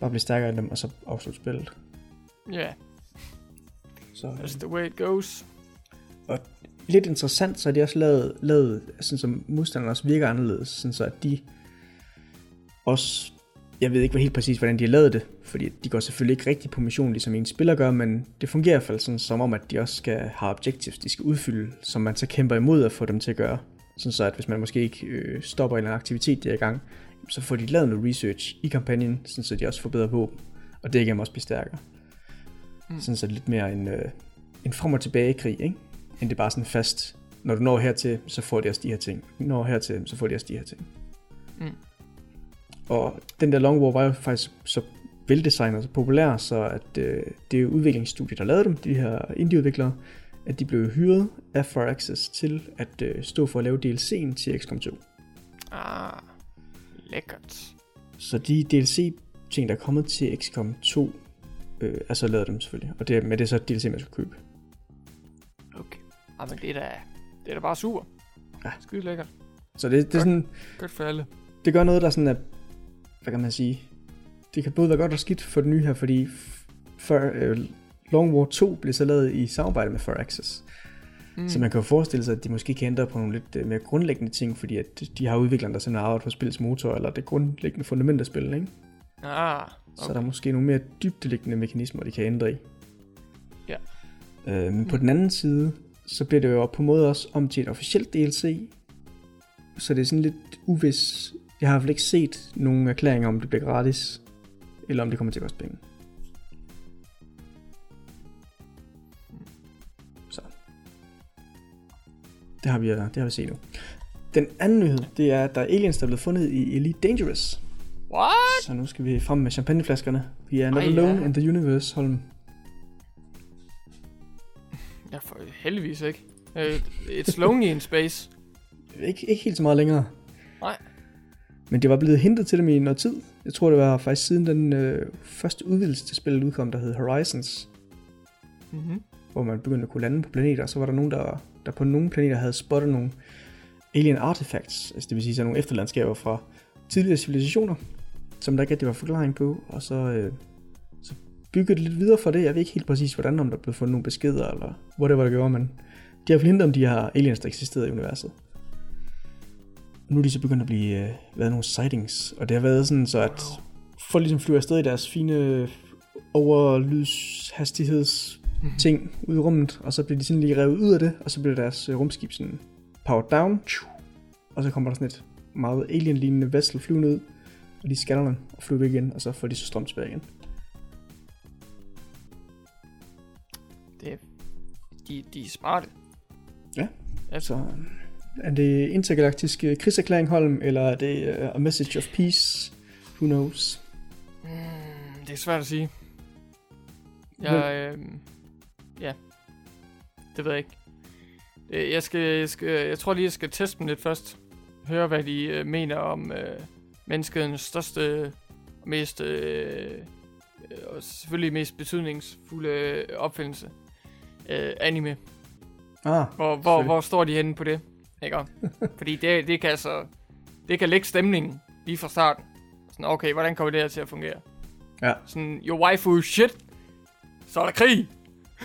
bare blive stærkere end dem, og så afslutte spillet. Ja, yeah, Så, that's the way it goes. lidt interessant, så har de også lavet, lavet sådan som modstanderne også virker anderledes, sådan så at de også, jeg ved ikke helt præcis, hvordan de har lavet det, fordi de går selvfølgelig ikke rigtig på mission, ligesom en spiller gør, men det fungerer i hvert fald sådan, som om, at de også skal have objectives, de skal udfylde, som man så kæmper imod at få dem til at gøre. Sådan så, at hvis man måske ikke øh, stopper en eller anden aktivitet, der er i gang, så får de lavet noget research i kampagnen, sådan så de også får bedre våben, og det kan også blive stærkere. Mm. Sådan så lidt mere en, øh, en frem og tilbage krig, ikke? end det bare sådan fast når du når hertil, så får de også de her ting. Når hertil, så får de også de her ting. Mm. Og den der Long War var jo faktisk så veldesignet og så populær, så at øh, det er udviklingsstudiet, der lavede dem, de her indieudviklere, at de blev hyret af Firaxis til at øh, stå for at lave DLC'en til XCOM 2. Ah, lækkert. Så de DLC-ting, der er kommet til XCOM 2, øh, er så lavet dem selvfølgelig. Og det, er- men det er så DLC, man skal købe. Okay. Ah, men det er da, det er da bare super. Ja. Skide lækkert. Så det, det er sådan, Godt for alle. det gør noget, der sådan er, hvad kan man sige, det kan både være godt og skidt for det nye her, fordi for, øh, Long War 2 blev så lavet i samarbejde med Firaxis. Mm. Mm. Så man kan jo forestille sig, at de måske kan ændre på nogle lidt øh, mere grundlæggende ting, fordi at de har udviklere, der sådan har arbejdet på spillets motor, eller det grundlæggende fundament af spillet, ikke? Ah, Okay. Så okay. der er måske nogle mere dybdeliggende mekanismer, de kan ændre i. Ja. Øh, men på den anden side, så bliver det jo på en måde også om til et officielt DLC. Så det er sådan lidt uvis. Jeg har i hvert fald ikke set nogen erklæringer om, det bliver gratis, eller om det kommer til at koste penge. Så. Det har vi, det har vi set nu. Den anden nyhed, det er, at der er aliens, der er blevet fundet i Elite Dangerous. What? Så nu skal vi frem med champagneflaskerne. Vi er not Ej, alone ja. in the universe, Holm. Ja, for heldigvis ikke. It's lonely in space. Ikke, ikke helt så meget længere. Nej. Men det var blevet hentet til dem i noget tid. Jeg tror, det var faktisk siden den øh, første udvidelse til spillet udkom, der hed Horizons. Mm-hmm. Hvor man begyndte at kunne lande på planeter. Så var der nogen, der, der på nogle planeter havde spottet nogle alien artifacts. Altså det vil sige, så nogle efterlandskaber fra tidligere civilisationer. Som der ikke rigtig var forklaring på. Og så, øh, så byggede det lidt videre for det. Jeg ved ikke helt præcis, hvordan om der blev fundet nogle beskeder, eller whatever der gjorde, men de har hentet om de her aliens, der eksisterede i universet. Nu er de så begyndt at blive øh, været nogle sightings, og det har været sådan så, at folk ligesom flyver afsted i deres fine overlydshastigheds ting ude i rummet, og så bliver de sådan lige revet ud af det, og så bliver deres øh, rumskib sådan powered down, og så kommer der sådan et meget alien-lignende vessel flyvende ud, og de scanner den og flyver væk igen, og så får de så strøm tilbage igen. Det, de, de er smarte. Ja. Altså, Så øh, er det intergalaktisk øh, krigserklæring, Holm, eller er det uh, a message of peace? Who knows? mm, det er svært at sige. Jeg, øh, ja, det ved jeg ikke. Øh, Jeg, skal, jeg, skal, jeg tror lige, jeg skal teste dem lidt først. Høre, hvad de øh, mener om øh, menneskets største, mest, øh, og selvfølgelig mest betydningsfulde opfindelse. Øh, anime. Ah, Hvor, hvor, hvor står de henne på det? Ikke? Fordi det, det kan altså... Det kan lægge stemningen lige fra starten. Sådan, okay, hvordan kommer det her til at fungere? Ja. Sådan, your waifu shit. Så er der krig.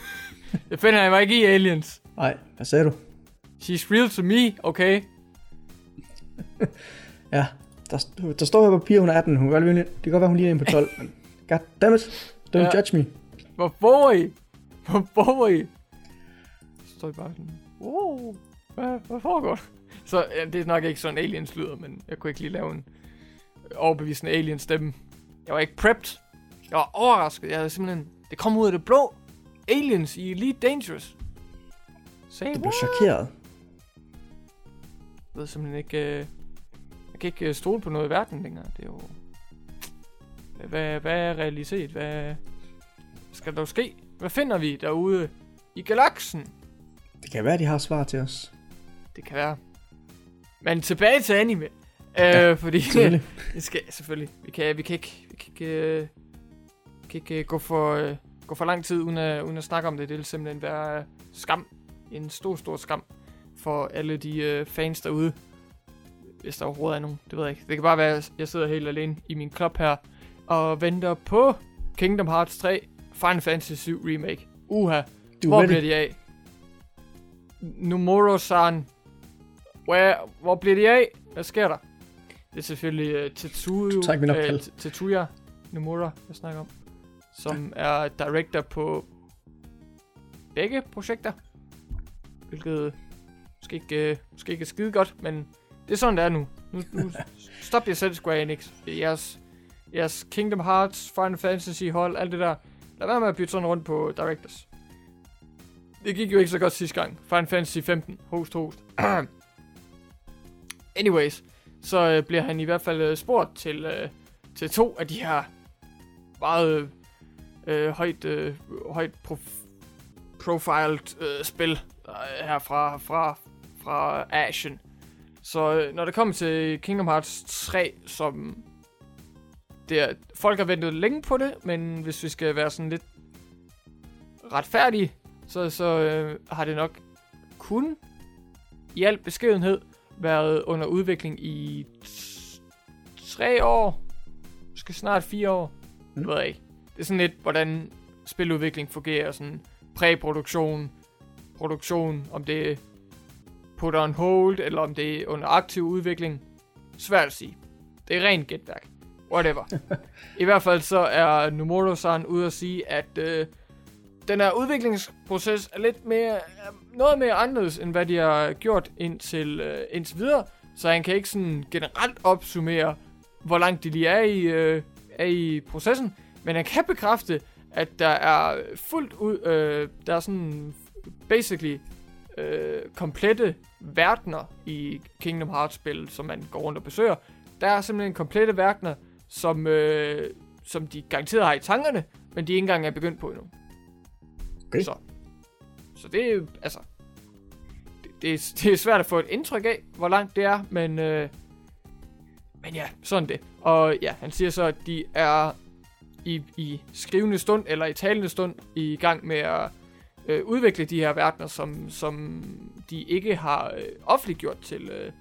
det finder jeg mig ikke i, aliens. nej, hvad sagde du? She's real to me, okay? Ja, der, der står her på papir, hun er 18. Hun kan godt, det kan godt være, hun lige er inde på 12. men God damn it. Don't Ja. judge me. Hvor bor I? Hvor bor I? Så står I bare sådan, wow, hvad, hvad foregår? Så ja, det er nok ikke sådan aliens lyder, men jeg kunne ikke lige lave en overbevisende alien stemme. Jeg var ikke prepped. Jeg var overrasket. Jeg havde simpelthen, det kom ud af det blå. Aliens i Elite Dangerous. Say Jeg blev chokeret. Jeg ved simpelthen ikke, øh, jeg kan ikke øh, stole på noget i verden længere. Det er jo, hvad, hvad er realitet? Hvad skal der ske? Hvad finder vi derude i galaksen? Det kan være, de har svar til os. Det kan være. Men tilbage til anime. Ja, øh, fordi Selvfølgelig. det skal selvfølgelig. Vi kan, vi kan ikke, vi kan ikke, øh, vi kan ikke øh, gå, for, øh, gå for lang tid uden at, uden at snakke om det. Det vil simpelthen være øh, skam. En stor, stor skam for alle de øh, fans derude. Hvis der overhovedet er nogen. Det ved jeg ikke. Det kan bare være, at jeg sidder helt alene i min klub her og venter på Kingdom Hearts 3 Final Fantasy 7 Remake. Uha. Du Hvor er bliver ready. de af? Nomuro-san. Where, hvor bliver de af? Hvad sker der? Det er selvfølgelig uh, Tetsuya, Træk min opkald. T- Tetsuya Nomura, jeg snakker om. Som er director på begge projekter. Hvilket måske ikke, uh, måske ikke er skide godt, men det er sådan, det er nu. Nu, nu stop jer selv, Square Enix. Jeres, jeres Kingdom Hearts, Final Fantasy hold, alt det der. Lad være med at bytte sådan rundt på directors. det gik jo ikke så godt sidste gang. Final Fantasy 15. Host, host. Anyways, så øh, bliver han i hvert fald øh, spurgt til, øh, til to af de her meget øh, højt, øh, højt prof- profiled øh, spil øh, her fra, fra, fra Ashen. Så øh, når det kommer til Kingdom Hearts 3, som det er, folk har ventet længe på det, men hvis vi skal være sådan lidt retfærdige, så, så øh, har det nok kun i al beskedenhed været under udvikling i tre år, måske snart fire år, mm. det ved jeg ikke. Det er sådan lidt, hvordan spiludvikling fungerer, sådan præproduktion, produktion, om det er put on hold, eller om det er under aktiv udvikling. Svært at sige. Det er rent gætværk. Whatever. I hvert fald så er Nomuro-san ude at sige, at øh, den her udviklingsproces er lidt mere, øh, noget mere anderledes, end hvad de har gjort indtil, øh, indtil videre. Så han kan ikke sådan generelt opsummere, hvor langt de lige er i, øh, er i processen. Men han kan bekræfte, at der er fuldt ud, øh, der er sådan basically øh, komplette verdener i Kingdom Hearts-spil, som man går rundt og besøger. Der er simpelthen komplette verdener, som, øh, som de garanteret har i tankerne, men de ikke engang er begyndt på endnu. Okay. Så, så det er altså... Det, det, er, det er svært at få et indtryk af, hvor langt det er, men... Øh, men ja, sådan det. Og ja, han siger så, at de er i, i skrivende stund, eller i talende stund, i gang med at øh, udvikle de her verdener, som, som de ikke har øh, offentliggjort til, øh,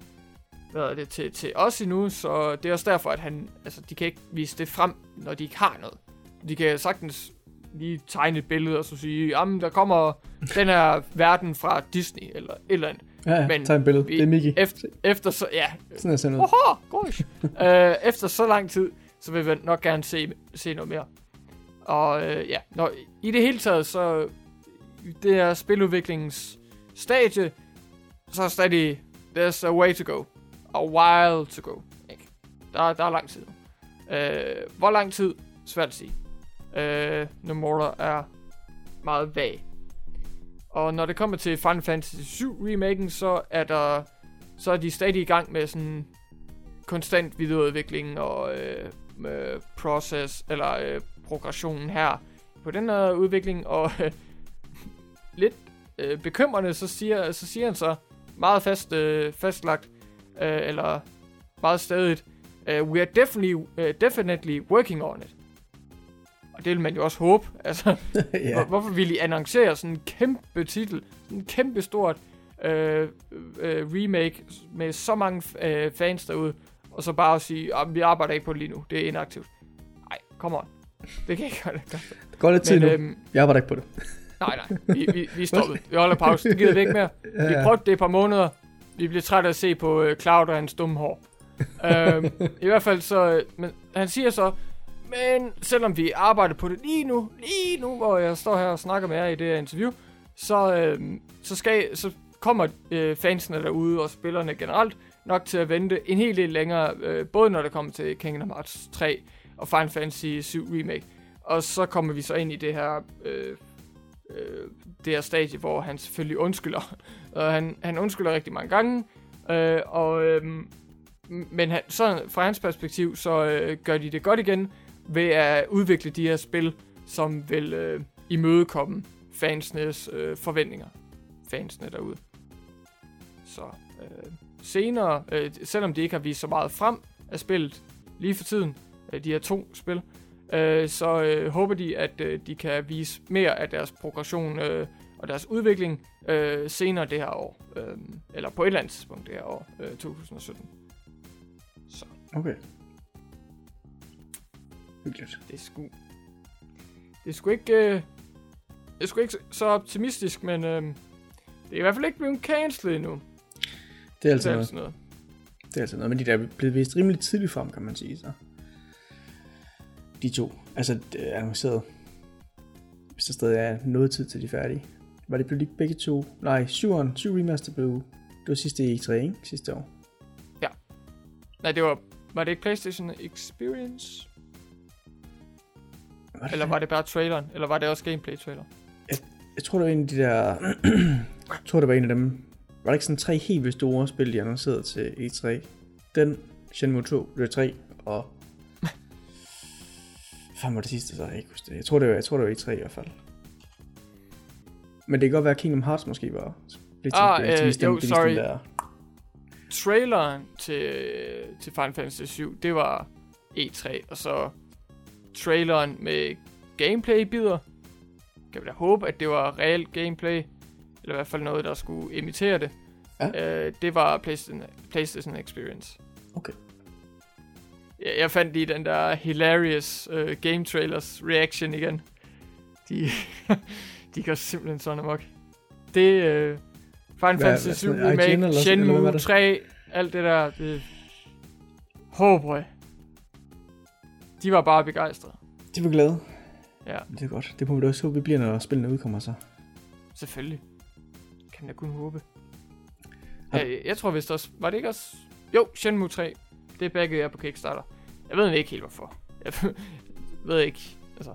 hvad er det, til, til os endnu, så det er også derfor, at han, altså, de kan ikke vise det frem, når de ikke har noget. De kan sagtens lige tegne et billede og så sige, jamen, der kommer den her verden fra Disney, eller et eller andet. Ja, ja Men tag en billede. vi- Det er Mickey. Efter, efter så, ja, Sådan er sådan noget. Oho, gosh. øh, efter så lang tid, så vil vi nok gerne se, se noget mere. Og øh, ja, når, i det hele taget, så det her spiludviklingens stadie, så er stadig, there's a way to go. A while to go. Ikke? Der, der er lang tid. Øh, hvor lang tid? Svært at sige. Øh, Nomura er meget vag. Og når det kommer til Final Fantasy 7 remaken, så er der så er de stadig i gang med sådan konstant videreudvikling og øh, med process, eller øh, progressionen her på den her udvikling, og øh, lidt øh, bekymrende, så siger, så siger han så meget fast, øh, fastlagt, øh, eller meget stadigt, uh, øh, we are definitely, uh, definitely working on it. Og det vil man jo også håbe. Altså, ja. hvor, hvorfor vil I annoncere sådan en kæmpe titel, sådan en kæmpe stort øh, øh, remake med så mange øh, fans derude, og så bare sige, at vi arbejder ikke på det lige nu, det er inaktivt. Nej, come on. Det kan ikke gøre det. Det går lidt tid nu. øhm, Jeg arbejder ikke på det. nej, nej, vi, vi, vi er stoppet. Vi holder pause. Det gider vi ikke mere. Vi prøvede det et par måneder. Vi bliver trætte af at se på øh, Cloud og hans dumme hår. øhm, I hvert fald så... øh, Men han siger så... Men selvom vi arbejder på det lige nu, lige nu, hvor jeg står her og snakker med jer i det her interview, så, øh, så, skal, så kommer øh, fansene derude og spillerne generelt nok til at vente en hel del længere, øh, både når det kommer til Kingdom Hearts 3 og Final Fantasy 7 Remake. Og så kommer vi så ind i det her, øh, øh, det her stadie, hvor han selvfølgelig undskylder. Og han, han undskylder rigtig mange gange, øh, og, øh, men han, så fra hans perspektiv, så øh, gør de det godt igen ved at udvikle de her spil, som vil øh, imødekomme fansnes øh, forventninger. Fansene derude. Så øh, senere, øh, selvom de ikke har vist så meget frem af spillet lige for tiden, øh, de her to spil, øh, så øh, håber de, at øh, de kan vise mere af deres progression øh, og deres udvikling øh, senere det her år. Øh, eller på et eller andet tidspunkt det her år, øh, 2017. Så Okay. Hyggeligt. det er sgu... Det er sgu ikke... Øh, det er sgu ikke så- optimistisk, men øh, det er i hvert fald ikke blevet cancelled endnu. Det er altid er noget. noget. Det er altid noget. Men de der er blevet vist rimelig tidligt frem, kan man sige. Så. De to. Altså, det er annonceret. Hvis der stadig er noget tid til de er færdige. Var det blev de begge to? Nej, 7'eren, 7 remaster blev... Det var sidste E3, ikke? Sidste år. Nej, det var... Var det ikke PlayStation Experience? Var det Eller var det bare traileren? Eller var det også gameplay-trailer? jeg tror, det var en af de der... jeg tror, det var en af dem... Var der ikke sådan tre helt vildt store spil, de annoncerede til E3? Den, Shenmue 2, det 3, og... Hvad var det sidste, så jeg ikke huske det. Jeg tror, det var, jeg tror, det var E3 i hvert fald. Men det kan godt være, Kingdom Hearts måske var... Ah, øh, den- jo, sorry. Der. Traileren til, til Final Fantasy 7, det var E3, og så traileren med gameplay-bidder. Kan vi da håbe, at det var reelt gameplay, eller i hvert fald noget, der skulle imitere det. Ja. Øh, det var PlayStation, PlayStation Experience. Okay. Jeg, jeg fandt lige den der hilarious uh, game trailers reaction igen. De, de går simpelthen sådan amok. Det uh, Final Fantasy hvad 7 sådan noget, IGN Remake, Shenmue det? 3, alt det der. Det, oh boy. De var bare begejstrede. De var glade. Ja, Det er godt. Det må vi da også håbe, vi bliver, når spillene udkommer så. selvfølgelig. Kan jeg kun håbe. Har- Jeg, jeg tror vist også... Var det ikke også... Jo, Shenmue 3. Det baggede jeg på Kickstarter. Jeg ved ikke helt hvorfor. Jeg ved ikke... Altså...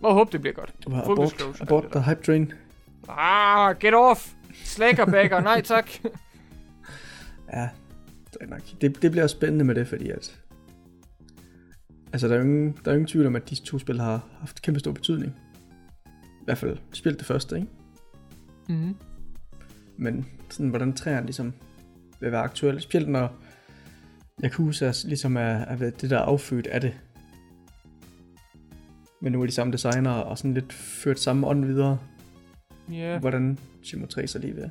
Må håbe, det bliver godt. Var Full abort, abort the hype train. Ah, get off! Slækker bagger, nej tak. Ja, det er nok. Det, det bliver spændende med det, fordi at... Altså, der er ingen, der er ingen tvivl om, at de to spil har haft kæmpe stor betydning. I hvert fald spillet det første, ikke? mm-hmm. Men sådan, hvordan træerne ligesom vil være aktuelle. Specielt når Yakuza ligesom er, er det, der er affødt af det. Men nu er de samme designer og sådan lidt ført samme ånd videre. Ja. Yeah. Hvordan Shenmue 3 så lige vil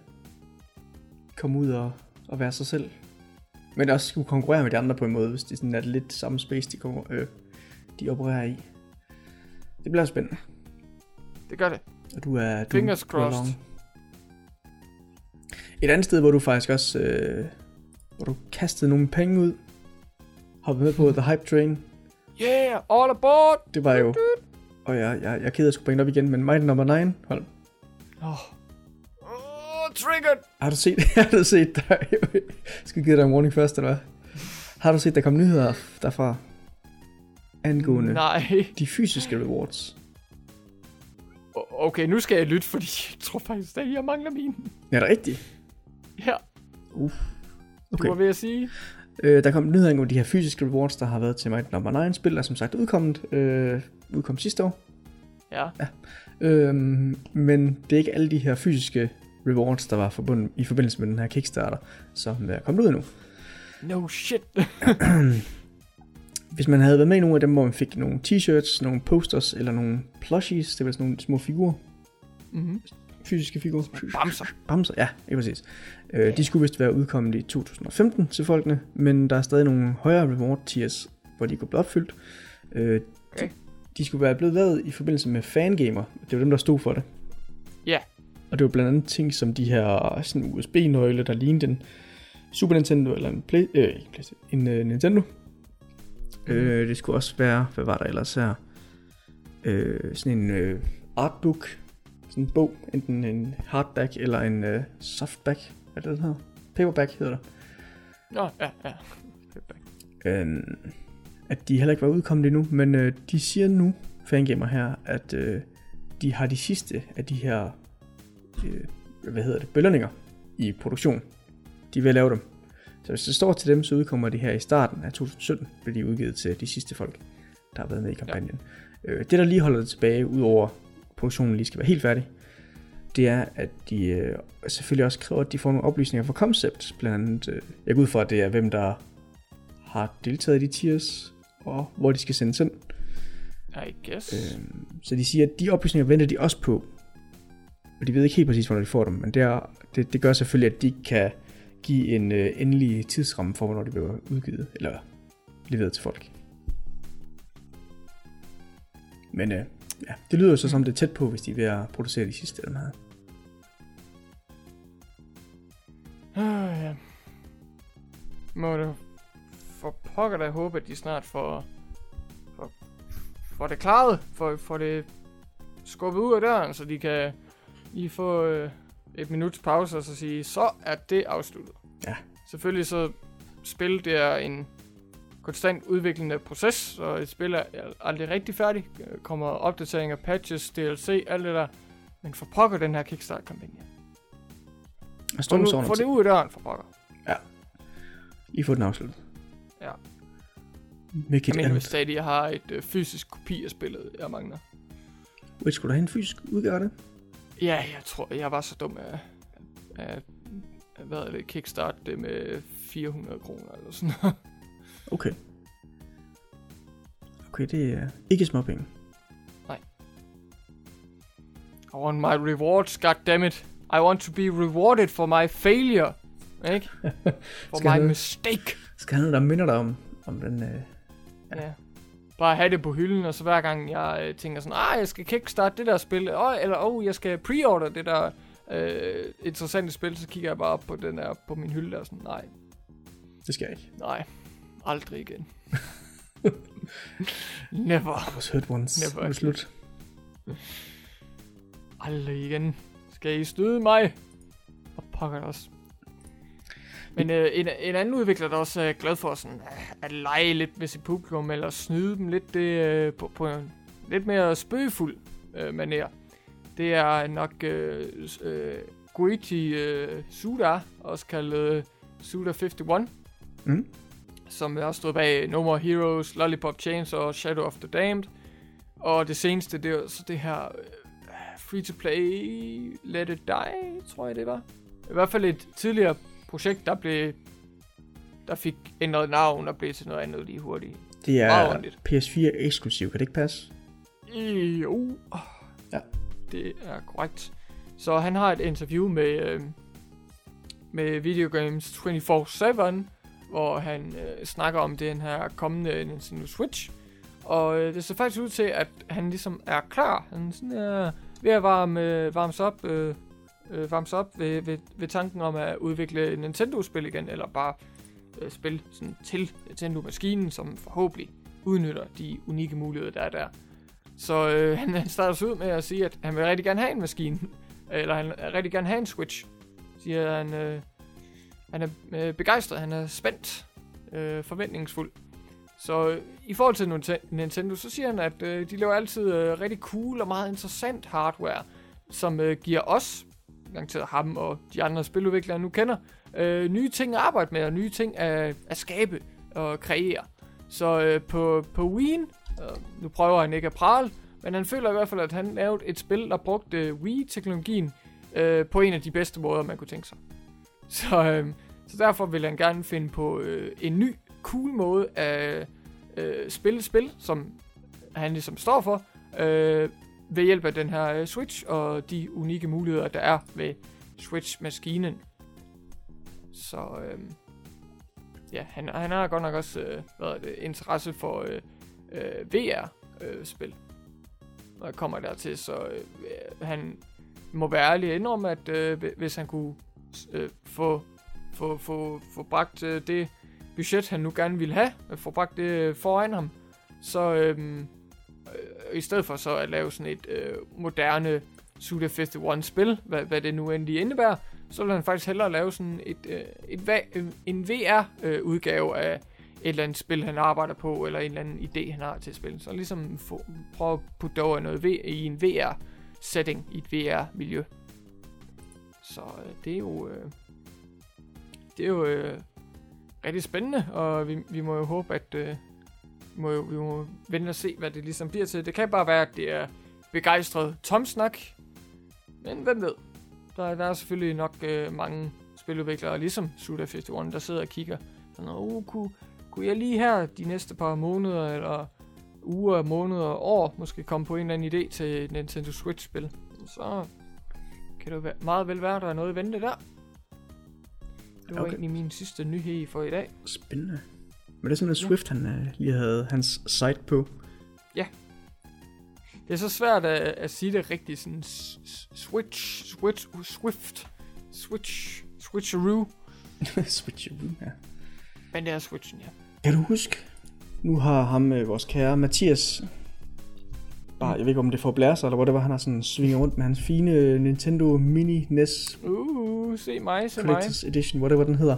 komme ud og, og være sig selv. Men også skulle konkurrere med de andre på en måde, hvis de sådan er lidt samme space, de, øh, de opererer i. Det bliver spændende. Det gør det. Og du er... Du, Fingers er crossed. long. Et andet sted, hvor du faktisk også... Øh, hvor du kastede nogle penge ud. Hoppede med på The Hype Train. Yeah, all aboard! Det var jo... Og jeg, jeg, jeg er ked af at skulle bringe det op igen, men Mighty Number 9, hold. Oh. Triggered! Har du set, har du set der, skal give dig en warning først, eller hvad? Har du set, der kom nyheder derfra? Angående Nej. de fysiske rewards. Okay, nu skal jeg lytte, fordi jeg tror faktisk, at jeg mangler mine. Ja, er det rigtigt? Ja, du Okay. var ved at sige. Øh, der kom nyheder angående de her fysiske rewards, der har været til Mighty Number 9 spil, er som sagt udkommet. Øh, udkom sidste år. Ja. Øhm, men det er ikke alle de her fysiske rewards, der var forbundet i forbindelse med den her Kickstarter, som er kommet ud nu. No shit. Hvis man havde været med i nogle af dem, hvor man fik nogle t-shirts, nogle posters eller nogle plushies, det var sådan nogle små figurer, mm-hmm. fysiske figurer. Bamser. Bamser, ja, ikke præcis. Øh, de skulle vist være udkommet i 2015 til folkene, men der er stadig nogle højere reward tiers, hvor de kunne blive opfyldt. Øh, Okay. de, de skulle være blevet lavet i forbindelse med fangamer. Det var dem, der stod for det. Og det var blandt andet ting som de her sådan USB-nøgle, der lignede en Super Nintendo eller en, Play, øh, ikke Playstation, en øh, Nintendo. Mm. Øh, det skulle også være, hvad var der ellers her? Øh, sådan en øh, artbook, sådan en bog, enten en hardback eller en øh, softback, hvad er det, den hedder? Paperback hedder det. Nå, ja, ja. Øhm, at de heller ikke var udkommet endnu, men øh, de siger nu, fangamer her, at øh, de har de sidste af de her, øh, hvad hedder det, belønninger i produktion. De vil lave dem. Så hvis det står til dem, så udkommer de her i starten af 2017, vil de udgivet til de sidste folk, der har været med i kampagnen. Ja. Øh, det, der lige holder det tilbage, udover produktionen lige skal være helt færdig, det er, at de øh, selvfølgelig også kræver, at de får nogle oplysninger fra Concept. Blandt andet, øh, jeg går ud fra, at det er, hvem der har deltaget i de tiers, og hvor de skal sendes ind. I guess. Øh, så de siger, at de oplysninger venter de også på. Og de ved ikke helt præcis, hvornår de får dem, men det, er, det, det gør selvfølgelig, at de kan give en øh, endelig tidsramme for, hvornår de bliver udgivet, eller leveret til folk. Men øh, ja, det lyder jo så som det er tæt på, hvis de er ved at producere de sidste af dem her. Ah, ja. Må du for pokker da håbe, at de snart får, får, får det klaret, får, får det skubbet ud af døren, så de kan lige få øh, et minuts pause og så sige, så er det afsluttet. Ja. Selvfølgelig så spil, det er en konstant udviklende proces, og et spil er aldrig rigtig færdigt. Kommer opdateringer, patches, DLC, alt det der. Men for pokker den her Kickstarter-kampagne. Få, nu, få det ud af døren for pokker. I får den afsluttet. Ja. Make Jeg mener, end. stadig jeg har et øh, fysisk kopi af spillet, jeg mangler. Wait, skulle du have en fysisk udgave af det? Ja, jeg tror, jeg var så dum af, af, hvad er det, kickstart det med 400 kroner eller sådan noget. Okay. Okay, det er ikke småpenge. I want my rewards, goddammit. I want to be rewarded for my failure. Ikke? For my mistake. Skal noget, der minder dig om, om den... Øh... Ja. ja. Bare have det på hylden, og så hver gang jeg øh, tænker sådan, ah, jeg skal kickstart det der spil, oh, eller oh, jeg skal preorder det der øh, interessante spil, så kigger jeg bare op på den der på min hylde og sådan, nej, Det skal jeg ikke. nej, aldrig igen. Never. I was hurt once. Never er slut. Aldrig igen. Skal I snyde mig? Og pokker også. Men øh, en, en anden udvikler, der også er glad for sådan, øh, at lege lidt med sit publikum, eller snyde dem lidt det, øh, på, på en lidt mere spøgefuld øh, manér. Det er nok øh, øh, Guichi øh, Suda, også kaldet øh, Suda 51, Mm. som har stået bag No More Heroes, Lollipop Chains og Shadow of the Damned. Og det seneste, det er så det her øh, free-to-play Let It Die, tror jeg det var. I hvert fald et tidligere projekt, der blev der fik ændret navn og blev til noget andet lige hurtigt. Det er ordentligt. PS4 eksklusiv, kan det ikke passe? Jo. Ja. Det er korrekt. Så han har et interview med, øh, med Video Games 24-7, hvor han øh, snakker om den her kommende Nintendo Switch. Og øh, det ser faktisk ud til, at han ligesom er klar. Han sådan, øh, ved at varme, øh, varmes op, øh, øh, varmes op ved, ved, ved tanken om at udvikle Nintendo-spil igen, eller bare øh, spil sådan til Nintendo-maskinen, som forhåbentlig udnytter de unikke muligheder, der er der. Så øh, han, han starter så ud med at sige, at han vil rigtig gerne have en maskine. Eller han vil rigtig gerne have en Switch. Siger han, øh, han er øh, begejstret, han er spændt, øh, forventningsfuld. Så øh, i forhold til Nintendo, så siger han, at øh, de laver altid øh, rigtig cool og meget interessant hardware, som øh, giver os, garanteret ham og de andre spiludviklere, nu kender, øh, nye ting at arbejde med, og nye ting at, at skabe og kreere. Så øh, på, på Wien, øh, nu prøver han ikke at prale, men han føler i hvert fald, at han lavede et spil, der brugte øh, Wii-teknologien øh, på en af de bedste måder, man kunne tænke sig. Så, øh, så derfor vil han gerne finde på øh, en ny, cool måde at øh, spille spil, som han ligesom står for, øh, ved hjælp af den her øh, Switch og de unikke muligheder, der er ved Switch-maskinen. Så øh, ja, han, han har godt nok også øh, hvad er det, interesse for øh, øh, VR-spil. Øh, Når jeg kommer dertil, så øh, han må være ærlig indrømme, at øh, hvis han kunne øh, få, få, få, få bragt øh, det budget, han nu gerne ville have, øh, få bragt det øh, foran ham, så øh, i stedet for så at lave sådan et øh, moderne Suda 51 spil, hvad, hvad det nu endelig indebærer, så vil han faktisk hellere lave sådan et, øh, et, øh, en VR-udgave øh, af et eller andet spil, han arbejder på, eller en eller anden idé, han har til spillet. Så ligesom få, prøve at putte over noget v- i en VR-setting, i et VR-miljø. Så øh, det er jo... Øh, det er jo øh, rigtig spændende, og vi, vi må jo håbe, at øh, må jo, vi må vente og se, hvad det ligesom bliver til. Det kan bare være, at det er begejstret tomsnak, men hvem ved? Der, der er selvfølgelig nok øh, mange spiludviklere, ligesom Suda 51, der sidder og kigger. Sådan, oh, kunne, kunne jeg lige her de næste par måneder, eller uger, måneder, år, måske komme på en eller anden idé til et Nintendo Switch-spil. Så kan det jo være- meget vel være, der er noget i vente der. Det var okay. egentlig min sidste nyhed for i dag. Spændende. Men det er sådan, at Swift han øh, lige havde hans site på. Det er så svært at, at sige det rigtigt, sådan switch, switch, swift, switch, switcheroo. Switch, ja. Men det er switchen, ja. Kan du huske, nu har ham, øh, vores kære Mathias, bare, jeg ved ikke om det får blære sig, eller hvor det var, han har sådan svinget rundt med hans fine Nintendo Mini NES Uh, se mig, se mig. Collector's Edition, whatever den hedder.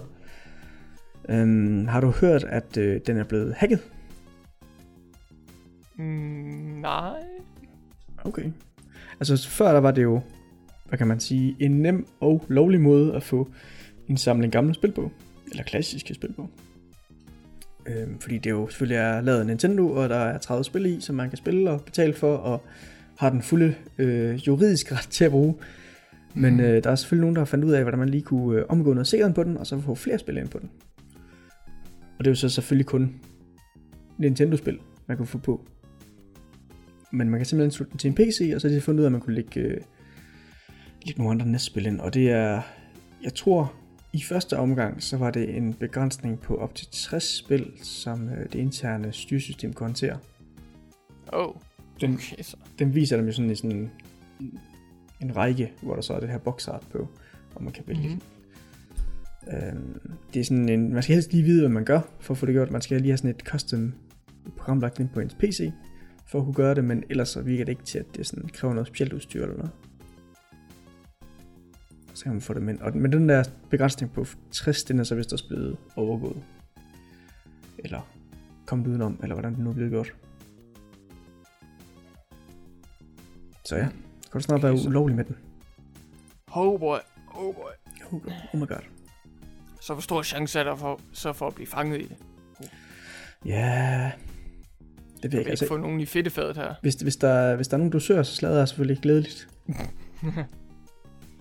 Øhm, har du hørt, at øh, den er blevet hacket? Mm, nej. Okay. Altså før der var det jo, hvad kan man sige, en nem og lovlig måde at få en samling gamle spil på. Eller klassiske spil på. Øhm, fordi det jo selvfølgelig er lavet af Nintendo, og der er 30 spil i, som man kan spille og betale for, og har den fulde øh, juridiske ret til at bruge. Men Mhm. øh, der er selvfølgelig nogen, der har fundet ud af, hvordan man lige kunne øh, omgå noget sikkerhed på den, og så få flere spil ind på den. Og det er jo så selvfølgelig kun Nintendo-spil, man kunne få på. Men man kan simpelthen slutte den til en PC, og så har de fundet ud af, at man kunne lægge, øh, lægge nogle andre NES-spil ind. Og det er, jeg tror, i første omgang, så var det en begrænsning på op til 60 spil, som øh, det interne styresystem kunne håndtere. Oh, Den, okay så. den viser dem jo sådan i sådan en, en række, hvor der så er det her boxart på, og man kan vælge. Mhm. Mm-hmm. Øhm, det er sådan en, man skal helst lige vide, hvad man gør, for at få det gjort. Man skal lige have sådan et custom program lagt ind på ens PC, for at kunne gøre det, men ellers så virker det ikke til, at det sådan kræver noget specielt udstyr eller noget. Så kan man få det ind. Og, men den der begrænsning på 60, den er så vist også blevet overgået. Eller kommet udenom, eller hvordan det nu er blevet gjort. Så ja, så kan du snart være Okay, så- ulovlig med den. Oh boy, oh boy. Oh, oh my god. Så hvor stor chance er der for, så for at blive fanget i det? Ja, det ved jeg ikke. Altså, få nogen i fedtefadet her. hvis, hvis, der, hvis der er nogen dusør, så slader jeg selvfølgelig glædeligt.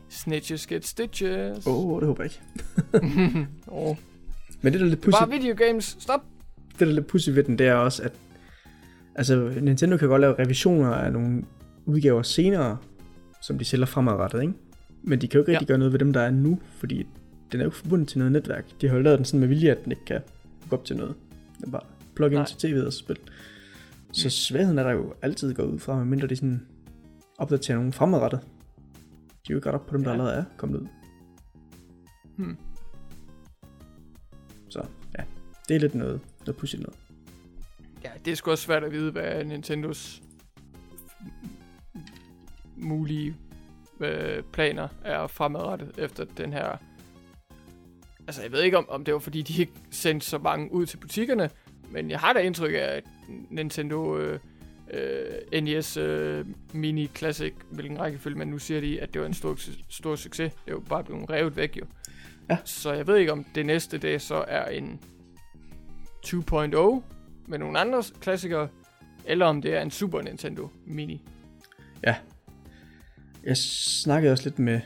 Snitches get stitches. Åh, oh, det håber jeg ikke. oh. Men det der er lidt pudsigt, bare videogames. Stop. det der er lidt pudsigt ved den, det er også, at altså, Nintendo kan godt lave revisioner af nogle udgaver senere, som de sælger fremadrettet, ikke? Men de kan jo ikke Ja. rigtig gøre noget ved dem, der er nu, fordi den er jo ikke forbundet til noget netværk. De har jo lavet den sådan med vilje, at den ikke kan gå op til noget. Den er bare plug ind til tv'et og så spil. Så svagheden er der jo altid gået ud fra, medmindre de sådan opdaterer nogen fremadrettet. De er jo ikke ret op på dem, der Ja. allerede er kommet ud. Hmm. Så ja, det er lidt noget, noget pudsigt noget. Ja, det er sgu også svært at vide, hvad Nintendos mulige øh, planer er fremadrettet efter den her... Altså, jeg ved ikke, om, om det var, fordi de ikke sendte så mange ud til butikkerne, men jeg har da indtryk af, at Nintendo øh, øh, NES øh, Mini Classic, hvilken rækkefølge man nu siger de, at det var en stor, stor succes. Det er jo bare blevet revet væk, jo. Ja. Så jeg ved ikke, om det næste dag så er en 2.0 med nogle andre klassikere, eller om det er en Super Nintendo Mini. Jeg snakkede også lidt med,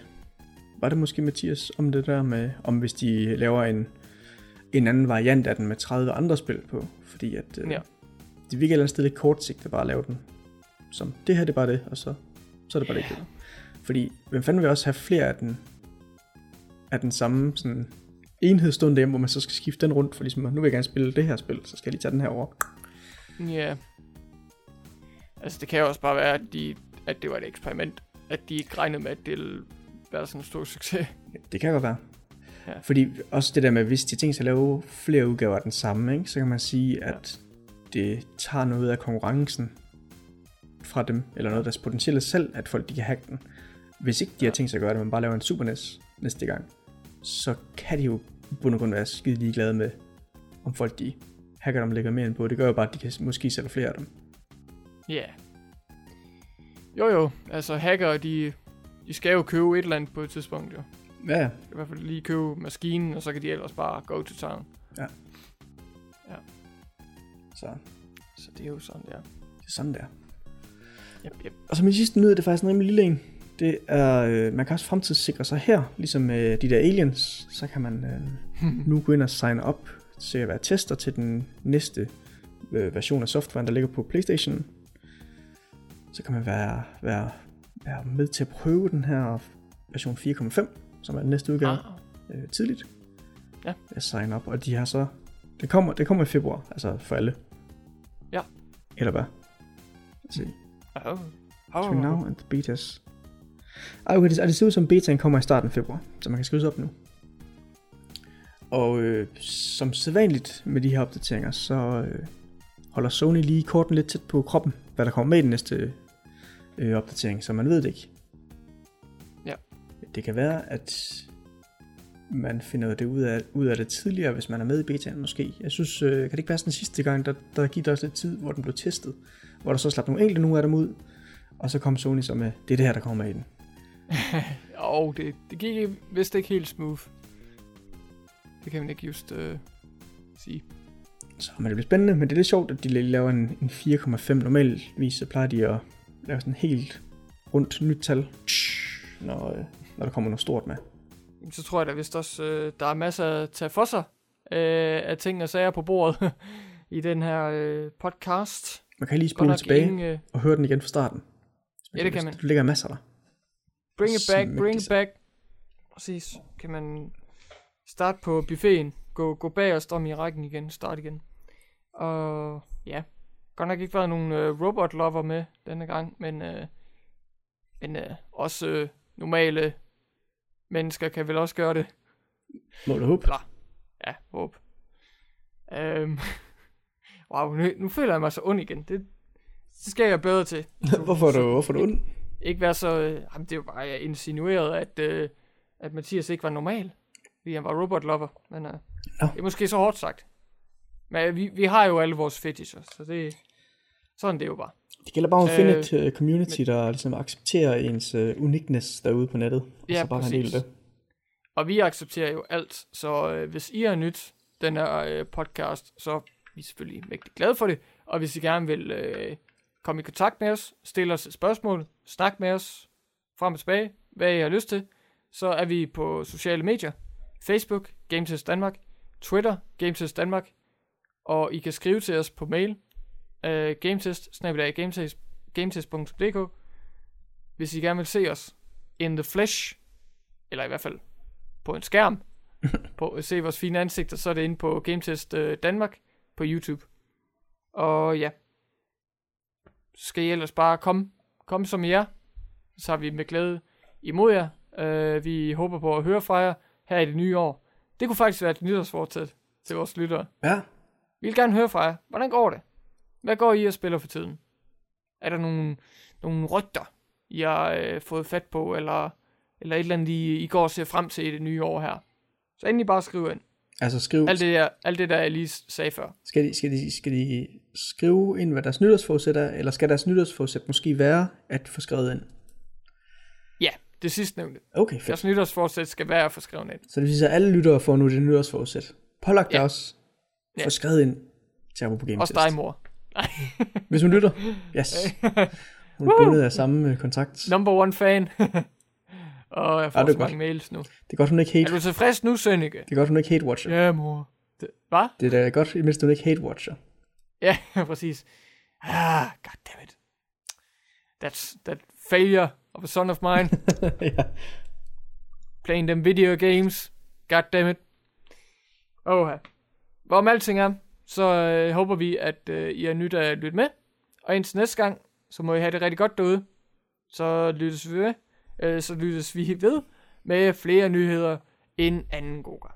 var det måske Mathias, om det der med, om hvis de laver en, en anden variant af den med 30 andre spil på, fordi at øh, Ja. det virker et eller andet sted lidt kortsigtet bare at lave den som, det her det er bare det, og så, så er det bare Ja. det. ikke. Fordi, hvem fanden vil også have flere af den, af den samme sådan, enhed stående derhjemme, hvor man så skal skifte den rundt, for ligesom, nu vil jeg gerne spille det her spil, så skal jeg lige tage den her over. Ja. Altså, det kan jo også bare være, at, de, at det var et eksperiment. At de ikke regnede med, at det sådan en stor succes. Det kan godt være. Ja. Fordi også det der med, hvis de tænker sig at lave flere udgaver af den samme, ikke, så kan man sige, at det tager noget af konkurrencen fra dem, eller noget af deres potentielle selv, at folk de kan hacke den. Hvis ikke de har Ja. tænkt sig at gøre det, men bare laver en Super NES næste gang, så kan de jo bund og grund være skide ligeglade med, om folk de hacker dem lægger mere ind på. Det gør jo bare, at de kan måske sælge flere af dem. Ja. Yeah. Jo jo, altså hacker, de, de skal jo købe et eller andet på et tidspunkt, jo. Ja, ja. I hvert fald lige købe maskinen, og så kan de ellers bare go to town. Så Så det er jo sådan, der. det er sådan der. Yep, yep. Og så min sidste nyhed, det er faktisk en rimelig lille en. Det er, øh, man kan også fremtidssikre sig her, ligesom øh, de der aliens, så kan man øh, nu gå ind og signe op til at være tester til den næste øh, version af softwaren, der ligger på Playstation. Så kan man være, være, være med til at prøve den her version 4.5, som er den næste udgave, Ah, øh, tidligt. Ja. At signe op, og de har så, det kommer, det kommer i februar, altså for alle. Ja. Eller hvad? Lad se. oh. Between now and the betas. Ej, okay, det, det ser ud som betaen kommer i starten af februar, så man kan skrive sig op nu. Og øh, som sædvanligt med de her opdateringer, så øh, holder Sony lige korten lidt tæt på kroppen, hvad der kommer med i den næste øh, opdatering, så man ved det ikke. Ja. Det kan være, at man finder det ud af, ud af det tidligere, hvis man er med i betaen måske. Jeg synes, øh, kan det ikke være sådan sidste gang, der, der gik der også lidt tid, hvor den blev testet, hvor der så slap nogle enkelte nogle af dem ud, Og så kom Sony så med, det er det her, der kommer i den. Og det, det gik vist ikke helt smooth. Det kan man ikke just øh, sige. Så men det bliver spændende, men det er lidt sjovt, at de laver en, en 4,5. Normalvis så plejer de at lave sådan helt rundt nyt tal, når, øh, når der kommer noget stort med. Så tror jeg da vist også, øh, der er masser at tage for sig øh, af ting og sager på bordet i den her øh, podcast. Man kan lige spole tilbage ingen, øh, og høre den igen fra starten. Ja, det kan man. Der ligger masser der. Bring it back, bring it back. Præcis. Kan man starte på buffeten, gå, gå bag og om i rækken igen, start igen. Og ja, godt nok ikke været nogen øh, robot lover med denne gang, men, øh, men øh, også øh, normale mennesker kan vel også gøre det. Må du håbe. Ja, håb. Øhm, wow, nu, nu føler jeg mig så ond igen. Det, det skal jeg bedre til. hvorfor er du, hvorfor er du ond? ikke være så... Øh, jamen, det jo bare jeg insinueret, at, øh, at Mathias ikke var normal. Fordi han var robot lover. Men øh, Nå. det er måske så hårdt sagt. Men øh, vi, vi har jo alle vores fetischer, så det... Sådan det er jo bare. Det gælder bare om at finde Øh, et uh, community, der ligesom accepterer ens uh, uniqueness derude på nettet. Og Ja, så bare præcis. det. Og vi accepterer jo alt, så øh, hvis I har nyt den her øh, podcast, så er vi selvfølgelig mægtig glade for det. Og hvis I gerne vil øh, komme i kontakt med os, stille os et spørgsmål, snak med os frem og tilbage, hvad I har lyst til, så er vi på sociale medier. Facebook, GameTest Danmark, Twitter, GameTest Danmark, og I kan skrive til os på mail, øh, gametest, gametest, gametest.dk, hvis I gerne vil se os in the flesh, eller i hvert fald på en skærm, på at se vores fine ansigter, så er det inde på GameTest øh, Danmark på YouTube. Og ja, så skal I ellers bare komme, komme som I er, så har vi med glæde imod jer. Øh, vi håber på at høre fra jer her i det nye år. Det kunne faktisk være et nytårsfortsæt til vores lyttere. Ja, Vi vil gerne høre fra jer. Hvordan går det? Hvad går I og spiller for tiden? Er der nogle, nogle rygter, I har øh, fået fat på, eller, eller et eller andet, I, I går og ser frem til i det nye år her? Så endelig bare skriv ind. altså skriv, Alt det, der, alt det der, jeg lige sagde før. skal, de, skal, de, skal de skrive ind, hvad deres nytårsforsæt er, eller skal deres nytårsforsæt måske være at få skrevet ind? Ja, det sidste nævnte. Okay, fedt. Deres nytårsforsæt skal være at få skrevet ind. Så det sige, at alle lyttere får nu det nytårsforsæt. Pålagt ja. også. Ja. Få skrevet ind til Abo på Game Også dig, mor. Hvis hun lytter. Yes. Hun er bundet af samme øh, kontrakt. Number one fan. og jeg får Ja, er så mange mails nu. Det er godt, hun ikke Er hate. du tilfreds nu, Sønneke? Det er godt, hun ikke hate watcher. Ja, mor. Det, hvad? Det er da godt, imens hun ikke hate watcher. Ja, præcis. Ah, god damn it. That's that failure of a son of mine. ja. playing them video games. God damn it. Oha. Hvorom alting er, så øh, håber vi, at øh, I er nyt at lytte med. Og indtil næste gang, så må I have det rigtig godt derude. Så lyttes vi ved. Øh, så lyttes vi ved med flere nyheder en anden god gang.